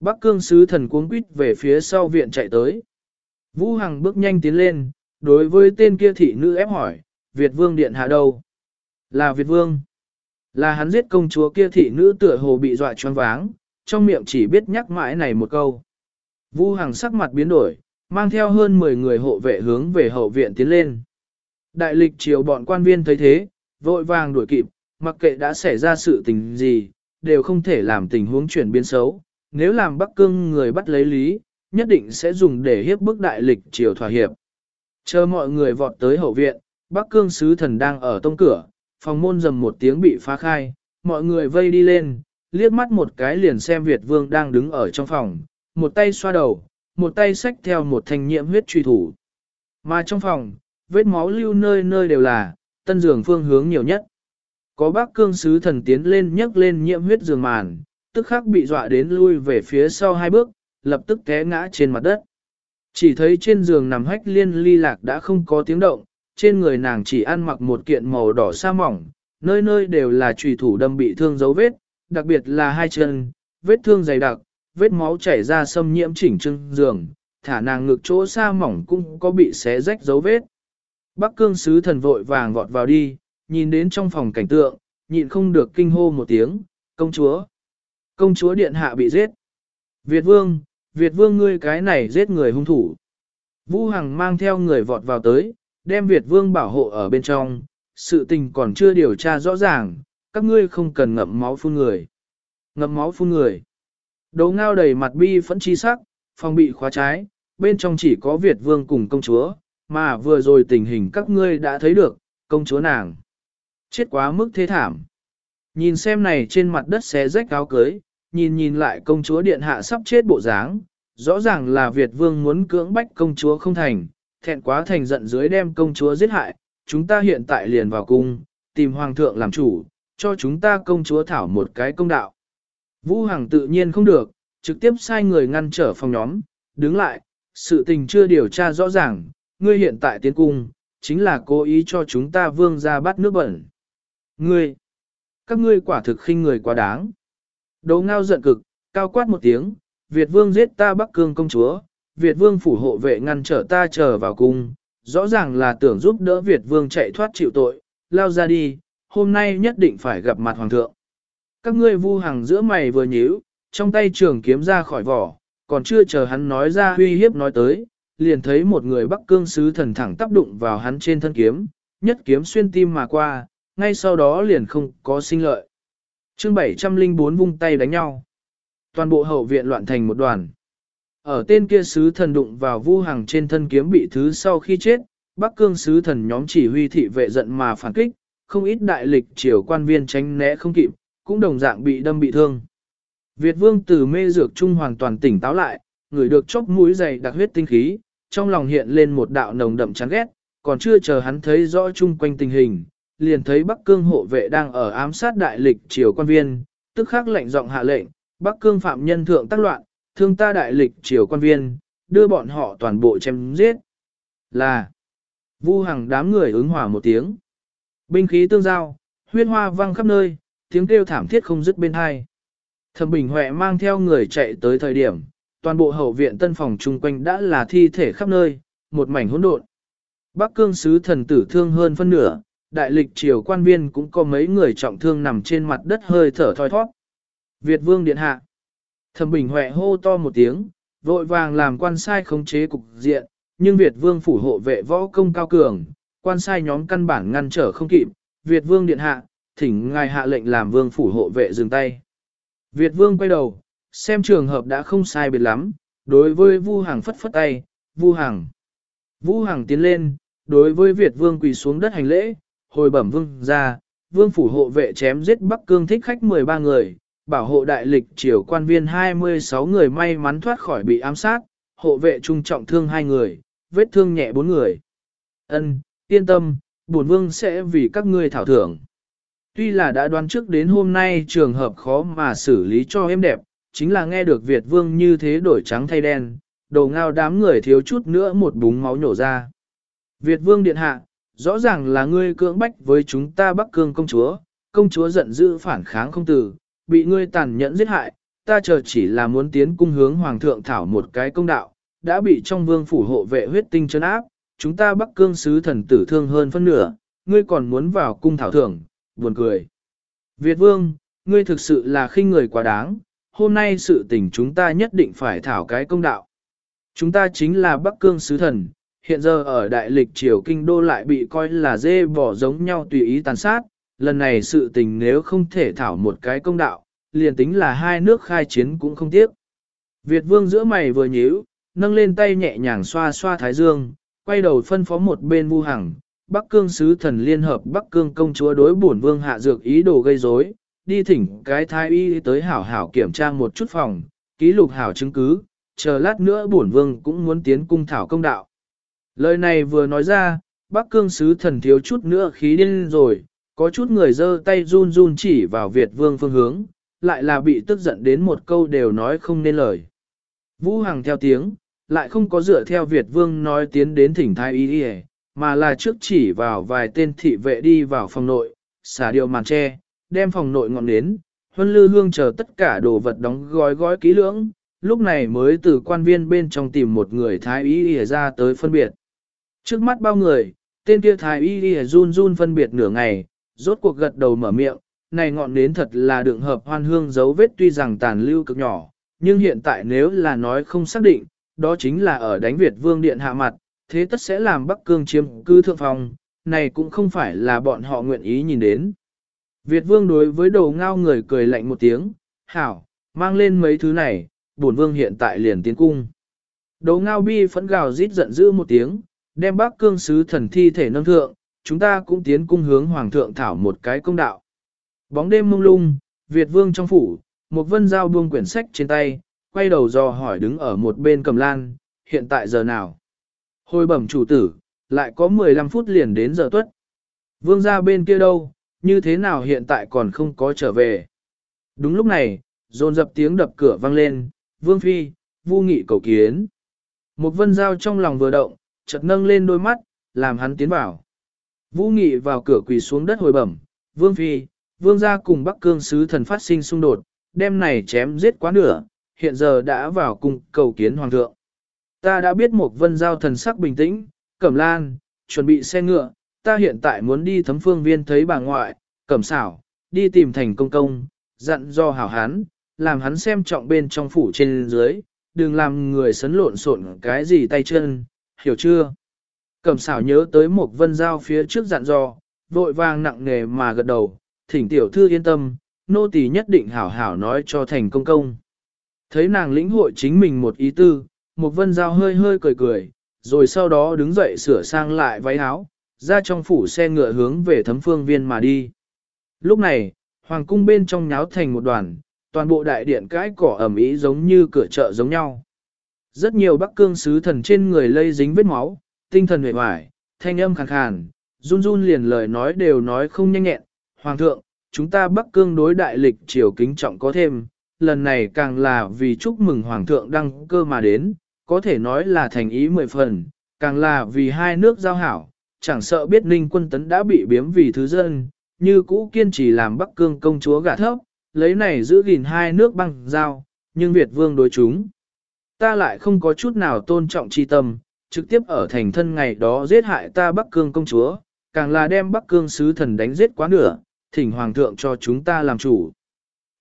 Bắc cương sứ thần cuống quýt về phía sau viện chạy tới. Vũ Hằng bước nhanh tiến lên, đối với tên kia thị nữ ép hỏi, Việt vương điện hạ đâu? Là Việt vương. Là hắn giết công chúa kia thị nữ tựa hồ bị dọa choáng váng, trong miệng chỉ biết nhắc mãi này một câu. Vu Hằng sắc mặt biến đổi, mang theo hơn 10 người hộ vệ hướng về hậu viện tiến lên. Đại lịch triều bọn quan viên thấy thế, vội vàng đuổi kịp, mặc kệ đã xảy ra sự tình gì, đều không thể làm tình huống chuyển biến xấu. Nếu làm Bắc Cương người bắt lấy lý, nhất định sẽ dùng để hiếp bức đại lịch triều thỏa hiệp. Chờ mọi người vọt tới hậu viện, Bắc Cương sứ thần đang ở tông cửa, phòng môn rầm một tiếng bị phá khai, mọi người vây đi lên, liếc mắt một cái liền xem Việt Vương đang đứng ở trong phòng, một tay xoa đầu, một tay xách theo một thanh nhiễm huyết truy thủ. Mà trong phòng, vết máu lưu nơi nơi đều là, tân giường phương hướng nhiều nhất. Có bác cương sứ thần tiến lên nhấc lên nhiễm huyết giường màn, tức khắc bị dọa đến lui về phía sau hai bước, lập tức té ngã trên mặt đất. Chỉ thấy trên giường nằm hách liên ly lạc đã không có tiếng động, trên người nàng chỉ ăn mặc một kiện màu đỏ sa mỏng, nơi nơi đều là trùy thủ đâm bị thương dấu vết, đặc biệt là hai chân, vết thương dày đặc, vết máu chảy ra xâm nhiễm chỉnh trưng giường, thả nàng ngực chỗ xa mỏng cũng có bị xé rách dấu vết. Bắc cương sứ thần vội vàng vọt vào đi, nhìn đến trong phòng cảnh tượng, nhịn không được kinh hô một tiếng, công chúa. Công chúa điện hạ bị giết. Việt vương, Việt vương ngươi cái này giết người hung thủ. Vũ Hằng mang theo người vọt vào tới, đem Việt vương bảo hộ ở bên trong, sự tình còn chưa điều tra rõ ràng, các ngươi không cần ngậm máu phun người. Ngậm máu phun người. Đấu ngao đầy mặt bi phẫn chi sắc, phòng bị khóa trái, bên trong chỉ có Việt vương cùng công chúa, mà vừa rồi tình hình các ngươi đã thấy được, công chúa nàng. Chết quá mức thế thảm. Nhìn xem này trên mặt đất xé rách áo cưới, nhìn nhìn lại công chúa điện hạ sắp chết bộ dáng, rõ ràng là Việt vương muốn cưỡng bách công chúa không thành, thẹn quá thành giận dưới đem công chúa giết hại, chúng ta hiện tại liền vào cung, tìm hoàng thượng làm chủ, cho chúng ta công chúa thảo một cái công đạo. Vũ Hằng tự nhiên không được, trực tiếp sai người ngăn trở phòng nhóm, đứng lại, sự tình chưa điều tra rõ ràng, ngươi hiện tại tiến cung, chính là cố ý cho chúng ta vương ra bắt nước bẩn. Ngươi, các ngươi quả thực khinh người quá đáng. Đấu ngao giận cực, cao quát một tiếng, Việt vương giết ta Bắc Cương công chúa, Việt vương phủ hộ vệ ngăn trở ta trở vào cung, rõ ràng là tưởng giúp đỡ Việt vương chạy thoát chịu tội, lao ra đi, hôm nay nhất định phải gặp mặt hoàng thượng. Các ngươi vu hàng giữa mày vừa nhíu, trong tay trường kiếm ra khỏi vỏ, còn chưa chờ hắn nói ra huy hiếp nói tới, liền thấy một người bắc cương sứ thần thẳng tác đụng vào hắn trên thân kiếm, nhất kiếm xuyên tim mà qua, ngay sau đó liền không có sinh lợi. chương 704 vung tay đánh nhau. Toàn bộ hậu viện loạn thành một đoàn. Ở tên kia sứ thần đụng vào vu hàng trên thân kiếm bị thứ sau khi chết, Bắc Cương sứ thần nhóm chỉ huy thị vệ giận mà phản kích, không ít đại lịch triều quan viên tránh né không kịp, cũng đồng dạng bị đâm bị thương. Việt vương từ mê dược trung hoàn toàn tỉnh táo lại, người được chốc mũi dày đặc huyết tinh khí, trong lòng hiện lên một đạo nồng đậm chán ghét, còn chưa chờ hắn thấy rõ chung quanh tình hình, liền thấy Bắc Cương hộ vệ đang ở ám sát đại lịch triều quan viên, tức khắc lệnh giọng hạ lệnh, Bắc Cương phạm nhân thượng tác loạn, thương ta đại lịch triều quan viên, đưa bọn họ toàn bộ chém giết. Là, vu hàng đám người ứng hỏa một tiếng. Binh khí tương giao, huyết hoa văng khắp nơi, tiếng kêu thảm thiết không dứt bên hai. Thẩm Bình Huệ mang theo người chạy tới thời điểm, toàn bộ hậu viện tân phòng chung quanh đã là thi thể khắp nơi, một mảnh hỗn độn. Bắc cương sứ thần tử thương hơn phân nửa, đại lịch triều quan viên cũng có mấy người trọng thương nằm trên mặt đất hơi thở thoi thoát. Việt vương điện hạ. Thẩm Bình Huệ hô to một tiếng, vội vàng làm quan sai khống chế cục diện, nhưng Việt vương phủ hộ vệ võ công cao cường, quan sai nhóm căn bản ngăn trở không kịp, Việt vương điện hạ, thỉnh ngài hạ lệnh làm vương phủ hộ vệ dừng tay. Việt vương quay đầu, xem trường hợp đã không sai biệt lắm, đối với Vu Hằng phất phất tay, Vu Hằng. Vu Hằng tiến lên, đối với Việt vương quỳ xuống đất hành lễ, hồi bẩm vương ra, vương phủ hộ vệ chém giết Bắc Cương thích khách 13 người, bảo hộ đại lịch triều quan viên 26 người may mắn thoát khỏi bị ám sát, hộ vệ trung trọng thương 2 người, vết thương nhẹ 4 người. Ân, yên tâm, bổn vương sẽ vì các ngươi thảo thưởng. Tuy là đã đoán trước đến hôm nay trường hợp khó mà xử lý cho em đẹp, chính là nghe được Việt vương như thế đổi trắng thay đen, đầu ngao đám người thiếu chút nữa một búng máu nhổ ra. Việt vương điện hạ, rõ ràng là ngươi cưỡng bách với chúng ta Bắc Cương công chúa, công chúa giận dữ phản kháng không từ, bị ngươi tàn nhẫn giết hại, ta chờ chỉ là muốn tiến cung hướng hoàng thượng thảo một cái công đạo, đã bị trong vương phủ hộ vệ huyết tinh chấn áp, chúng ta Bắc Cương sứ thần tử thương hơn phân nửa, ngươi còn muốn vào cung thảo thưởng, buồn cười. Việt vương, ngươi thực sự là khinh người quá đáng, hôm nay sự tình chúng ta nhất định phải thảo cái công đạo. Chúng ta chính là Bắc Cương sứ thần, hiện giờ ở đại lịch triều kinh đô lại bị coi là dê bỏ giống nhau tùy ý tàn sát, lần này sự tình nếu không thể thảo một cái công đạo, liền tính là hai nước khai chiến cũng không tiếc. Việt vương giữa mày vừa nhíu, nâng lên tay nhẹ nhàng xoa xoa thái dương, quay đầu phân phó một bên vu hằng, Bắc Cương sứ thần liên hợp Bắc Cương công chúa đối bổn vương hạ dược ý đồ gây rối, đi thỉnh cái thái y tới hảo hảo kiểm tra một chút phòng, ký lục hảo chứng cứ, chờ lát nữa bổn vương cũng muốn tiến cung thảo công đạo. Lời này vừa nói ra, Bắc Cương sứ thần thiếu chút nữa khí điên rồi, có chút người giơ tay run run chỉ vào Việt vương phương hướng, lại là bị tức giận đến một câu đều nói không nên lời. Vũ Hằng theo tiếng, lại không có dựa theo Việt vương nói tiến đến thỉnh thái y đi mà là trước chỉ vào vài tên thị vệ đi vào phòng nội, xả điều màn tre, đem phòng nội ngọn nến, huân lư hương chờ tất cả đồ vật đóng gói gói kỹ lưỡng, lúc này mới từ quan viên bên trong tìm một người thái y ra tới phân biệt. Trước mắt bao người, tên kia thái y run run phân biệt nửa ngày, rốt cuộc gật đầu mở miệng, này ngọn nến thật là đựng hợp hoan hương dấu vết tuy rằng tàn lưu cực nhỏ, nhưng hiện tại nếu là nói không xác định, đó chính là ở đánh Việt vương điện hạ mặt, thế tất sẽ làm Bắc Cương chiếm cư thượng phòng, này cũng không phải là bọn họ nguyện ý nhìn đến. Việt vương đối với đồ ngao người cười lạnh một tiếng, hảo, mang lên mấy thứ này, bổn vương hiện tại liền tiến cung. Đồ ngao bi phẫn gào rít giận dữ một tiếng, đem Bắc Cương sứ thần thi thể nâng thượng, chúng ta cũng tiến cung hướng hoàng thượng thảo một cái công đạo. Bóng đêm mông lung, Việt vương trong phủ, một vân giao buông quyển sách trên tay, quay đầu dò hỏi đứng ở một bên cầm lan, hiện tại giờ nào? Hồi bẩm chủ tử, lại có 15 phút liền đến giờ tuất. Vương ra bên kia đâu, như thế nào hiện tại còn không có trở về? Đúng lúc này, dồn dập tiếng đập cửa vang lên, vương phi, vu nghị cầu kiến. Một vân giao trong lòng vừa động, chợt nâng lên đôi mắt, làm hắn tiến vào. Vũ Nghị vào cửa quỳ xuống đất hồi bẩm, Vương Phi, Vương gia cùng Bắc Cương sứ thần phát sinh xung đột, đêm này chém giết quá nửa, hiện giờ đã vào cung cầu kiến Hoàng thượng. Ta đã biết một vân giao thần sắc bình tĩnh, cẩm lan, chuẩn bị xe ngựa, ta hiện tại muốn đi thấm phương viên thấy bà ngoại, cẩm xảo, đi tìm thành công công, dặn do hảo hán, làm hắn xem trọng bên trong phủ trên dưới, đừng làm người sấn lộn xộn cái gì tay chân, hiểu chưa? Cẩm xảo nhớ tới một vân giao phía trước dặn dò, vội vàng nặng nề mà gật đầu, thỉnh tiểu thư yên tâm, nô tỳ nhất định hảo hảo nói cho thành công công. Thấy nàng lĩnh hội chính mình một ý tư, một vân giao hơi hơi cười cười, rồi sau đó đứng dậy sửa sang lại váy áo, ra trong phủ xe ngựa hướng về thấm phương viên mà đi. Lúc này, hoàng cung bên trong nháo thành một đoàn, toàn bộ đại điện cái cỏ ẩm ý giống như cửa chợ giống nhau. Rất nhiều bắc cương sứ thần trên người lây dính vết máu, tinh thần huệ hoài, thanh âm khàn khàn, run run liền lời nói đều nói không nhanh nhẹn. Hoàng thượng, chúng ta bắc cương đối đại lịch triều kính trọng có thêm, lần này càng là vì chúc mừng Hoàng thượng đăng cơ mà đến, có thể nói là thành ý mười phần, càng là vì hai nước giao hảo, chẳng sợ biết ninh quân tấn đã bị biếm vì thứ dân, như cũ kiên trì làm bắc cương công chúa gả thấp, lấy này giữ gìn hai nước băng giao, nhưng Việt vương đối chúng. Ta lại không có chút nào tôn trọng chi tâm, trực tiếp ở thành thân ngày đó giết hại ta Bắc Cương công chúa, càng là đem Bắc Cương sứ thần đánh giết quá nửa, thỉnh hoàng thượng cho chúng ta làm chủ.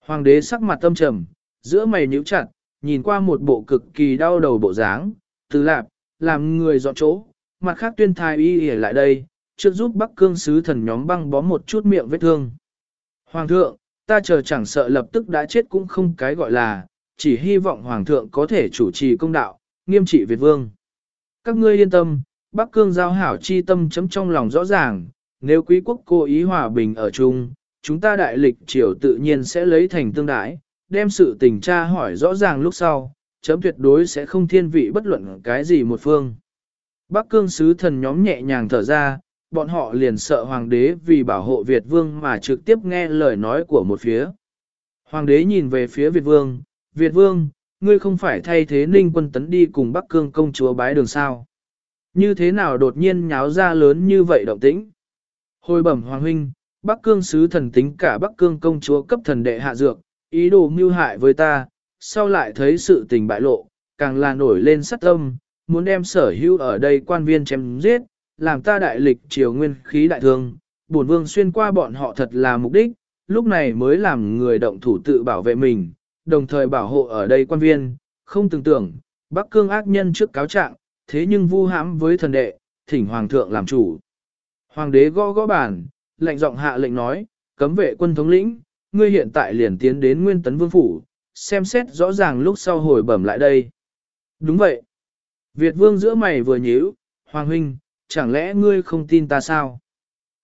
Hoàng đế sắc mặt tâm trầm, giữa mày nhíu chặt, nhìn qua một bộ cực kỳ đau đầu bộ dáng, từ lạp, làm người dọn chỗ, mặt khác tuyên thái y ỉa lại đây, trước giúp Bắc Cương sứ thần nhóm băng bó một chút miệng vết thương. Hoàng thượng, ta chờ chẳng sợ lập tức đã chết cũng không cái gọi là, chỉ hy vọng Hoàng thượng có thể chủ trì công đạo, nghiêm trị Việt Vương. Các ngươi yên tâm, Bắc Cương giao hảo chi tâm chấm trong lòng rõ ràng, nếu quý quốc cố ý hòa bình ở chung, chúng ta đại lịch triều tự nhiên sẽ lấy thành tương đái, đem sự tình tra hỏi rõ ràng lúc sau, chấm tuyệt đối sẽ không thiên vị bất luận cái gì một phương. Bắc cương sứ thần nhóm nhẹ nhàng thở ra, bọn họ liền sợ hoàng đế vì bảo hộ Việt vương mà trực tiếp nghe lời nói của một phía. Hoàng đế nhìn về phía Việt vương, Việt vương, ngươi không phải thay thế ninh quân tấn đi cùng Bắc cương công chúa bái đường sao. Như thế nào đột nhiên nháo ra lớn như vậy động tĩnh? Hồi bẩm hoàng huynh, Bắc cương sứ thần tính cả Bắc cương công chúa cấp thần đệ hạ dược, ý đồ mưu hại với ta, sau lại thấy sự tình bại lộ, càng là nổi lên sát tâm, muốn đem sở hữu ở đây quan viên chém giết, làm ta đại lịch triều nguyên khí đại thương, bổn vương xuyên qua bọn họ thật là mục đích, lúc này mới làm người động thủ tự bảo vệ mình, đồng thời bảo hộ ở đây quan viên, không tưởng tưởng, Bắc Cương ác nhân trước cáo trạng, thế nhưng vu hãm với thần đệ, thỉnh hoàng thượng làm chủ. Hoàng đế gõ gõ bàn, lệnh giọng hạ lệnh nói, cấm vệ quân thống lĩnh, ngươi hiện tại liền tiến đến nguyên tấn vương phủ, xem xét rõ ràng lúc sau hồi bẩm lại đây. Đúng vậy. Việt vương giữa mày vừa nhíu, Hoàng huynh, chẳng lẽ ngươi không tin ta sao?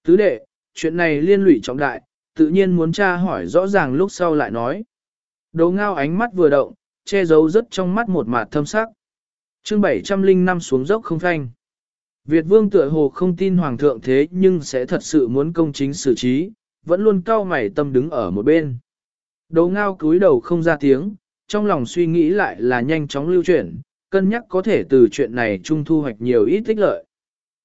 Tứ đệ, chuyện này liên lụy trọng đại, tự nhiên muốn tra hỏi rõ ràng lúc sau lại nói. Đồ ngao ánh mắt vừa động, che giấu rất trong mắt một mạt thâm sắc. chương 705 xuống dốc không phanh. Việt vương tựa hồ không tin hoàng thượng thế nhưng sẽ thật sự muốn công chính xử trí, vẫn luôn cao mày tâm đứng ở một bên. Đồ ngao cúi đầu không ra tiếng, trong lòng suy nghĩ lại là nhanh chóng lưu chuyển, cân nhắc có thể từ chuyện này trung thu hoạch nhiều ít tích lợi.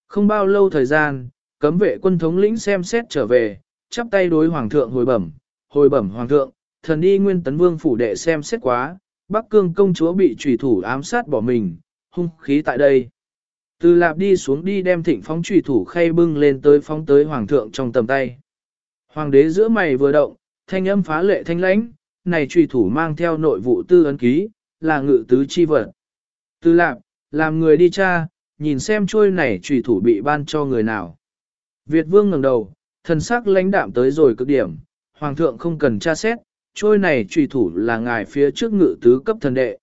Không bao lâu thời gian, cấm vệ quân thống lĩnh xem xét trở về, chắp tay đối hoàng thượng hồi bẩm, hồi bẩm hoàng thượng, thần đi nguyên tấn vương phủ đệ xem xét quá, Bắc Cương công chúa bị trùy thủ ám sát bỏ mình, hung khí tại đây. Từ lạp đi xuống đi đem thịnh phóng trùy thủ khay bưng lên tới phóng tới hoàng thượng trong tầm tay. Hoàng đế giữa mày vừa động, thanh âm phá lệ thanh lãnh, này trùy thủ mang theo nội vụ tư ấn ký, là ngự tứ chi vật. Tư lạc, làm người đi cha, nhìn xem trôi này trùy thủ bị ban cho người nào. Việt vương ngẩng đầu, thần sắc lãnh đạm tới rồi cực điểm, hoàng thượng không cần tra xét, trôi này trùy thủ là ngài phía trước ngự tứ cấp thần đệ.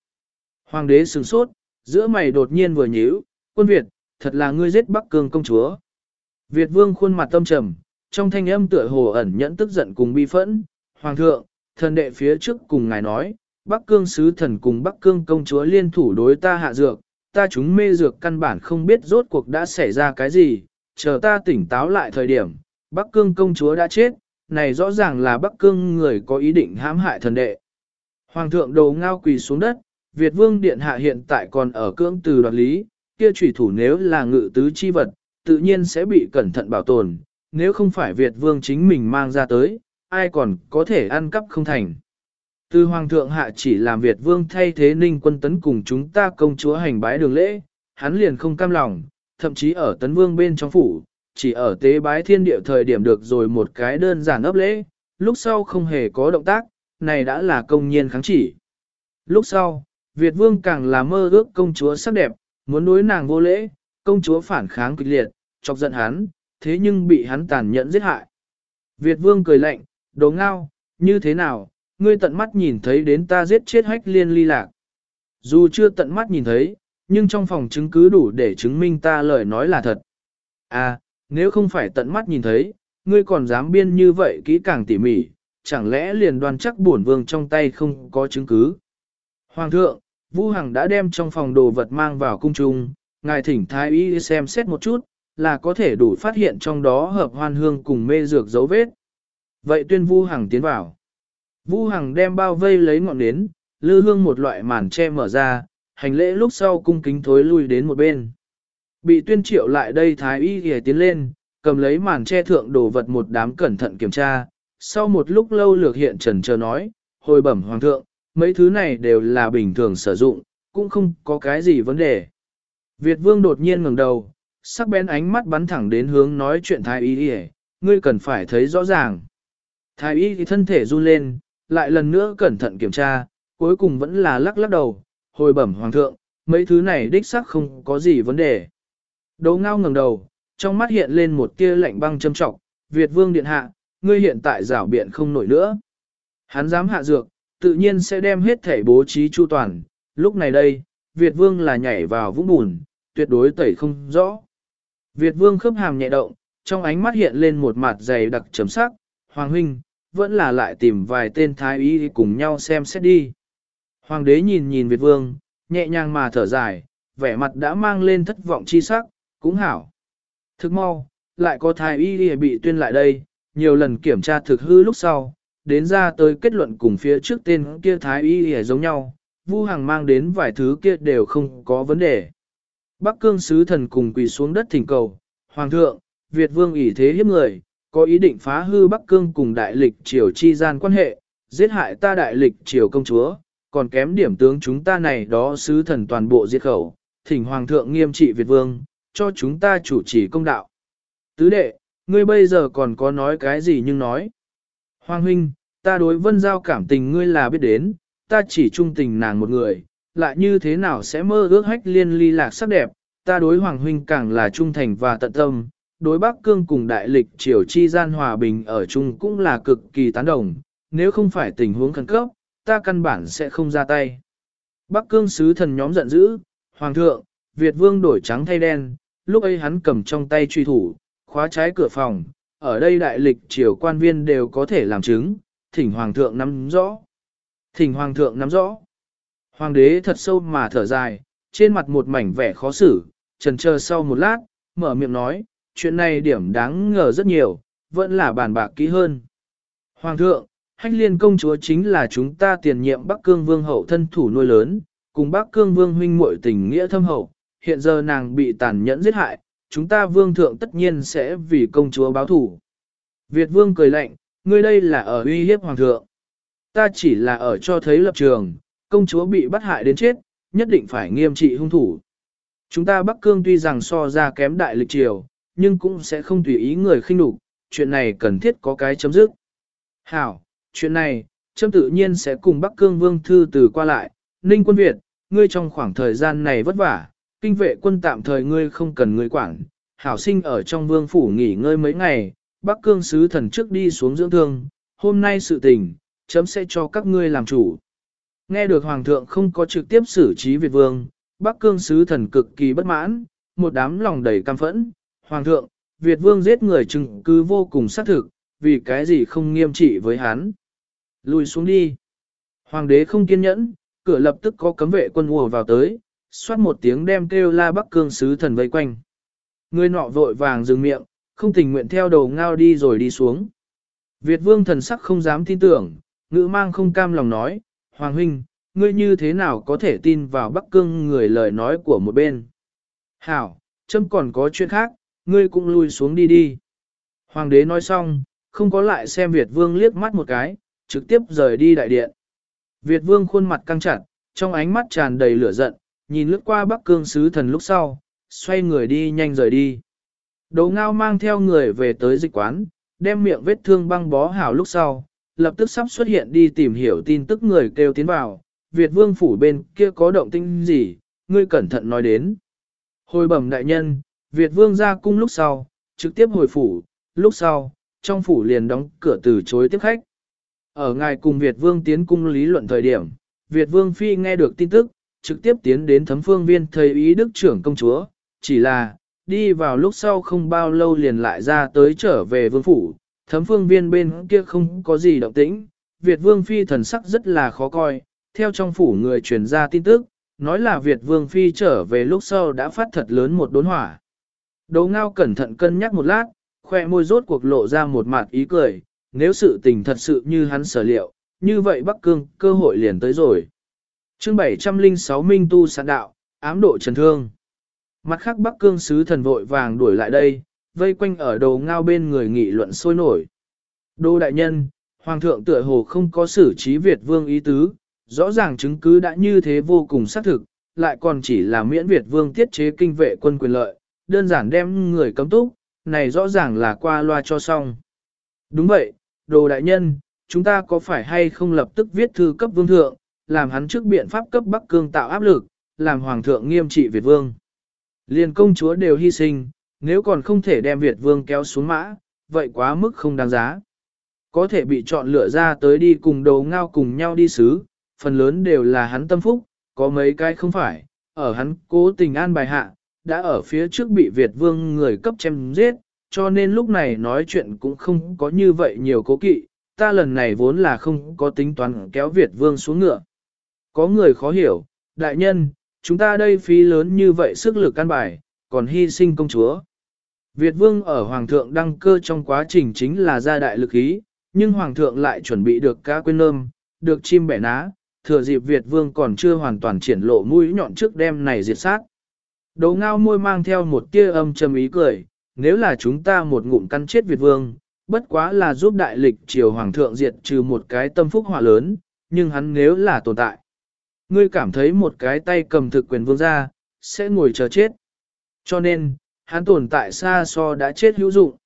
Hoàng đế sửng sốt, giữa mày đột nhiên vừa nhíu, quân Việt, thật là ngươi giết Bắc Cương công chúa. Việt vương khuôn mặt tâm trầm, trong thanh âm tựa hồ ẩn nhẫn tức giận cùng bi phẫn, Hoàng thượng, thần đệ phía trước cùng ngài nói, Bắc Cương sứ thần cùng Bắc Cương công chúa liên thủ đối ta hạ dược, ta chúng mê dược căn bản không biết rốt cuộc đã xảy ra cái gì, chờ ta tỉnh táo lại thời điểm, Bắc Cương công chúa đã chết, này rõ ràng là Bắc Cương người có ý định hãm hại thần đệ. Hoàng thượng đầu ngao quỳ xuống đất, Việt vương điện hạ hiện tại còn ở cưỡng từ đoạt lý, kia trùy thủ nếu là ngự tứ chi vật, tự nhiên sẽ bị cẩn thận bảo tồn, nếu không phải Việt vương chính mình mang ra tới, ai còn có thể ăn cắp không thành. Từ Hoàng thượng hạ chỉ làm Việt vương thay thế ninh quân tấn cùng chúng ta công chúa hành bái đường lễ, hắn liền không cam lòng, thậm chí ở tấn vương bên trong phủ, chỉ ở tế bái thiên địa thời điểm được rồi một cái đơn giản ấp lễ, lúc sau không hề có động tác, này đã là công nhiên kháng chỉ. Lúc sau, Việt vương càng là mơ ước công chúa sắc đẹp, muốn đối nàng vô lễ, công chúa phản kháng kịch liệt, chọc giận hắn, thế nhưng bị hắn tàn nhẫn giết hại. Việt vương cười lạnh, đồ ngao, như thế nào, ngươi tận mắt nhìn thấy đến ta giết chết hách liên ly lạc. Dù chưa tận mắt nhìn thấy, nhưng trong phòng chứng cứ đủ để chứng minh ta lời nói là thật. À, nếu không phải tận mắt nhìn thấy, ngươi còn dám biên như vậy kỹ càng tỉ mỉ, chẳng lẽ liền đoan chắc bổn vương trong tay không có chứng cứ. Hoàng thượng, Vũ Hằng đã đem trong phòng đồ vật mang vào cung trung, ngài thỉnh thái y xem xét một chút, là có thể đủ phát hiện trong đó hợp hoan hương cùng mê dược dấu vết. Vậy tuyên Vu Hằng tiến vào. Vu Hằng đem bao vây lấy ngọn nến, lư hương một loại màn che mở ra, hành lễ lúc sau cung kính thối lui đến một bên. Bị tuyên triệu lại đây thái y ghề tiến lên, cầm lấy màn che thượng đồ vật một đám cẩn thận kiểm tra, sau một lúc lâu lược hiện trần chờ nói, hồi bẩm hoàng thượng, mấy thứ này đều là bình thường sử dụng, cũng không có cái gì vấn đề. Việt vương đột nhiên ngẩng đầu, sắc bén ánh mắt bắn thẳng đến hướng nói chuyện thái y đi ngươi cần phải thấy rõ ràng. Thái y thì thân thể run lên, lại lần nữa cẩn thận kiểm tra, cuối cùng vẫn là lắc lắc đầu, hồi bẩm hoàng thượng, mấy thứ này đích xác không có gì vấn đề. Đấu ngao ngẩng đầu, trong mắt hiện lên một tia lạnh băng châm trọng, Việt vương điện hạ, ngươi hiện tại rảo biện không nổi nữa. Hắn dám hạ dược, tự nhiên sẽ đem hết thể bố trí chu toàn, lúc này đây, Việt vương là nhảy vào vũng bùn, tuyệt đối tẩy không rõ. Việt vương khớp hàm nhẹ động, trong ánh mắt hiện lên một mặt dày đặc chấm sắc, Hoàng huynh, vẫn là lại tìm vài tên thái y cùng nhau xem xét đi. Hoàng đế nhìn nhìn Việt vương, nhẹ nhàng mà thở dài, vẻ mặt đã mang lên thất vọng chi sắc, cũng hảo. thực mau, lại có thái y bị tuyên lại đây, nhiều lần kiểm tra thực hư lúc sau, đến ra tới kết luận cùng phía trước tên kia thái y giống nhau, Vu Hằng mang đến vài thứ kia đều không có vấn đề. Bắc cương sứ thần cùng quỳ xuống đất thỉnh cầu, Hoàng thượng, Việt vương ỷ thế hiếp người, có ý định phá hư Bắc cương cùng đại lịch triều chi gian quan hệ, giết hại ta đại lịch triều công chúa, còn kém điểm tướng chúng ta này đó sứ thần toàn bộ diệt khẩu, thỉnh Hoàng thượng nghiêm trị Việt vương, cho chúng ta chủ trì công đạo. Tứ đệ, ngươi bây giờ còn có nói cái gì nhưng nói. Hoàng huynh, ta đối vân giao cảm tình ngươi là biết đến, ta chỉ trung tình nàng một người, lại như thế nào sẽ mơ ước hách liên ly lạc sắc đẹp, ta đối Hoàng huynh càng là trung thành và tận tâm, đối Bắc Cương cùng đại lịch triều chi gian hòa bình ở chung cũng là cực kỳ tán đồng, nếu không phải tình huống khẩn cấp, ta căn bản sẽ không ra tay. Bắc Cương sứ thần nhóm giận dữ, Hoàng thượng, Việt vương đổi trắng thay đen, lúc ấy hắn cầm trong tay truy thủ, khóa trái cửa phòng, ở đây đại lịch triều quan viên đều có thể làm chứng, thỉnh Hoàng thượng nắm rõ. Thỉnh Hoàng thượng nắm rõ. Hoàng đế thật sâu mà thở dài, trên mặt một mảnh vẻ khó xử, trần chờ sau một lát, mở miệng nói, chuyện này điểm đáng ngờ rất nhiều, vẫn là bàn bạc kỹ hơn. Hoàng thượng, hách liên công chúa chính là chúng ta tiền nhiệm Bắc Cương Vương hậu thân thủ nuôi lớn, cùng Bắc Cương Vương huynh muội tình nghĩa thâm hậu, hiện giờ nàng bị tàn nhẫn giết hại, chúng ta vương thượng tất nhiên sẽ vì công chúa báo thủ. Việt vương cười lạnh, ngươi đây là ở uy hiếp hoàng thượng. Ta chỉ là ở cho thấy lập trường, công chúa bị bắt hại đến chết, nhất định phải nghiêm trị hung thủ. Chúng ta Bắc Cương tuy rằng so ra kém đại lịch triều, nhưng cũng sẽ không tùy ý người khinh đục, chuyện này cần thiết có cái chấm dứt. Hảo, chuyện này, châm tự nhiên sẽ cùng Bắc Cương Vương Thư từ qua lại, Ninh quân Việt, ngươi trong khoảng thời gian này vất vả, kinh vệ quân tạm thời ngươi không cần ngươi quản, hảo sinh ở trong vương phủ nghỉ ngơi mấy ngày, Bắc Cương sứ thần trước đi xuống dưỡng thương, hôm nay sự tình, chấm sẽ cho các ngươi làm chủ. Nghe được Hoàng thượng không có trực tiếp xử trí Việt vương, Bắc Cương sứ thần cực kỳ bất mãn, một đám lòng đầy căm phẫn, Hoàng thượng, Việt vương giết người chứng cứ vô cùng xác thực, vì cái gì không nghiêm trị với hắn. Lùi xuống đi. Hoàng đế không kiên nhẫn, cửa lập tức có cấm vệ quân ùa vào tới, xoát một tiếng đem kêu la bắc cương sứ thần vây quanh. Người nọ vội vàng dừng miệng, không tình nguyện theo đầu ngao đi rồi đi xuống. Việt vương thần sắc không dám tin tưởng, ngữ mang không cam lòng nói, Hoàng huynh, ngươi như thế nào có thể tin vào Bắc Cương người lời nói của một bên. Hảo, châm còn có chuyện khác, ngươi cũng lui xuống đi đi. Hoàng đế nói xong, không có lại xem Việt vương liếc mắt một cái, trực tiếp rời đi đại điện. Việt vương khuôn mặt căng chặt, trong ánh mắt tràn đầy lửa giận, nhìn lướt qua Bắc Cương sứ thần lúc sau, xoay người đi nhanh rời đi. Đấu ngao mang theo người về tới dịch quán, đem miệng vết thương băng bó hảo lúc sau, lập tức sắp xuất hiện đi tìm hiểu tin tức người kêu tiến vào, Việt vương phủ bên kia có động tinh gì, ngươi cẩn thận nói đến. Hồi bẩm đại nhân, Việt vương ra cung lúc sau, trực tiếp hồi phủ, lúc sau, trong phủ liền đóng cửa từ chối tiếp khách. Ở ngài cùng Việt vương tiến cung lý luận thời điểm, Việt vương phi nghe được tin tức, trực tiếp tiến đến thấm phương viên thầy ý đức trưởng công chúa, chỉ là, đi vào lúc sau không bao lâu liền lại ra tới trở về vương phủ, thấm phương viên bên kia không có gì động tĩnh, Việt vương phi thần sắc rất là khó coi, theo trong phủ người truyền ra tin tức, nói là Việt vương phi trở về lúc sau đã phát thật lớn một đốn hỏa. Đấu ngao cẩn thận cân nhắc một lát, khoe môi rốt cuộc lộ ra một mặt ý cười, nếu sự tình thật sự như hắn sở liệu, như vậy Bắc Cương cơ hội liền tới rồi. chương 706 Minh Tu sản đạo, ám độ trần thương. Mặt khác Bắc Cương sứ thần vội vàng đuổi lại đây, vây quanh ở đầu ngao bên người nghị luận sôi nổi. Đô đại nhân, Hoàng thượng tựa hồ không có xử trí Việt vương ý tứ, rõ ràng chứng cứ đã như thế vô cùng xác thực, lại còn chỉ là miễn Việt vương tiết chế kinh vệ quân quyền lợi, đơn giản đem người cấm túc, này rõ ràng là qua loa cho xong. Đúng vậy, đồ đại nhân, chúng ta có phải hay không lập tức viết thư cấp vương thượng, làm hắn trước biện pháp cấp Bắc Cương tạo áp lực, làm hoàng thượng nghiêm trị Việt vương. Liên công chúa đều hy sinh, nếu còn không thể đem Việt vương kéo xuống mã, vậy quá mức không đáng giá. Có thể bị chọn lựa ra tới đi cùng đầu ngao cùng nhau đi xứ, phần lớn đều là hắn tâm phúc, có mấy cái không phải, ở hắn cố tình an bài hạ, đã ở phía trước bị Việt vương người cấp chém giết, cho nên lúc này nói chuyện cũng không có như vậy nhiều cố kỵ, ta lần này vốn là không có tính toán kéo Việt vương xuống ngựa. Có người khó hiểu, đại nhân, chúng ta đây phí lớn như vậy sức lực căn bài, còn hy sinh công chúa. Việt vương ở Hoàng thượng đăng cơ trong quá trình chính là gia đại lực ý, nhưng Hoàng thượng lại chuẩn bị được cá quên nơm, được chim bẻ ná, thừa dịp Việt vương còn chưa hoàn toàn triển lộ mũi nhọn trước đêm này diệt sát. Đầu ngao môi mang theo một tia âm trầm ý cười, nếu là chúng ta một ngụm căn chết Việt vương, bất quá là giúp đại lịch triều hoàng thượng diệt trừ một cái tâm phúc hỏa lớn, nhưng hắn nếu là tồn tại. Ngươi cảm thấy một cái tay cầm thực quyền vương ra, sẽ ngồi chờ chết. Cho nên, hắn tồn tại xa so đã chết hữu dụng.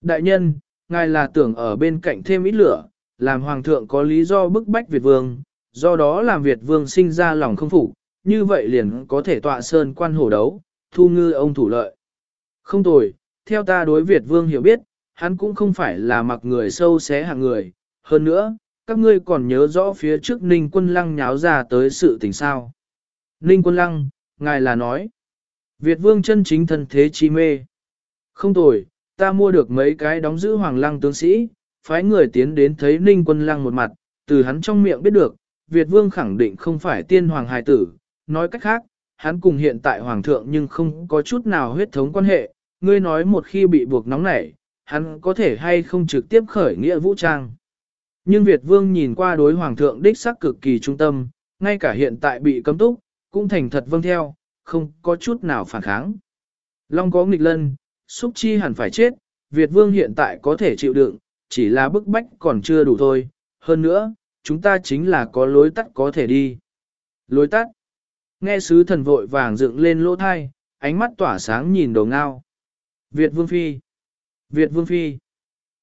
Đại nhân, ngài là tưởng ở bên cạnh thêm ít lửa, làm hoàng thượng có lý do bức bách Việt vương, do đó làm Việt vương sinh ra lòng không phục, như vậy liền có thể tọa sơn quan hổ đấu, thu ngư ông thủ lợi. Không tồi, theo ta đối Việt vương hiểu biết, hắn cũng không phải là mặc người sâu xé hạng người, hơn nữa, các ngươi còn nhớ rõ phía trước Ninh Quân Lăng nháo ra tới sự tình sao. Ninh Quân Lăng, ngài là nói, Việt vương chân chính thân thế chi mê. Không tồi, ta mua được mấy cái đóng giữ Hoàng Lăng tướng sĩ, phái người tiến đến thấy Ninh Quân Lăng một mặt, từ hắn trong miệng biết được, Việt vương khẳng định không phải tiên hoàng hài tử, nói cách khác, hắn cùng hiện tại hoàng thượng nhưng không có chút nào huyết thống quan hệ, ngươi nói một khi bị buộc nóng nảy, hắn có thể hay không trực tiếp khởi nghĩa vũ trang. Nhưng Việt vương nhìn qua đối hoàng thượng đích sắc cực kỳ trung tâm, ngay cả hiện tại bị cấm túc, cũng thành thật vâng theo, không có chút nào phản kháng. Long có nghịch lân, xúc chi hẳn phải chết, Việt vương hiện tại có thể chịu đựng, chỉ là bức bách còn chưa đủ thôi. Hơn nữa, chúng ta chính là có lối tắt có thể đi. Lối tắt. Nghe sứ thần vội vàng dựng lên lỗ thai, ánh mắt tỏa sáng nhìn đồ ngao. Việt Vương Phi Việt Vương Phi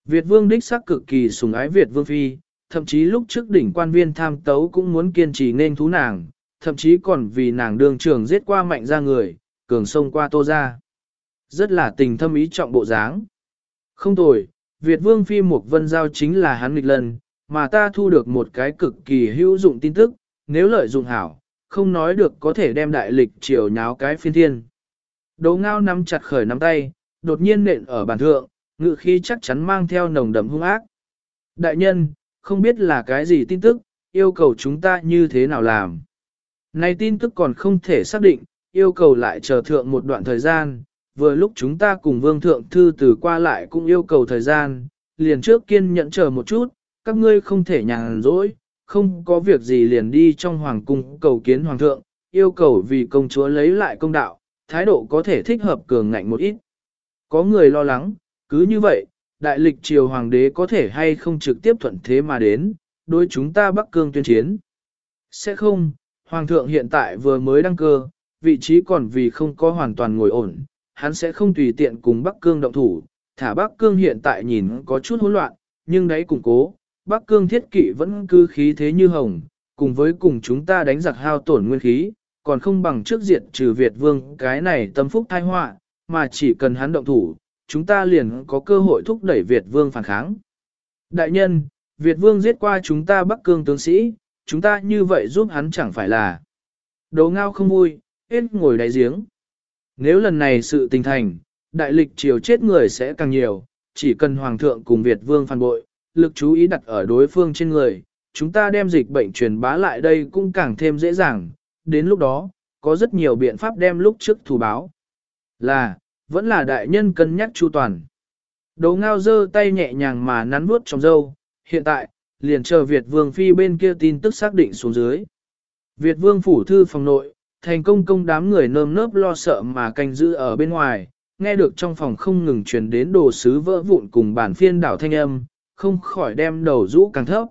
Việt Vương đích xác cực kỳ sùng ái Việt Vương Phi, thậm chí lúc trước đỉnh quan viên tham tấu cũng muốn kiên trì nên thú nàng, thậm chí còn vì nàng đường trường giết qua mạnh ra người, cường sông qua tô ra. Rất là tình thâm ý trọng bộ dáng. Không tồi, Việt Vương Phi Mục Vân Giao chính là hắn nghịch lần, mà ta thu được một cái cực kỳ hữu dụng tin tức, nếu lợi dụng hảo, không nói được có thể đem đại lịch triều nháo cái phiên thiên. Đấu ngao nắm chặt khởi nắm tay, đột nhiên nện ở bàn thượng, ngự khi chắc chắn mang theo nồng đậm hung ác. Đại nhân, không biết là cái gì tin tức, yêu cầu chúng ta như thế nào làm. Này tin tức còn không thể xác định, yêu cầu lại chờ thượng một đoạn thời gian, vừa lúc chúng ta cùng vương thượng thư từ qua lại cũng yêu cầu thời gian, liền trước kiên nhẫn chờ một chút, các ngươi không thể nhàn rỗi, không có việc gì liền đi trong hoàng cung cầu kiến hoàng thượng, yêu cầu vì công chúa lấy lại công đạo, thái độ có thể thích hợp cường ngạnh một ít. Có người lo lắng, cứ như vậy, đại lịch triều hoàng đế có thể hay không trực tiếp thuận thế mà đến, đối chúng ta Bắc Cương tuyên chiến. Sẽ không, hoàng thượng hiện tại vừa mới đăng cơ, vị trí còn vì không có hoàn toàn ngồi ổn, hắn sẽ không tùy tiện cùng Bắc Cương động thủ, thả Bắc Cương hiện tại nhìn có chút hỗn loạn, nhưng đấy củng cố, Bắc Cương thiết kỵ vẫn cứ khí thế như hồng, cùng với cùng chúng ta đánh giặc hao tổn nguyên khí, còn không bằng trước diện trừ Việt vương cái này tâm phúc thai họa, mà chỉ cần hắn động thủ, chúng ta liền có cơ hội thúc đẩy Việt vương phản kháng. Đại nhân, Việt vương giết qua chúng ta Bắc Cương tướng sĩ, chúng ta như vậy giúp hắn chẳng phải là. Đấu ngao không vui, hết ngồi đáy giếng. Nếu lần này sự tình thành, đại lịch triều chết người sẽ càng nhiều, chỉ cần Hoàng thượng cùng Việt vương phản bội, lực chú ý đặt ở đối phương trên người, chúng ta đem dịch bệnh truyền bá lại đây cũng càng thêm dễ dàng, đến lúc đó, có rất nhiều biện pháp đem lúc trước thủ báo. Là, vẫn là đại nhân cân nhắc chu toàn. Đấu ngao dơ tay nhẹ nhàng mà nắn vuốt trong dâu, hiện tại, liền chờ Việt Vương Phi bên kia tin tức xác định xuống dưới. Việt Vương phủ thư phòng nội, thành công công đám người nơm nớp lo sợ mà canh giữ ở bên ngoài, nghe được trong phòng không ngừng truyền đến đồ sứ vỡ vụn cùng bản phiên đảo thanh âm, không khỏi đem đầu rũ càng thấp.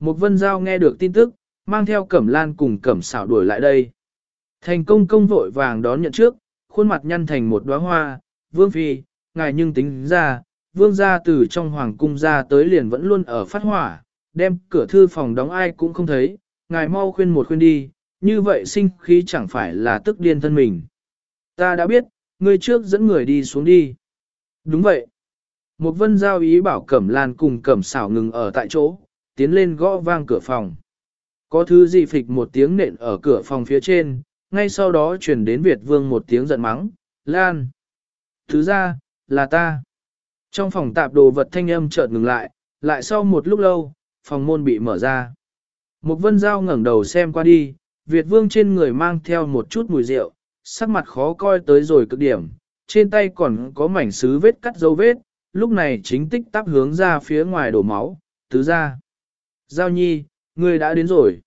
Một vân giao nghe được tin tức, mang theo cẩm lan cùng cẩm xảo đuổi lại đây. Thành công công vội vàng đón nhận trước, khuôn mặt nhăn thành một đóa hoa, vương phi, ngài nhưng tính ra, vương gia từ trong hoàng cung ra tới liền vẫn luôn ở phát hỏa, đem cửa thư phòng đóng ai cũng không thấy, ngài mau khuyên một khuyên đi, như vậy sinh khí chẳng phải là tức điên thân mình. Ta đã biết, ngươi trước dẫn người đi xuống đi. Đúng vậy. Một vân giao ý bảo cẩm lan cùng cẩm xảo ngừng ở tại chỗ, tiến lên gõ vang cửa phòng. Có thứ gì phịch một tiếng nện ở cửa phòng phía trên, ngay sau đó truyền đến Việt vương một tiếng giận mắng, Lan. Thứ ra, là ta. Trong phòng tạp đồ vật thanh âm chợt ngừng lại, lại sau một lúc lâu, phòng môn bị mở ra. Một vân giao ngẩng đầu xem qua đi, Việt vương trên người mang theo một chút mùi rượu, sắc mặt khó coi tới rồi cực điểm, trên tay còn có mảnh sứ vết cắt dấu vết, lúc này chính tích tắp hướng ra phía ngoài đổ máu, tứ ra. Giao nhi, ngươi đã đến rồi.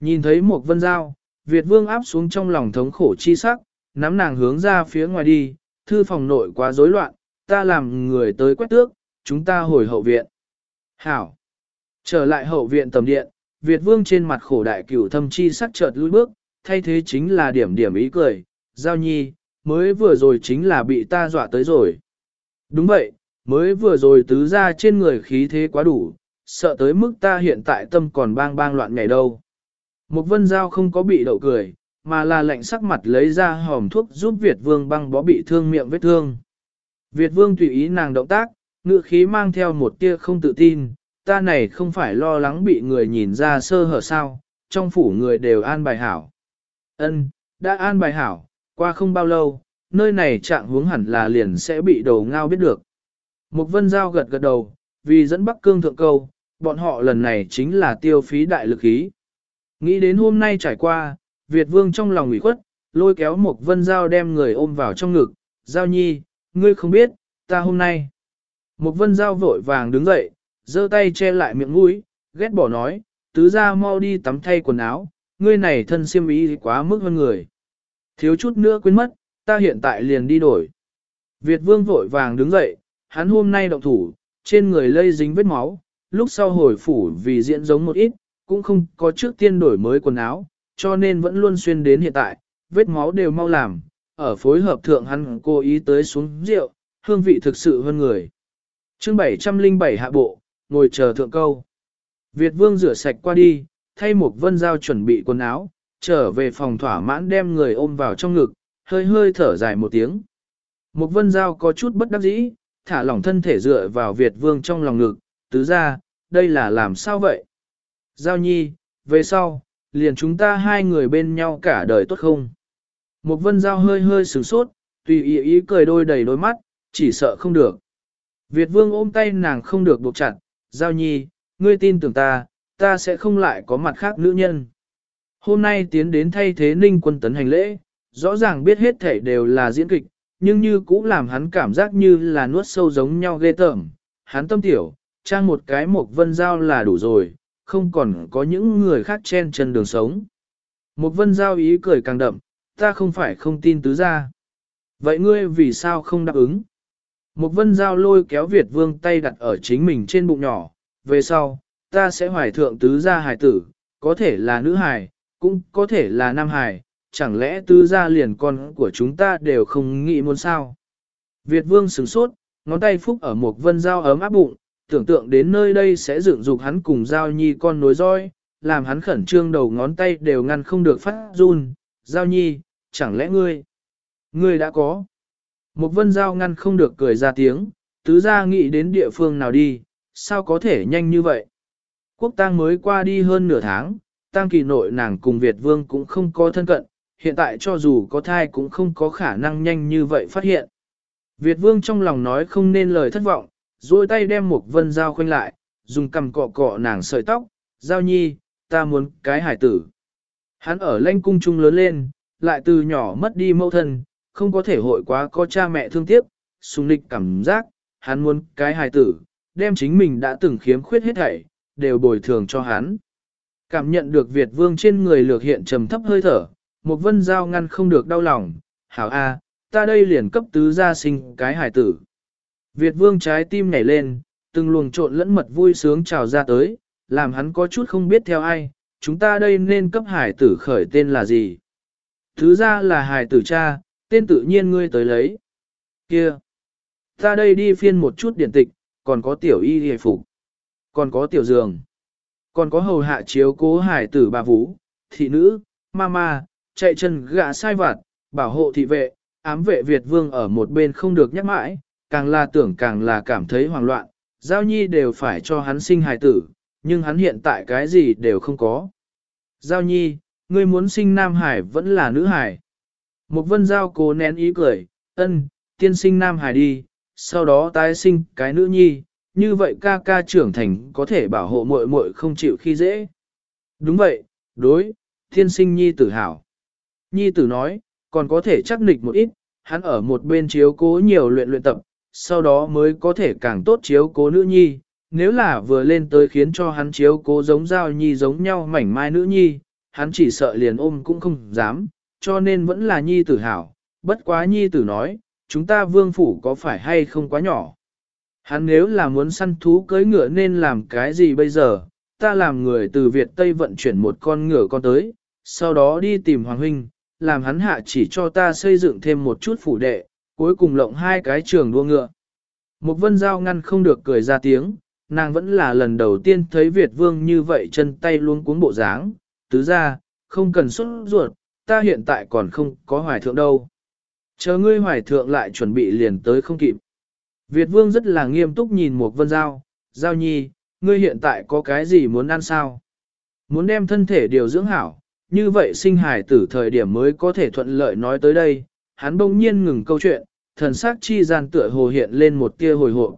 Nhìn thấy một vân giao, Việt vương áp xuống trong lòng thống khổ chi sắc, nắm nàng hướng ra phía ngoài đi, thư phòng nội quá rối loạn, ta làm người tới quét tước, chúng ta hồi hậu viện. Hảo. Trở lại hậu viện tầm điện, Việt vương trên mặt khổ đại cửu thâm chi sắc chợt lùi bước, thay thế chính là điểm điểm ý cười, giao nhi, mới vừa rồi chính là bị ta dọa tới rồi. Đúng vậy, mới vừa rồi tứ ra trên người khí thế quá đủ, sợ tới mức ta hiện tại tâm còn bang bang loạn ngày đâu. Một vân giao không có bị đậu cười, mà là lệnh sắc mặt lấy ra hòm thuốc giúp Việt vương băng bó bị thương miệng vết thương. Việt vương tùy ý nàng động tác, ngự khí mang theo một tia không tự tin, ta này không phải lo lắng bị người nhìn ra sơ hở sao, trong phủ người đều an bài hảo. Ân, đã an bài hảo, qua không bao lâu, nơi này trạng hướng hẳn là liền sẽ bị đầu ngao biết được. Mục vân giao gật gật đầu, vì dẫn Bắc Cương thượng câu, bọn họ lần này chính là tiêu phí đại lực ý. Nghĩ đến hôm nay trải qua, Việt vương trong lòng ủy khuất, lôi kéo Mục vân giao đem người ôm vào trong ngực, giao nhi, ngươi không biết, ta hôm nay. Mục vân giao vội vàng đứng dậy, giơ tay che lại miệng mũi, ghét bỏ nói, tứ ra mau đi tắm thay quần áo, ngươi này thân siêm ý quá mức hơn người. Thiếu chút nữa quên mất, ta hiện tại liền đi đổi. Việt vương vội vàng đứng dậy, hắn hôm nay động thủ, trên người lây dính vết máu, lúc sau hồi phủ vì diễn giống một ít, cũng không có trước tiên đổi mới quần áo, cho nên vẫn luôn xuyên đến hiện tại, vết máu đều mau làm, ở phối hợp thượng hắn cố ý tới xuống rượu, hương vị thực sự hơn người. chương 707 hạ bộ, ngồi chờ thượng câu. Việt vương rửa sạch qua đi, thay một vân giao chuẩn bị quần áo, trở về phòng thỏa mãn đem người ôm vào trong ngực, hơi hơi thở dài một tiếng. Một vân giao có chút bất đắc dĩ, thả lỏng thân thể dựa vào Việt vương trong lòng ngực, tứ ra, đây là làm sao vậy? Giao nhi, về sau, liền chúng ta hai người bên nhau cả đời tốt không? Một vân giao hơi hơi sửng sốt, tùy ý ý cười đôi đầy đôi mắt, chỉ sợ không được. Việt vương ôm tay nàng không được buộc chặt, giao nhi, ngươi tin tưởng ta, ta sẽ không lại có mặt khác nữ nhân. Hôm nay tiến đến thay thế ninh quân tấn hành lễ, rõ ràng biết hết thể đều là diễn kịch, nhưng như cũng làm hắn cảm giác như là nuốt sâu giống nhau ghê tởm. Hắn tâm tiểu, trang một cái Mộc vân giao là đủ rồi, không còn có những người khác chen chân đường sống. Mộc vân giao ý cười càng đậm, ta không phải không tin tứ ra. Vậy ngươi vì sao không đáp ứng? Một vân giao lôi kéo Việt vương tay đặt ở chính mình trên bụng nhỏ, về sau, ta sẽ hoài thượng tứ gia hài tử, có thể là nữ hài, cũng có thể là nam hài, chẳng lẽ tứ gia liền con của chúng ta đều không nghĩ muốn sao? Việt vương sửng sốt, ngón tay phúc ở một vân giao ấm áp bụng, tưởng tượng đến nơi đây sẽ dựng dục hắn cùng giao nhi con nối roi, làm hắn khẩn trương đầu ngón tay đều ngăn không được phát run. Giao nhi, chẳng lẽ ngươi? Ngươi đã có. Một vân giao ngăn không được cười ra tiếng, tứ gia nghĩ đến địa phương nào đi, sao có thể nhanh như vậy? Quốc tang mới qua đi hơn nửa tháng, tang kỳ nội nàng cùng Việt vương cũng không có thân cận, hiện tại cho dù có thai cũng không có khả năng nhanh như vậy phát hiện. Việt vương trong lòng nói không nên lời thất vọng, duỗi tay đem một vân dao khoanh lại, dùng cầm cọ cọ nàng sợi tóc, giao nhi, ta muốn cái hải tử. Hắn ở lanh cung trung lớn lên, lại từ nhỏ mất đi mẫu thân, không có thể hội quá có cha mẹ thương tiếc, sung lịch cảm giác, hắn muốn cái hài tử, đem chính mình đã từng khiếm khuyết hết thảy, đều bồi thường cho hắn. Cảm nhận được Việt vương trên người lược hiện trầm thấp hơi thở, một vân giao ngăn không được đau lòng, hảo a, ta đây liền cấp tứ gia sinh cái hài tử. Việt vương trái tim nhảy lên, từng luồng trộn lẫn mật vui sướng trào ra tới, làm hắn có chút không biết theo ai, chúng ta đây nên cấp hải tử khởi tên là gì. Thứ ra là hải tử cha, Tên tự nhiên ngươi tới lấy. Kia! Ta đây đi phiên một chút điển tịch, còn có tiểu y hề phục, còn có tiểu giường, còn có hầu hạ chiếu cố hải tử bà vũ, thị nữ, mama, chạy chân gạ sai vặt, bảo hộ thị vệ, ám vệ Việt vương ở một bên không được nhắc mãi, càng là tưởng càng là cảm thấy hoảng loạn, giao nhi đều phải cho hắn sinh hài tử, nhưng hắn hiện tại cái gì đều không có. Giao nhi, ngươi muốn sinh nam hải vẫn là nữ hải. Một vân giao cố nén ý cười, ân, tiên sinh nam hải đi, sau đó tái sinh cái nữ nhi, như vậy ca ca trưởng thành có thể bảo hộ muội muội không chịu khi dễ. Đúng vậy, đối, tiên sinh nhi tử hảo. Nhi tử nói, còn có thể chắc nịch một ít, hắn ở một bên chiếu cố nhiều luyện luyện tập, sau đó mới có thể càng tốt chiếu cố nữ nhi. Nếu là vừa lên tới khiến cho hắn chiếu cố giống giao nhi giống nhau mảnh mai nữ nhi, hắn chỉ sợ liền ôm cũng không dám, cho nên vẫn là nhi tử hảo. Bất quá nhi tử nói, chúng ta vương phủ có phải hay không quá nhỏ. Hắn nếu là muốn săn thú cưới ngựa nên làm cái gì bây giờ, ta làm người từ Việt Tây vận chuyển một con ngựa con tới, sau đó đi tìm Hoàng Huynh, làm hắn hạ chỉ cho ta xây dựng thêm một chút phủ đệ, cuối cùng lộng hai cái trường đua ngựa. Một vân giao ngăn không được cười ra tiếng, nàng vẫn là lần đầu tiên thấy Việt vương như vậy chân tay luôn cuốn bộ dáng, tứ ra, không cần xuất ruột, ta hiện tại còn không có hoài thượng đâu. Chờ ngươi hoài thượng lại chuẩn bị liền tới không kịp. Việt vương rất là nghiêm túc nhìn một vân giao, giao nhi, ngươi hiện tại có cái gì muốn ăn sao? Muốn đem thân thể điều dưỡng hảo, như vậy sinh hải tử thời điểm mới có thể thuận lợi nói tới đây, hắn bỗng nhiên ngừng câu chuyện, thần sắc chi gian tựa hồ hiện lên một tia hồi hộp.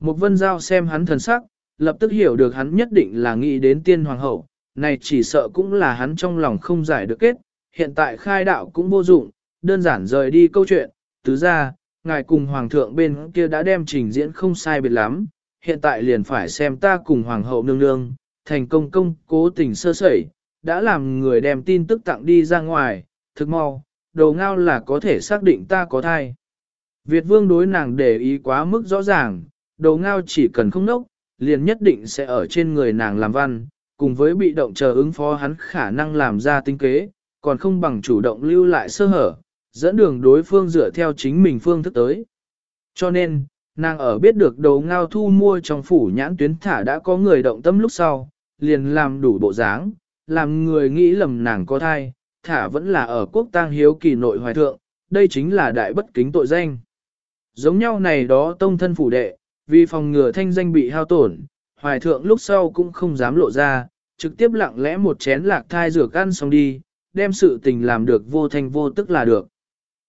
Một vân giao xem hắn thần sắc, lập tức hiểu được hắn nhất định là nghĩ đến tiên hoàng hậu, này chỉ sợ cũng là hắn trong lòng không giải được kết, hiện tại khai đạo cũng vô dụng, đơn giản rời đi câu chuyện, tứ ra, ngài cùng hoàng thượng bên kia đã đem trình diễn không sai biệt lắm, hiện tại liền phải xem ta cùng hoàng hậu nương nương, thành công công cố tình sơ sẩy, đã làm người đem tin tức tặng đi ra ngoài, thực mau, đầu ngao là có thể xác định ta có thai. Việt vương đối nàng để ý quá mức rõ ràng, đầu ngao chỉ cần không nốc, liền nhất định sẽ ở trên người nàng làm văn, cùng với bị động chờ ứng phó hắn khả năng làm ra tinh kế, còn không bằng chủ động lưu lại sơ hở, dẫn đường đối phương dựa theo chính mình phương thức tới. Cho nên, nàng ở biết được đầu ngao thu mua trong phủ nhãn tuyến thả đã có người động tâm lúc sau, liền làm đủ bộ dáng, làm người nghĩ lầm nàng có thai, thả vẫn là ở quốc tang hiếu kỳ nội hoài thượng, đây chính là đại bất kính tội danh. Giống nhau này đó tông thân phủ đệ, vì phòng ngừa thanh danh bị hao tổn, hoài thượng lúc sau cũng không dám lộ ra, trực tiếp lặng lẽ một chén lạc thai rửa ăn xong đi, đem sự tình làm được vô thanh vô tức là được.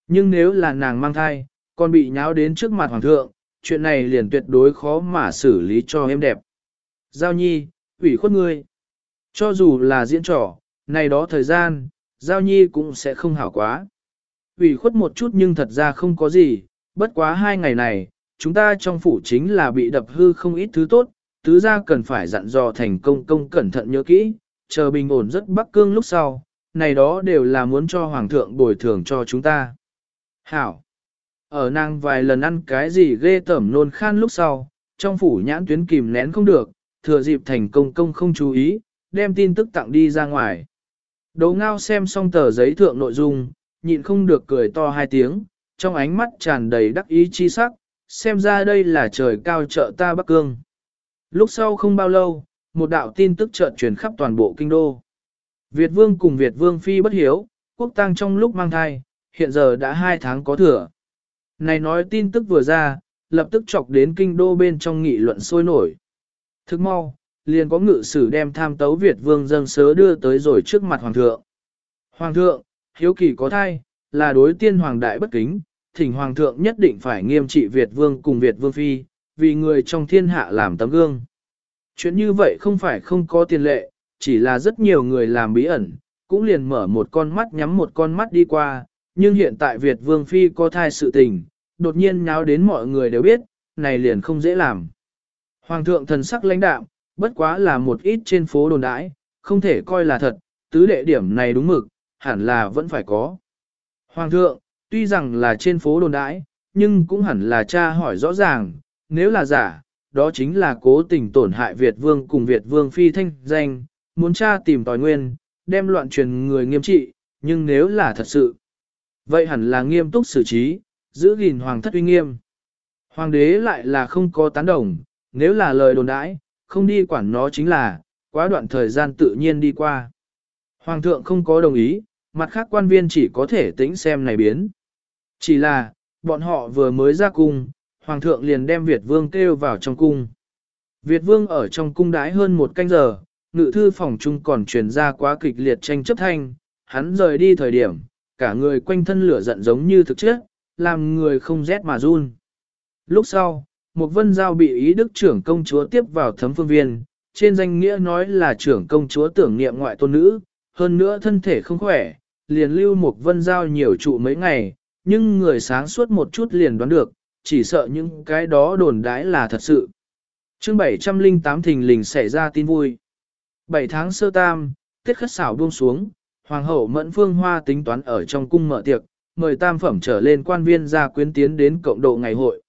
Nhưng nếu là nàng mang thai, còn bị nháo đến trước mặt hoàng thượng, chuyện này liền tuyệt đối khó mà xử lý cho em đẹp. Giao nhi, ủy khuất ngươi. Cho dù là diễn trò, này đó thời gian, Giao Nhi cũng sẽ không hảo quá. ủy khuất một chút nhưng thật ra không có gì, bất quá hai ngày này, chúng ta trong phủ chính là bị đập hư không ít thứ tốt, tứ ra cần phải dặn dò thành công công cẩn thận nhớ kỹ, chờ bình ổn rất bắc cương lúc sau, này đó đều là muốn cho hoàng thượng bồi thường cho chúng ta. Hảo! Ở nàng vài lần ăn cái gì ghê tẩm nôn khan lúc sau, trong phủ nhãn tuyến kìm nén không được, thừa dịp thành công công không chú ý, đem tin tức tặng đi ra ngoài. Đấu ngao xem xong tờ giấy thượng nội dung, nhịn không được cười to hai tiếng, trong ánh mắt tràn đầy đắc ý chi sắc, xem ra đây là trời cao trợ ta Bắc Cương. Lúc sau không bao lâu, một đạo tin tức chợt truyền khắp toàn bộ kinh đô. Việt Vương cùng Việt Vương Phi bất hiếu, quốc tăng trong lúc mang thai, hiện giờ đã hai tháng có thừa. Này nói tin tức vừa ra, lập tức chọc đến kinh đô bên trong nghị luận sôi nổi. Thức mau, liền có ngự sử đem tham tấu Việt vương dâng sớ đưa tới rồi trước mặt hoàng thượng. Hoàng thượng, hiếu kỳ có thai, là đối tiên hoàng đại bất kính, thỉnh hoàng thượng nhất định phải nghiêm trị Việt vương cùng Việt vương phi, vì người trong thiên hạ làm tấm gương. Chuyện như vậy không phải không có tiền lệ, chỉ là rất nhiều người làm bí ẩn, cũng liền mở một con mắt nhắm một con mắt đi qua, nhưng hiện tại Việt vương phi có thai sự tình, đột nhiên nháo đến mọi người đều biết, này liền không dễ làm. Hoàng thượng thần sắc lãnh đạm, bất quá là một ít trên phố đồn đãi, không thể coi là thật, tứ đệ điểm này đúng mực, hẳn là vẫn phải có. Hoàng thượng, tuy rằng là trên phố đồn đãi, nhưng cũng hẳn là cha hỏi rõ ràng, nếu là giả, đó chính là cố tình tổn hại Việt vương cùng Việt vương phi thanh danh, muốn cha tìm tòi nguyên, đem loạn truyền người nghiêm trị, nhưng nếu là thật sự. Vậy hẳn là nghiêm túc xử trí, giữ gìn hoàng thất uy nghiêm. Hoàng đế lại là không có tán đồng, nếu là lời đồn đãi, không đi quản nó chính là, quá đoạn thời gian tự nhiên đi qua. Hoàng thượng không có đồng ý, mặt khác quan viên chỉ có thể tính xem này biến. Chỉ là, bọn họ vừa mới ra cung, Hoàng thượng liền đem Việt Vương kêu vào trong cung. Việt Vương ở trong cung đái hơn một canh giờ, ngự thư phòng chung còn truyền ra quá kịch liệt tranh chấp thanh, hắn rời đi thời điểm, cả người quanh thân lửa giận giống như thực chất, làm người không rét mà run. Lúc sau, một vân giao bị ý đức trưởng công chúa tiếp vào thấm phương viên, trên danh nghĩa nói là trưởng công chúa tưởng niệm ngoại tôn nữ, hơn nữa thân thể không khỏe, liền lưu một vân giao nhiều trụ mấy ngày, nhưng người sáng suốt một chút liền đoán được, chỉ sợ những cái đó đồn đãi là thật sự. chương 708 thình lình xảy ra tin vui. 7 tháng sơ tam, tiết khất xảo buông xuống, hoàng hậu mẫn phương hoa tính toán ở trong cung mở tiệc, mời tam phẩm trở lên quan viên ra quyến tiến đến cộng độ ngày hội.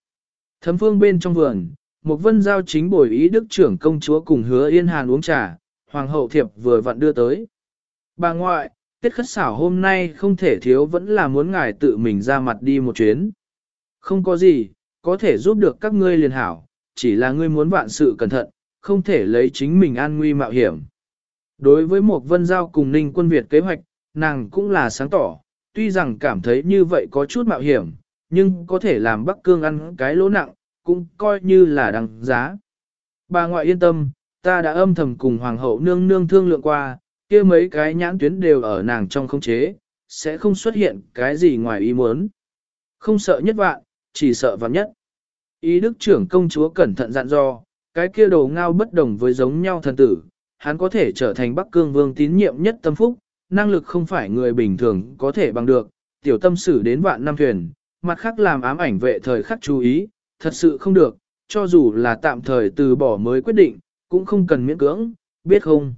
Thấm phương bên trong vườn, một vân giao chính bồi ý đức trưởng công chúa cùng hứa yên hàn uống trà, hoàng hậu thiệp vừa vặn đưa tới. Bà ngoại, tiết khất xảo hôm nay không thể thiếu vẫn là muốn ngài tự mình ra mặt đi một chuyến. Không có gì, có thể giúp được các ngươi liền hảo, chỉ là ngươi muốn vạn sự cẩn thận, không thể lấy chính mình an nguy mạo hiểm. Đối với một vân giao cùng ninh quân Việt kế hoạch, nàng cũng là sáng tỏ, tuy rằng cảm thấy như vậy có chút mạo hiểm, nhưng có thể làm Bắc Cương ăn cái lỗ nặng, cũng coi như là đằng giá. Bà ngoại yên tâm, ta đã âm thầm cùng Hoàng hậu nương nương thương lượng qua, kia mấy cái nhãn tuyến đều ở nàng trong không chế, sẽ không xuất hiện cái gì ngoài ý muốn. Không sợ nhất vạn, chỉ sợ vạn nhất. Ý đức trưởng công chúa cẩn thận dặn dò, cái kia đồ ngao bất đồng với giống nhau thần tử, hắn có thể trở thành Bắc Cương vương tín nhiệm nhất tâm phúc, năng lực không phải người bình thường có thể bằng được, tiểu tâm sử đến vạn năm thuyền, mặt khác làm ám ảnh vệ thời khắc chú ý, thật sự không được, cho dù là tạm thời từ bỏ mới quyết định, cũng không cần miễn cưỡng, biết không?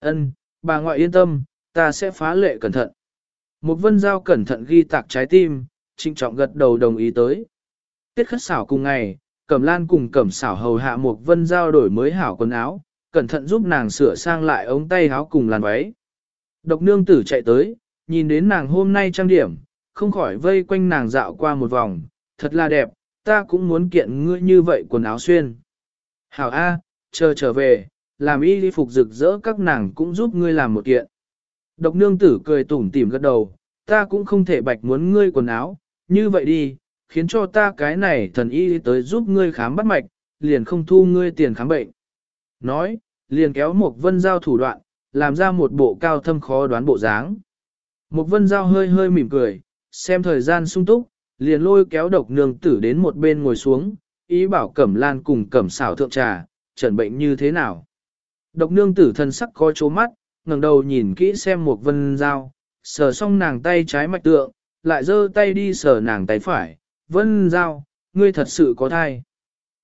Ân, bà ngoại yên tâm, ta sẽ phá lệ cẩn thận. Một vân giao cẩn thận ghi tạc trái tim, trịnh trọng gật đầu đồng ý tới. Tiết khất xảo cùng ngày, Cẩm Lan cùng Cẩm xảo hầu hạ Mục vân giao đổi mới hảo quần áo, cẩn thận giúp nàng sửa sang lại ống tay áo cùng làn váy. Độc nương tử chạy tới, nhìn đến nàng hôm nay trang điểm, không khỏi vây quanh nàng dạo qua một vòng, thật là đẹp, ta cũng muốn kiện ngươi như vậy quần áo xuyên. Hảo A, chờ trở về, làm y phục rực rỡ các nàng cũng giúp ngươi làm một kiện. Độc nương tử cười tủm tỉm gật đầu, ta cũng không thể bạch muốn ngươi quần áo, như vậy đi, khiến cho ta cái này thần y tới giúp ngươi khám bắt mạch, liền không thu ngươi tiền khám bệnh. Nói, liền kéo một vân giao thủ đoạn, làm ra một bộ cao thâm khó đoán bộ dáng. Một vân giao hơi hơi mỉm cười, xem thời gian sung túc, liền lôi kéo độc nương tử đến một bên ngồi xuống, ý bảo cẩm lan cùng cẩm xảo thượng trà, trần bệnh như thế nào. Độc nương tử thân sắc có chố mắt, ngẩng đầu nhìn kỹ xem một vân giao, sờ xong nàng tay trái mạch tượng, lại giơ tay đi sờ nàng tay phải, vân giao, ngươi thật sự có thai.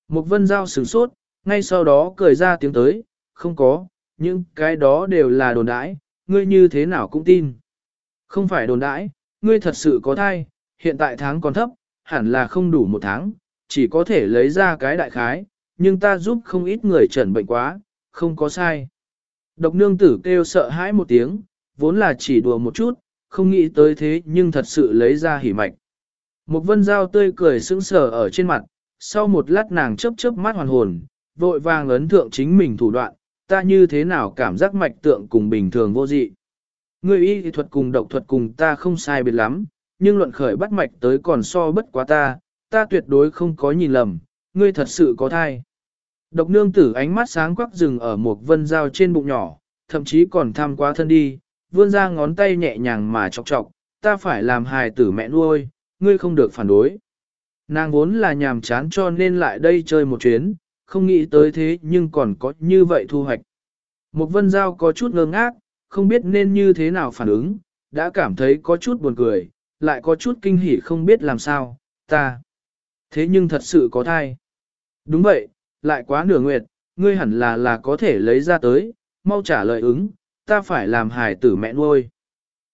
Một vân giao sửng sốt, ngay sau đó cười ra tiếng tới, không có, nhưng cái đó đều là đồn đãi, ngươi như thế nào cũng tin. Không phải đồn đãi, ngươi thật sự có thai, hiện tại tháng còn thấp, hẳn là không đủ một tháng, chỉ có thể lấy ra cái đại khái, nhưng ta giúp không ít người trần bệnh quá, không có sai. Độc nương tử kêu sợ hãi một tiếng, vốn là chỉ đùa một chút, không nghĩ tới thế nhưng thật sự lấy ra hỉ mạch. Một vân dao tươi cười sững sờ ở trên mặt, sau một lát nàng chớp chớp mắt hoàn hồn, vội vàng ấn thượng chính mình thủ đoạn, ta như thế nào cảm giác mạch tượng cùng bình thường vô dị. Người y thuật cùng độc thuật cùng ta không sai biệt lắm, nhưng luận khởi bắt mạch tới còn so bất quá ta, ta tuyệt đối không có nhìn lầm, ngươi thật sự có thai. Độc nương tử ánh mắt sáng quắc rừng ở một vân dao trên bụng nhỏ, thậm chí còn tham quá thân đi, vươn ra ngón tay nhẹ nhàng mà chọc chọc, ta phải làm hài tử mẹ nuôi, ngươi không được phản đối. Nàng vốn là nhàm chán cho nên lại đây chơi một chuyến, không nghĩ tới thế nhưng còn có như vậy thu hoạch. Một vân giao có chút ngơ ngác, không biết nên như thế nào phản ứng, đã cảm thấy có chút buồn cười, lại có chút kinh hỉ không biết làm sao, ta. Thế nhưng thật sự có thai. Đúng vậy, lại quá nửa nguyệt, ngươi hẳn là là có thể lấy ra tới, mau trả lời ứng, ta phải làm hài tử mẹ nuôi.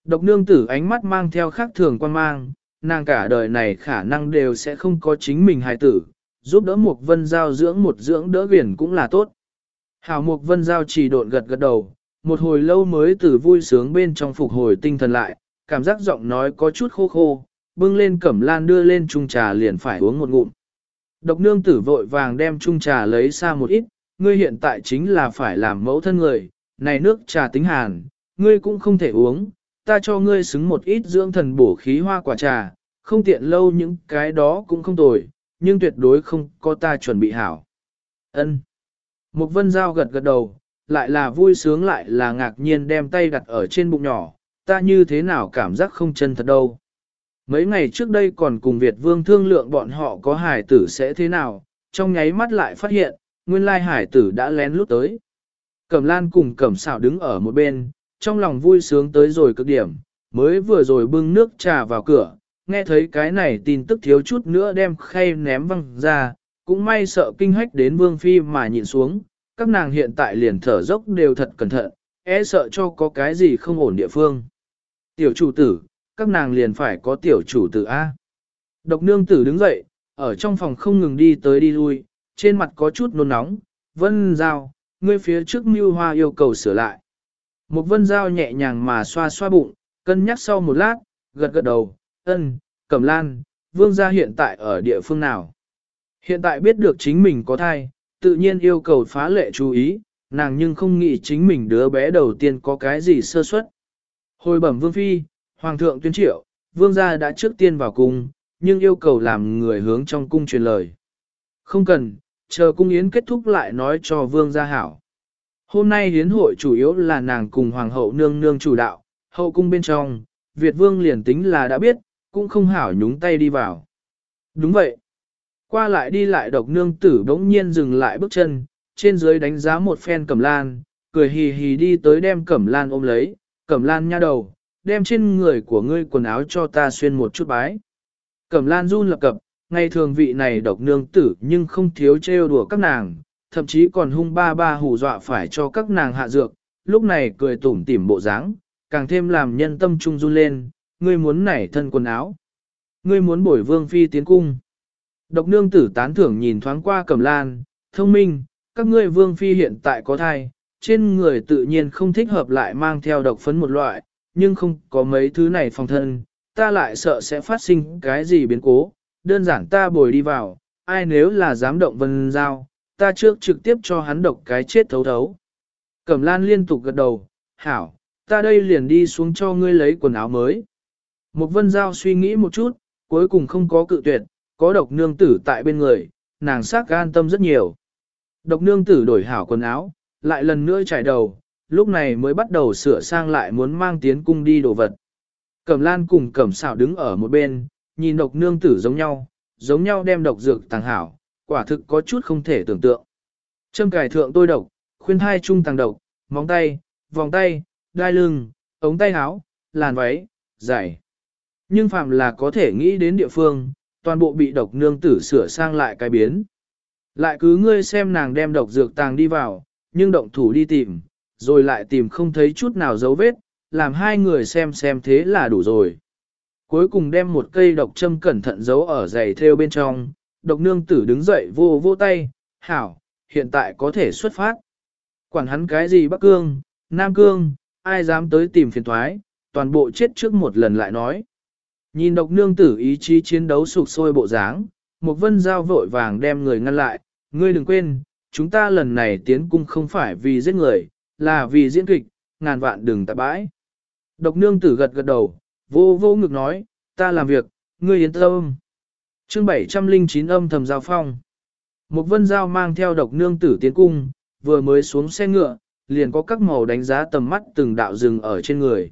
Độc nương tử ánh mắt mang theo khác thường quan mang, nàng cả đời này khả năng đều sẽ không có chính mình hài tử, giúp đỡ một vân giao dưỡng một dưỡng đỡ viền cũng là tốt. Hảo một vân giao chỉ độn gật gật đầu, một hồi lâu mới từ vui sướng bên trong phục hồi tinh thần lại, cảm giác giọng nói có chút khô khô, bưng lên cẩm lan đưa lên chung trà liền phải uống một ngụm. Độc nương tử vội vàng đem chung trà lấy xa một ít, ngươi hiện tại chính là phải làm mẫu thân người, này nước trà tính hàn, ngươi cũng không thể uống, ta cho ngươi xứng một ít dưỡng thần bổ khí hoa quả trà, không tiện lâu những cái đó cũng không tồi, nhưng tuyệt đối không có ta chuẩn bị hảo. Ân. Mục vân giao gật gật đầu, lại là vui sướng lại là ngạc nhiên đem tay đặt ở trên bụng nhỏ, ta như thế nào cảm giác không chân thật đâu. Mấy ngày trước đây còn cùng Việt Vương thương lượng bọn họ có hải tử sẽ thế nào, trong nháy mắt lại phát hiện, nguyên lai hải tử đã lén lút tới. Cẩm lan cùng cẩm xảo đứng ở một bên, trong lòng vui sướng tới rồi cực điểm, mới vừa rồi bưng nước trà vào cửa, nghe thấy cái này tin tức thiếu chút nữa đem khay ném văng ra, cũng may sợ kinh hách đến vương phi mà nhìn xuống, các nàng hiện tại liền thở dốc đều thật cẩn thận, e sợ cho có cái gì không ổn địa phương. Tiểu chủ tử, các nàng liền phải có tiểu chủ tử A. Độc nương tử đứng dậy, ở trong phòng không ngừng đi tới đi lui, trên mặt có chút nôn nóng, vân giao, ngươi phía trước mưu hoa yêu cầu sửa lại. Một vân dao nhẹ nhàng mà xoa xoa bụng, cân nhắc sau một lát, gật gật đầu, ân, cẩm lan, vương gia hiện tại ở địa phương nào. Hiện tại biết được chính mình có thai, tự nhiên yêu cầu phá lệ chú ý, nàng nhưng không nghĩ chính mình đứa bé đầu tiên có cái gì sơ suất. Hồi bẩm vương phi, hoàng thượng tuyên triệu, vương gia đã trước tiên vào cung, nhưng yêu cầu làm người hướng trong cung truyền lời. Không cần, chờ cung yến kết thúc lại nói cho vương gia hảo. Hôm nay hiến hội chủ yếu là nàng cùng hoàng hậu nương nương chủ đạo, hậu cung bên trong, Việt vương liền tính là đã biết, cũng không hảo nhúng tay đi vào. Đúng vậy. Qua lại đi lại độc nương tử bỗng nhiên dừng lại bước chân, trên dưới đánh giá một phen cẩm lan, cười hì hì đi tới đem cẩm lan ôm lấy, cẩm lan nha đầu, đem trên người của ngươi quần áo cho ta xuyên một chút bái. Cẩm lan run lập cập, ngày thường vị này độc nương tử nhưng không thiếu trêu đùa các nàng, thậm chí còn hung ba ba hù dọa phải cho các nàng hạ dược, lúc này cười tủm tỉm bộ dáng, càng thêm làm nhân tâm trung run lên, ngươi muốn nảy thân quần áo. Ngươi muốn bổi vương phi tiến cung. Độc nương tử tán thưởng nhìn thoáng qua cẩm lan, thông minh, các ngươi vương phi hiện tại có thai, trên người tự nhiên không thích hợp lại mang theo độc phấn một loại, nhưng không có mấy thứ này phòng thân, ta lại sợ sẽ phát sinh cái gì biến cố, đơn giản ta bồi đi vào, ai nếu là dám động vân giao, ta trước trực tiếp cho hắn độc cái chết thấu thấu. Cẩm lan liên tục gật đầu, hảo, ta đây liền đi xuống cho ngươi lấy quần áo mới. Một vân giao suy nghĩ một chút, cuối cùng không có cự tuyệt, có độc nương tử tại bên người, nàng sắc an tâm rất nhiều. Độc nương tử đổi hảo quần áo, lại lần nữa trải đầu, lúc này mới bắt đầu sửa sang lại muốn mang tiến cung đi đồ vật. Cẩm lan cùng cẩm xảo đứng ở một bên, nhìn độc nương tử giống nhau, giống nhau đem độc dược tàng hảo, quả thực có chút không thể tưởng tượng. Châm cải thượng tôi độc, khuyên hai trung tàng độc, móng tay, vòng tay, đai lưng, ống tay áo, làn váy, giày. Nhưng phạm là có thể nghĩ đến địa phương, toàn bộ bị độc nương tử sửa sang lại cái biến. Lại cứ ngươi xem nàng đem độc dược tàng đi vào, nhưng động thủ đi tìm, rồi lại tìm không thấy chút nào dấu vết, làm hai người xem xem thế là đủ rồi. Cuối cùng đem một cây độc châm cẩn thận giấu ở giày theo bên trong, độc nương tử đứng dậy vô vô tay, hảo, hiện tại có thể xuất phát. Quản hắn cái gì Bắc Cương, Nam Cương, ai dám tới tìm phiền thoái, toàn bộ chết trước một lần lại nói. Nhìn độc nương tử ý chí chiến đấu sụp sôi bộ dáng, một vân giao vội vàng đem người ngăn lại, ngươi đừng quên, chúng ta lần này tiến cung không phải vì giết người, là vì diễn kịch, ngàn vạn đừng tạp bãi. Độc nương tử gật gật đầu, vô vô ngực nói, ta làm việc, ngươi yên tâm chương 709 âm thầm giao phong. Một vân giao mang theo độc nương tử tiến cung, vừa mới xuống xe ngựa, liền có các màu đánh giá tầm mắt từng đạo rừng ở trên người.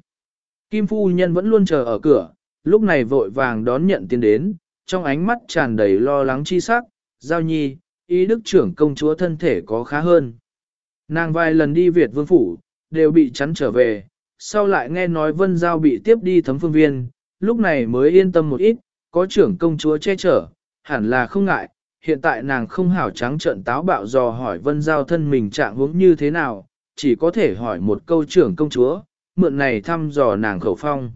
Kim phu nhân vẫn luôn chờ ở cửa, lúc này vội vàng đón nhận tiến đến, trong ánh mắt tràn đầy lo lắng chi sắc, giao nhi, ý đức trưởng công chúa thân thể có khá hơn. Nàng vài lần đi Việt vương phủ, đều bị chắn trở về, sau lại nghe nói vân giao bị tiếp đi thấm phương viên, lúc này mới yên tâm một ít, có trưởng công chúa che chở, hẳn là không ngại, hiện tại nàng không hảo trắng trận táo bạo dò hỏi vân giao thân mình trạng huống như thế nào, chỉ có thể hỏi một câu trưởng công chúa, mượn này thăm dò nàng khẩu phong.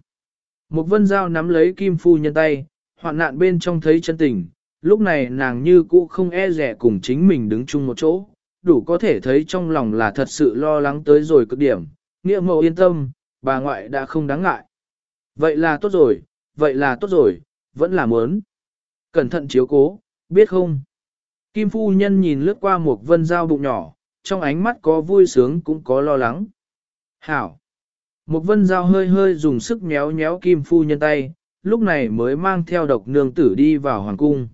Một vân giao nắm lấy kim phu nhân tay, hoạn nạn bên trong thấy chân tình, lúc này nàng như cũ không e rẻ cùng chính mình đứng chung một chỗ, đủ có thể thấy trong lòng là thật sự lo lắng tới rồi cực điểm, nghĩa mẫu yên tâm, bà ngoại đã không đáng ngại. Vậy là tốt rồi, vậy là tốt rồi, vẫn là muốn. Cẩn thận chiếu cố, biết không? Kim phu nhân nhìn lướt qua một vân dao bụng nhỏ, trong ánh mắt có vui sướng cũng có lo lắng. Hảo! Một vân dao hơi hơi dùng sức méo méo kim phu nhân tay, lúc này mới mang theo độc nương tử đi vào hoàng cung.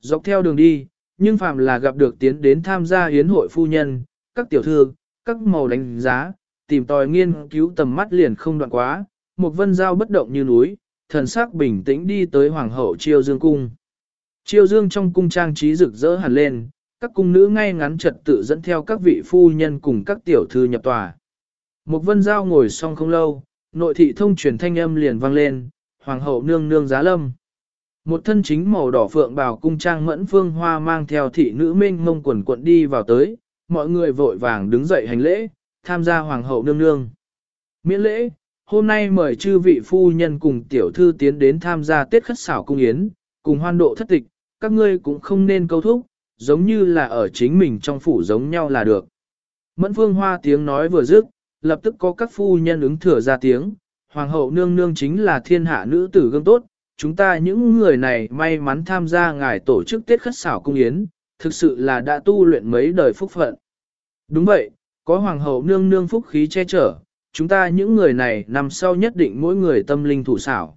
Dọc theo đường đi, nhưng phạm là gặp được tiến đến tham gia hiến hội phu nhân, các tiểu thư, các màu đánh giá, tìm tòi nghiên cứu tầm mắt liền không đoạn quá, một vân dao bất động như núi, thần sắc bình tĩnh đi tới hoàng hậu chiêu dương cung. Chiêu dương trong cung trang trí rực rỡ hẳn lên, các cung nữ ngay ngắn trật tự dẫn theo các vị phu nhân cùng các tiểu thư nhập tòa. Một vân giao ngồi xong không lâu, nội thị thông truyền thanh âm liền vang lên, hoàng hậu nương nương giá lâm. Một thân chính màu đỏ phượng bào cung trang mẫn phương hoa mang theo thị nữ minh mông quần quận đi vào tới, mọi người vội vàng đứng dậy hành lễ, tham gia hoàng hậu nương nương. Miễn lễ, hôm nay mời chư vị phu nhân cùng tiểu thư tiến đến tham gia tiết khất xảo cung yến, cùng hoan độ thất tịch, các ngươi cũng không nên câu thúc, giống như là ở chính mình trong phủ giống nhau là được. Mẫn phương hoa tiếng nói vừa dứt, lập tức có các phu nhân ứng thừa ra tiếng, hoàng hậu nương nương chính là thiên hạ nữ tử gương tốt, chúng ta những người này may mắn tham gia ngài tổ chức tiết khất xảo cung yến, thực sự là đã tu luyện mấy đời phúc phận. Đúng vậy, có hoàng hậu nương nương phúc khí che chở, chúng ta những người này nằm sau nhất định mỗi người tâm linh thủ xảo.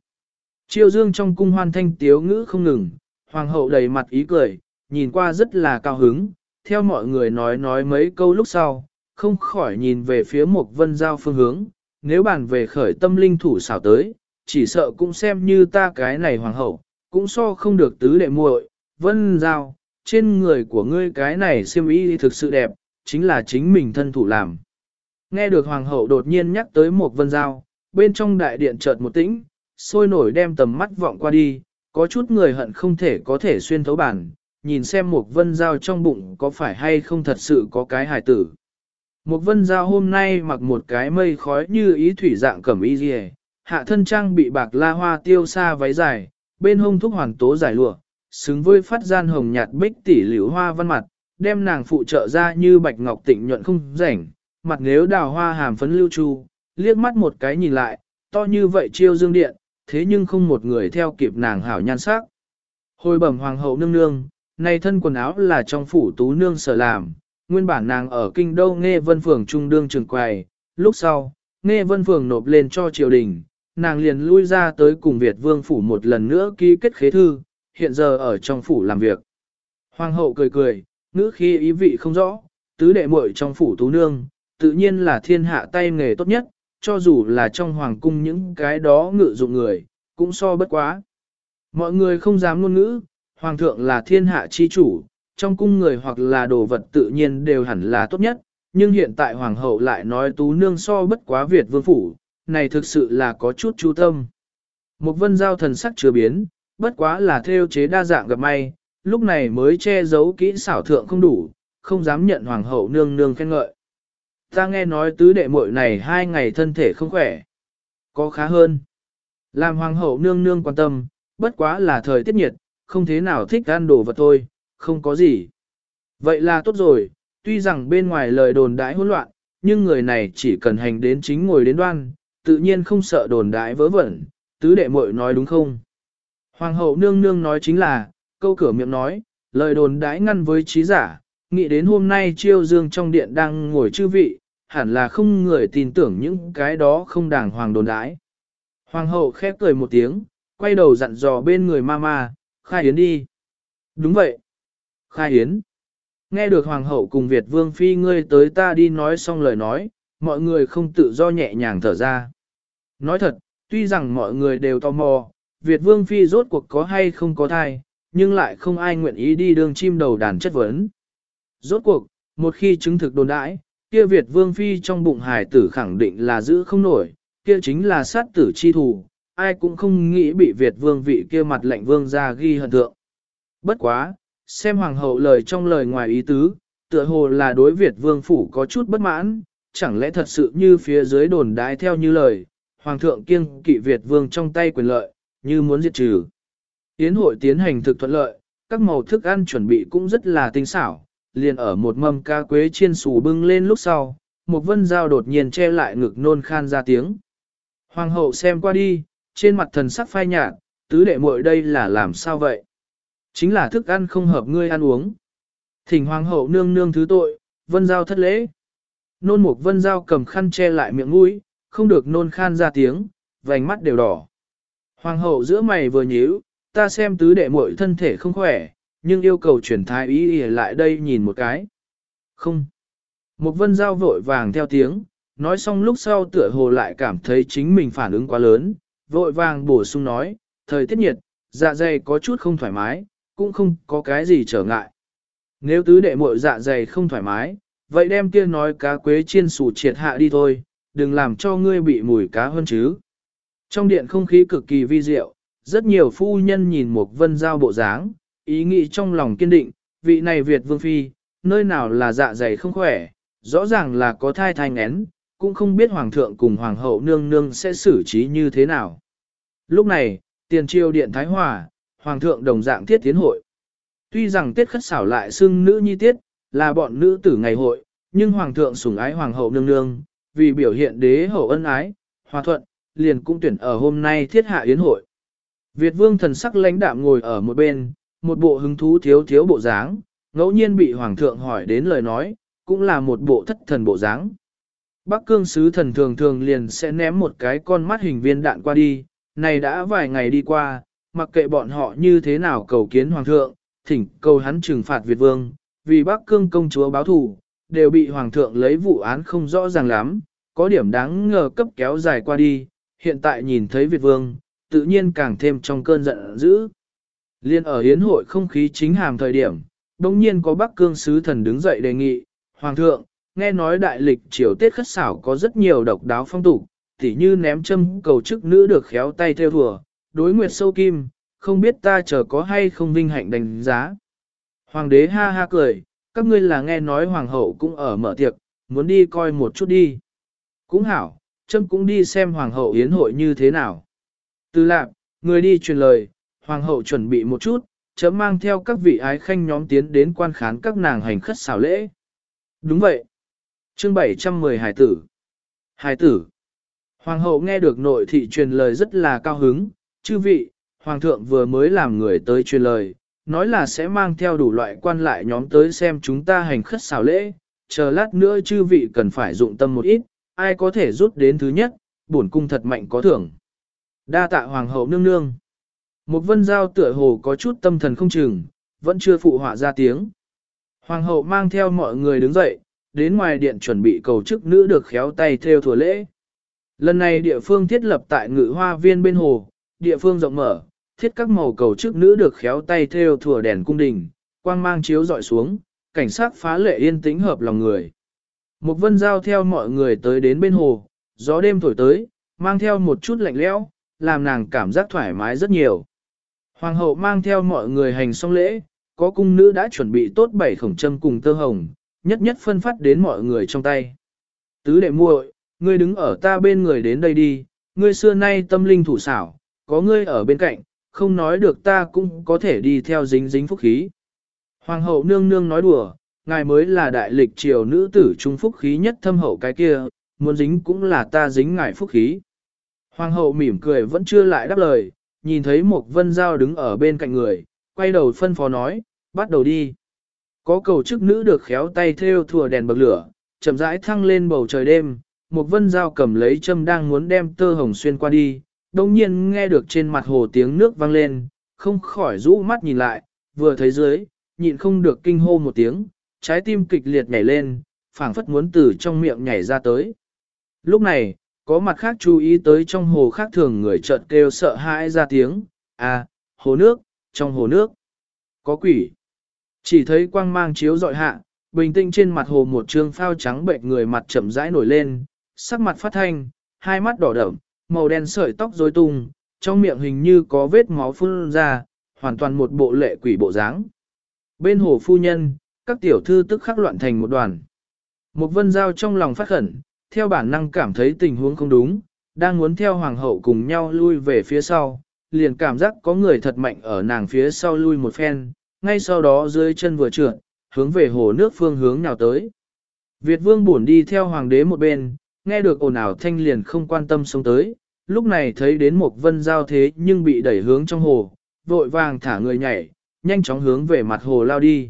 Chiêu dương trong cung hoan thanh tiếu ngữ không ngừng, hoàng hậu đầy mặt ý cười, nhìn qua rất là cao hứng, theo mọi người nói nói mấy câu lúc sau, không khỏi nhìn về phía một vân giao phương hướng, nếu bàn về khởi tâm linh thủ xảo tới, chỉ sợ cũng xem như ta cái này hoàng hậu, cũng so không được tứ đệ muội, vân giao, trên người của ngươi cái này siêm ý thực sự đẹp, chính là chính mình thân thủ làm. Nghe được hoàng hậu đột nhiên nhắc tới một vân giao, bên trong đại điện chợt một tĩnh, sôi nổi đem tầm mắt vọng qua đi, có chút người hận không thể có thể xuyên thấu bản, nhìn xem một vân giao trong bụng có phải hay không thật sự có cái hài tử. Một vân giao hôm nay mặc một cái mây khói như ý thủy dạng cẩm y dì hạ thân trang bị bạc la hoa tiêu xa váy dài, bên hông thúc hoàn tố giải lụa, xứng với phát gian hồng nhạt bích tỷ liễu hoa văn mặt, đem nàng phụ trợ ra như bạch ngọc tịnh nhuận không rảnh, mặt nếu đào hoa hàm phấn lưu chu, liếc mắt một cái nhìn lại, to như vậy chiêu dương điện, thế nhưng không một người theo kịp nàng hảo nhan sắc. Hồi bẩm hoàng hậu nương nương, này thân quần áo là trong phủ tú nương sở làm, nguyên bản nàng ở kinh đô nghe vân phường trung đương trường quầy, lúc sau, nghe vân phường nộp lên cho triều đình, nàng liền lui ra tới cùng Việt vương phủ một lần nữa ký kết khế thư, hiện giờ ở trong phủ làm việc. Hoàng hậu cười cười, ngữ khi ý vị không rõ, tứ đệ muội trong phủ tú nương, tự nhiên là thiên hạ tay nghề tốt nhất, cho dù là trong hoàng cung những cái đó ngự dụng người, cũng so bất quá. Mọi người không dám ngôn ngữ, hoàng thượng là thiên hạ chi chủ, trong cung người hoặc là đồ vật tự nhiên đều hẳn là tốt nhất, nhưng hiện tại hoàng hậu lại nói tú nương so bất quá Việt vương phủ, này thực sự là có chút chú tâm. Một vân giao thần sắc chưa biến, bất quá là theo chế đa dạng gặp may, lúc này mới che giấu kỹ xảo thượng không đủ, không dám nhận hoàng hậu nương nương khen ngợi. Ta nghe nói tứ đệ muội này hai ngày thân thể không khỏe. Có khá hơn. Làm hoàng hậu nương nương quan tâm, bất quá là thời tiết nhiệt, không thế nào thích ăn đồ vật thôi, không có gì. Vậy là tốt rồi, tuy rằng bên ngoài lời đồn đãi hỗn loạn, nhưng người này chỉ cần hành đến chính ngồi đến đoan, tự nhiên không sợ đồn đãi vớ vẩn, tứ đệ muội nói đúng không? Hoàng hậu nương nương nói chính là, câu cửa miệng nói, lời đồn đãi ngăn với trí giả, nghĩ đến hôm nay chiêu dương trong điện đang ngồi chư vị, hẳn là không người tin tưởng những cái đó không đàng hoàng đồn đãi. Hoàng hậu khép cười một tiếng, quay đầu dặn dò bên người mama, khai yến đi. Đúng vậy. Khai yến. Nghe được hoàng hậu cùng Việt vương phi ngươi tới ta đi nói xong lời nói, mọi người không tự do nhẹ nhàng thở ra. Nói thật, tuy rằng mọi người đều tò mò, Việt vương phi rốt cuộc có hay không có thai, nhưng lại không ai nguyện ý đi đường chim đầu đàn chất vấn. Rốt cuộc, một khi chứng thực đồn đãi, kia Việt vương phi trong bụng hải tử khẳng định là giữ không nổi, kia chính là sát tử chi thù, ai cũng không nghĩ bị Việt vương vị kia mặt lệnh vương ra ghi hận thượng. Bất quá, xem hoàng hậu lời trong lời ngoài ý tứ, tựa hồ là đối Việt vương phủ có chút bất mãn, chẳng lẽ thật sự như phía dưới đồn đái theo như lời, hoàng thượng kiêng kỵ Việt vương trong tay quyền lợi, như muốn diệt trừ. Yến hội tiến hành thực thuận lợi, các màu thức ăn chuẩn bị cũng rất là tinh xảo, liền ở một mâm ca quế chiên xù bưng lên lúc sau, một vân dao đột nhiên che lại ngực nôn khan ra tiếng. Hoàng hậu xem qua đi, trên mặt thần sắc phai nhạt, tứ đệ muội đây là làm sao vậy? Chính là thức ăn không hợp ngươi ăn uống. Thỉnh hoàng hậu nương nương thứ tội, vân giao thất lễ. Nôn mục vân giao cầm khăn che lại miệng mũi, không được nôn khan ra tiếng, vành mắt đều đỏ. Hoàng hậu giữa mày vừa nhíu, ta xem tứ đệ muội thân thể không khỏe, nhưng yêu cầu chuyển thái ý ý lại đây nhìn một cái. Không. Một vân giao vội vàng theo tiếng, nói xong lúc sau tựa hồ lại cảm thấy chính mình phản ứng quá lớn, vội vàng bổ sung nói, thời tiết nhiệt, dạ dày có chút không thoải mái, cũng không có cái gì trở ngại. Nếu tứ đệ muội dạ dày không thoải mái, vậy đem kia nói cá quế chiên sủ triệt hạ đi thôi, đừng làm cho ngươi bị mùi cá hơn chứ. Trong điện không khí cực kỳ vi diệu, rất nhiều phu nhân nhìn một vân giao bộ dáng, ý nghĩ trong lòng kiên định, vị này Việt vương phi, nơi nào là dạ dày không khỏe, rõ ràng là có thai thai ngén, cũng không biết hoàng thượng cùng hoàng hậu nương nương sẽ xử trí như thế nào. Lúc này, tiền triều điện Thái Hòa, hoàng thượng đồng dạng thiết tiến hội. Tuy rằng tiết khất xảo lại xưng nữ nhi tiết, là bọn nữ tử ngày hội, nhưng hoàng thượng sủng ái hoàng hậu nương nương, vì biểu hiện đế hậu ân ái, hòa thuận, liền cũng tuyển ở hôm nay thiết hạ yến hội. Việt vương thần sắc lãnh đạm ngồi ở một bên, một bộ hứng thú thiếu thiếu bộ dáng, ngẫu nhiên bị hoàng thượng hỏi đến lời nói, cũng là một bộ thất thần bộ dáng. Bắc cương sứ thần thường thường liền sẽ ném một cái con mắt hình viên đạn qua đi, này đã vài ngày đi qua, mặc kệ bọn họ như thế nào cầu kiến hoàng thượng, thỉnh cầu hắn trừng phạt Việt vương, vì Bắc cương công chúa báo thù, đều bị hoàng thượng lấy vụ án không rõ ràng lắm, có điểm đáng ngờ cấp kéo dài qua đi, hiện tại nhìn thấy Việt vương, tự nhiên càng thêm trong cơn giận dữ. Liên ở hiến hội không khí chính hàm thời điểm, đồng nhiên có Bắc cương sứ thần đứng dậy đề nghị, Hoàng thượng, nghe nói đại lịch triều Tết khất xảo có rất nhiều độc đáo phong tục, tỉ như ném châm cầu chức nữ được khéo tay theo thùa, đối nguyệt sâu kim, không biết ta chờ có hay không vinh hạnh đánh giá. Hoàng đế ha ha cười, các ngươi là nghe nói hoàng hậu cũng ở mở tiệc, muốn đi coi một chút đi. Cũng hảo, châm cũng đi xem hoàng hậu yến hội như thế nào. Từ lạc, người đi truyền lời, hoàng hậu chuẩn bị một chút, chấm mang theo các vị ái khanh nhóm tiến đến quan khán các nàng hành khất xảo lễ. Đúng vậy. Chương 710 Hải tử. Hải tử. Hoàng hậu nghe được nội thị truyền lời rất là cao hứng, chư vị, hoàng thượng vừa mới làm người tới truyền lời, nói là sẽ mang theo đủ loại quan lại nhóm tới xem chúng ta hành khất xảo lễ, chờ lát nữa chư vị cần phải dụng tâm một ít, ai có thể rút đến thứ nhất, bổn cung thật mạnh có thưởng. Đa tạ hoàng hậu nương nương. Một vân giao tựa hồ có chút tâm thần không chừng, vẫn chưa phụ họa ra tiếng. Hoàng hậu mang theo mọi người đứng dậy, đến ngoài điện chuẩn bị cầu chức nữ được khéo tay theo thừa lễ. Lần này địa phương thiết lập tại ngự hoa viên bên hồ, địa phương rộng mở, thiết các màu cầu chức nữ được khéo tay theo thừa đèn cung đình, quang mang chiếu dọi xuống, cảnh sát phá lệ yên tĩnh hợp lòng người. Một vân giao theo mọi người tới đến bên hồ, gió đêm thổi tới, mang theo một chút lạnh lẽo, làm nàng cảm giác thoải mái rất nhiều. Hoàng hậu mang theo mọi người hành xong lễ, có cung nữ đã chuẩn bị tốt bảy khổng châm cùng tơ hồng, nhất nhất phân phát đến mọi người trong tay. Tứ đệ muội, ngươi đứng ở ta bên người đến đây đi, ngươi xưa nay tâm linh thủ xảo, có ngươi ở bên cạnh, không nói được ta cũng có thể đi theo dính dính phúc khí. Hoàng hậu nương nương nói đùa, ngài mới là đại lịch triều nữ tử trung phúc khí nhất thâm hậu cái kia, muốn dính cũng là ta dính ngài phúc khí. Hoàng hậu mỉm cười vẫn chưa lại đáp lời, nhìn thấy một vân giao đứng ở bên cạnh người, quay đầu phân phó nói, bắt đầu đi. Có cầu chức nữ được khéo tay theo thùa đèn bậc lửa, chậm rãi thăng lên bầu trời đêm, một vân dao cầm lấy châm đang muốn đem tơ hồng xuyên qua đi, đồng nhiên nghe được trên mặt hồ tiếng nước vang lên, không khỏi rũ mắt nhìn lại, vừa thấy dưới, nhịn không được kinh hô một tiếng, trái tim kịch liệt nhảy lên, phảng phất muốn từ trong miệng nhảy ra tới. Lúc này, có mặt khác chú ý tới trong hồ khác thường người chợt kêu sợ hãi ra tiếng, à, hồ nước, trong hồ nước, có quỷ. Chỉ thấy quang mang chiếu dọi hạ, bình tĩnh trên mặt hồ một trương phao trắng bệnh người mặt chậm rãi nổi lên, sắc mặt phát thanh, hai mắt đỏ đậm, màu đen sợi tóc rối tung, trong miệng hình như có vết máu phun ra, hoàn toàn một bộ lệ quỷ bộ dáng. Bên hồ phu nhân, các tiểu thư tức khắc loạn thành một đoàn. Một vân giao trong lòng phát khẩn, theo bản năng cảm thấy tình huống không đúng, đang muốn theo hoàng hậu cùng nhau lui về phía sau, liền cảm giác có người thật mạnh ở nàng phía sau lui một phen, ngay sau đó dưới chân vừa trượt, hướng về hồ nước phương hướng nào tới. Việt vương buồn đi theo hoàng đế một bên, nghe được ồn ào thanh liền không quan tâm sống tới, lúc này thấy đến một vân giao thế nhưng bị đẩy hướng trong hồ, vội vàng thả người nhảy, nhanh chóng hướng về mặt hồ lao đi.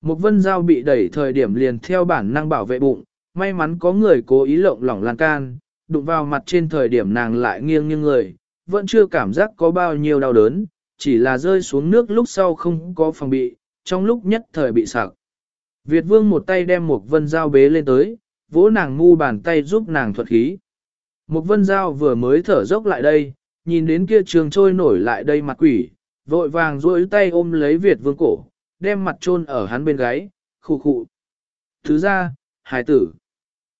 Một vân giao bị đẩy thời điểm liền theo bản năng bảo vệ bụng, may mắn có người cố ý lộng lỏng lan can, đụng vào mặt trên thời điểm nàng lại nghiêng nghiêng người, vẫn chưa cảm giác có bao nhiêu đau đớn, chỉ là rơi xuống nước lúc sau không có phòng bị, trong lúc nhất thời bị sặc. Việt vương một tay đem một vân dao bế lên tới, vỗ nàng ngu bàn tay giúp nàng thuật khí. Một vân dao vừa mới thở dốc lại đây, nhìn đến kia trường trôi nổi lại đây mặt quỷ, vội vàng duỗi tay ôm lấy Việt vương cổ, đem mặt chôn ở hắn bên gáy, khu khụ. Thứ ra, hải tử.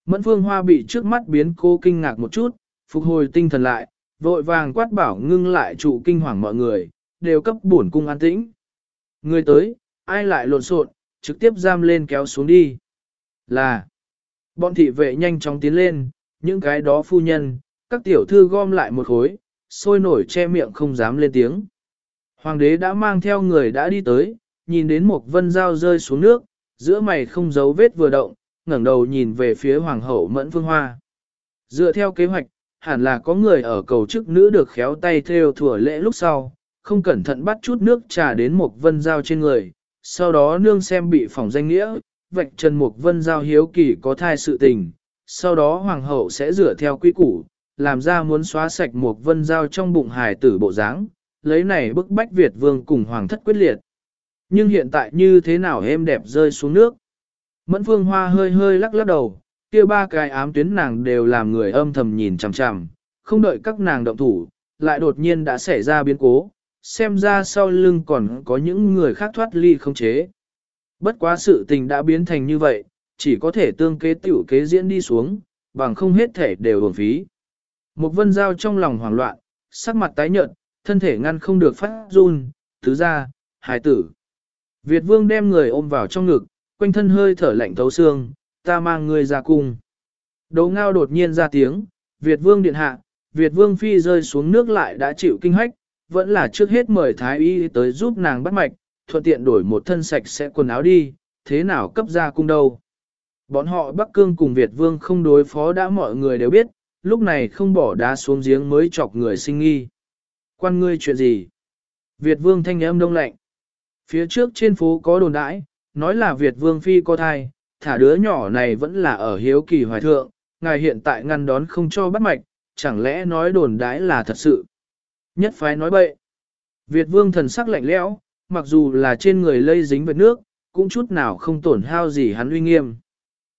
Mẫn phương hoa bị trước mắt biến cô kinh ngạc một chút, phục hồi tinh thần lại, vội vàng quát bảo ngưng lại trụ kinh hoàng mọi người, đều cấp bổn cung an tĩnh. Người tới, ai lại lộn xộn, trực tiếp giam lên kéo xuống đi. Là, bọn thị vệ nhanh chóng tiến lên, những cái đó phu nhân, các tiểu thư gom lại một khối, sôi nổi che miệng không dám lên tiếng. Hoàng đế đã mang theo người đã đi tới, nhìn đến một vân dao rơi xuống nước, giữa mày không giấu vết vừa động, ngẩng đầu nhìn về phía hoàng hậu mẫn phương hoa. Dựa theo kế hoạch, hẳn là có người ở cầu chức nữ được khéo tay theo thừa lễ lúc sau, không cẩn thận bắt chút nước trà đến một vân dao trên người, sau đó nương xem bị phỏng danh nghĩa, vạch trần một vân giao hiếu kỳ có thai sự tình, sau đó hoàng hậu sẽ rửa theo quy củ, làm ra muốn xóa sạch một vân giao trong bụng hài tử bộ dáng, lấy này bức bách Việt vương cùng hoàng thất quyết liệt. Nhưng hiện tại như thế nào êm đẹp rơi xuống nước? Mẫn phương hoa hơi hơi lắc lắc đầu, kia ba cái ám tuyến nàng đều làm người âm thầm nhìn chằm chằm, không đợi các nàng động thủ, lại đột nhiên đã xảy ra biến cố, xem ra sau lưng còn có những người khác thoát ly không chế. Bất quá sự tình đã biến thành như vậy, chỉ có thể tương kế tiểu kế diễn đi xuống, bằng không hết thể đều uổng phí. Một vân giao trong lòng hoảng loạn, sắc mặt tái nhợt, thân thể ngăn không được phát run, thứ ra, hài tử. Việt vương đem người ôm vào trong ngực, quanh thân hơi thở lạnh thấu xương, ta mang ngươi ra cung. Đấu ngao đột nhiên ra tiếng, Việt vương điện hạ, Việt vương phi rơi xuống nước lại đã chịu kinh hách, vẫn là trước hết mời thái y tới giúp nàng bắt mạch, thuận tiện đổi một thân sạch sẽ quần áo đi, thế nào cấp ra cung đâu. Bọn họ Bắc Cương cùng Việt vương không đối phó đã mọi người đều biết, lúc này không bỏ đá xuống giếng mới chọc người sinh nghi. Quan ngươi chuyện gì? Việt vương thanh âm đông lạnh. Phía trước trên phố có đồn đãi, nói là Việt vương phi có thai, thả đứa nhỏ này vẫn là ở hiếu kỳ hoài thượng, ngài hiện tại ngăn đón không cho bắt mạch, chẳng lẽ nói đồn đãi là thật sự. Nhất phái nói bậy. Việt vương thần sắc lạnh lẽo, mặc dù là trên người lây dính với nước, cũng chút nào không tổn hao gì hắn uy nghiêm.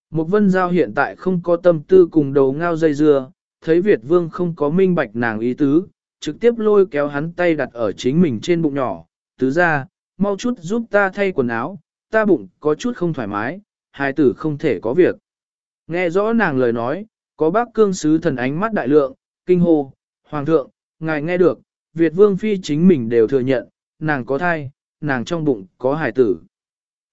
Một vân giao hiện tại không có tâm tư cùng đầu ngao dây dưa, thấy Việt vương không có minh bạch nàng ý tứ, trực tiếp lôi kéo hắn tay đặt ở chính mình trên bụng nhỏ, tứ ra, mau chút giúp ta thay quần áo, ta bụng có chút không thoải mái, hai tử không thể có việc. Nghe rõ nàng lời nói, có bác cương sứ thần ánh mắt đại lượng, kinh hô, hoàng thượng, ngài nghe được, Việt vương phi chính mình đều thừa nhận, nàng có thai, nàng trong bụng có hài tử.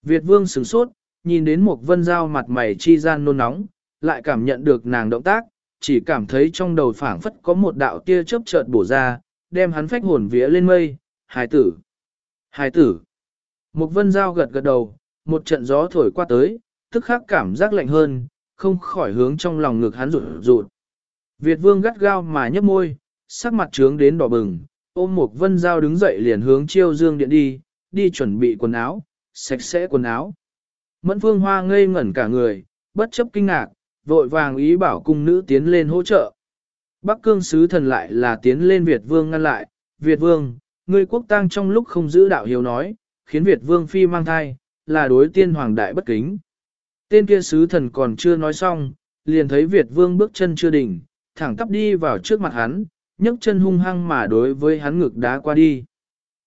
Việt vương sửng sốt, nhìn đến một vân dao mặt mày chi gian nôn nóng, lại cảm nhận được nàng động tác, chỉ cảm thấy trong đầu phảng phất có một đạo tia chớp chợt bổ ra, đem hắn phách hồn vía lên mây, hài tử, hài tử. Một vân dao gật gật đầu, một trận gió thổi qua tới, tức khắc cảm giác lạnh hơn, không khỏi hướng trong lòng ngực hắn rụt rụt. Việt vương gắt gao mà nhấp môi, sắc mặt trướng đến đỏ bừng, ôm một vân dao đứng dậy liền hướng chiêu dương điện đi, đi chuẩn bị quần áo, sạch sẽ quần áo. Mẫn phương hoa ngây ngẩn cả người, bất chấp kinh ngạc, vội vàng ý bảo cung nữ tiến lên hỗ trợ. Bắc cương sứ thần lại là tiến lên Việt vương ngăn lại, Việt vương, người quốc tang trong lúc không giữ đạo hiếu nói, khiến Việt vương phi mang thai, là đối tiên hoàng đại bất kính. Tên kia sứ thần còn chưa nói xong, liền thấy Việt vương bước chân chưa đỉnh, thẳng tắp đi vào trước mặt hắn, nhấc chân hung hăng mà đối với hắn ngực đá qua đi.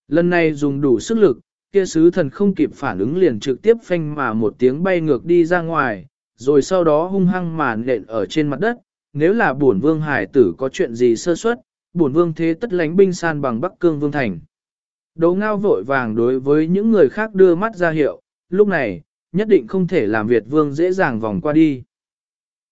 Lần này dùng đủ sức lực, kia sứ thần không kịp phản ứng liền trực tiếp phanh mà một tiếng bay ngược đi ra ngoài, rồi sau đó hung hăng mà nện ở trên mặt đất. Nếu là bổn vương hải tử có chuyện gì sơ suất, bổn vương thế tất lánh binh san bằng Bắc Cương Vương Thành. Đỗ ngao vội vàng đối với những người khác đưa mắt ra hiệu, lúc này, nhất định không thể làm Việt Vương dễ dàng vòng qua đi.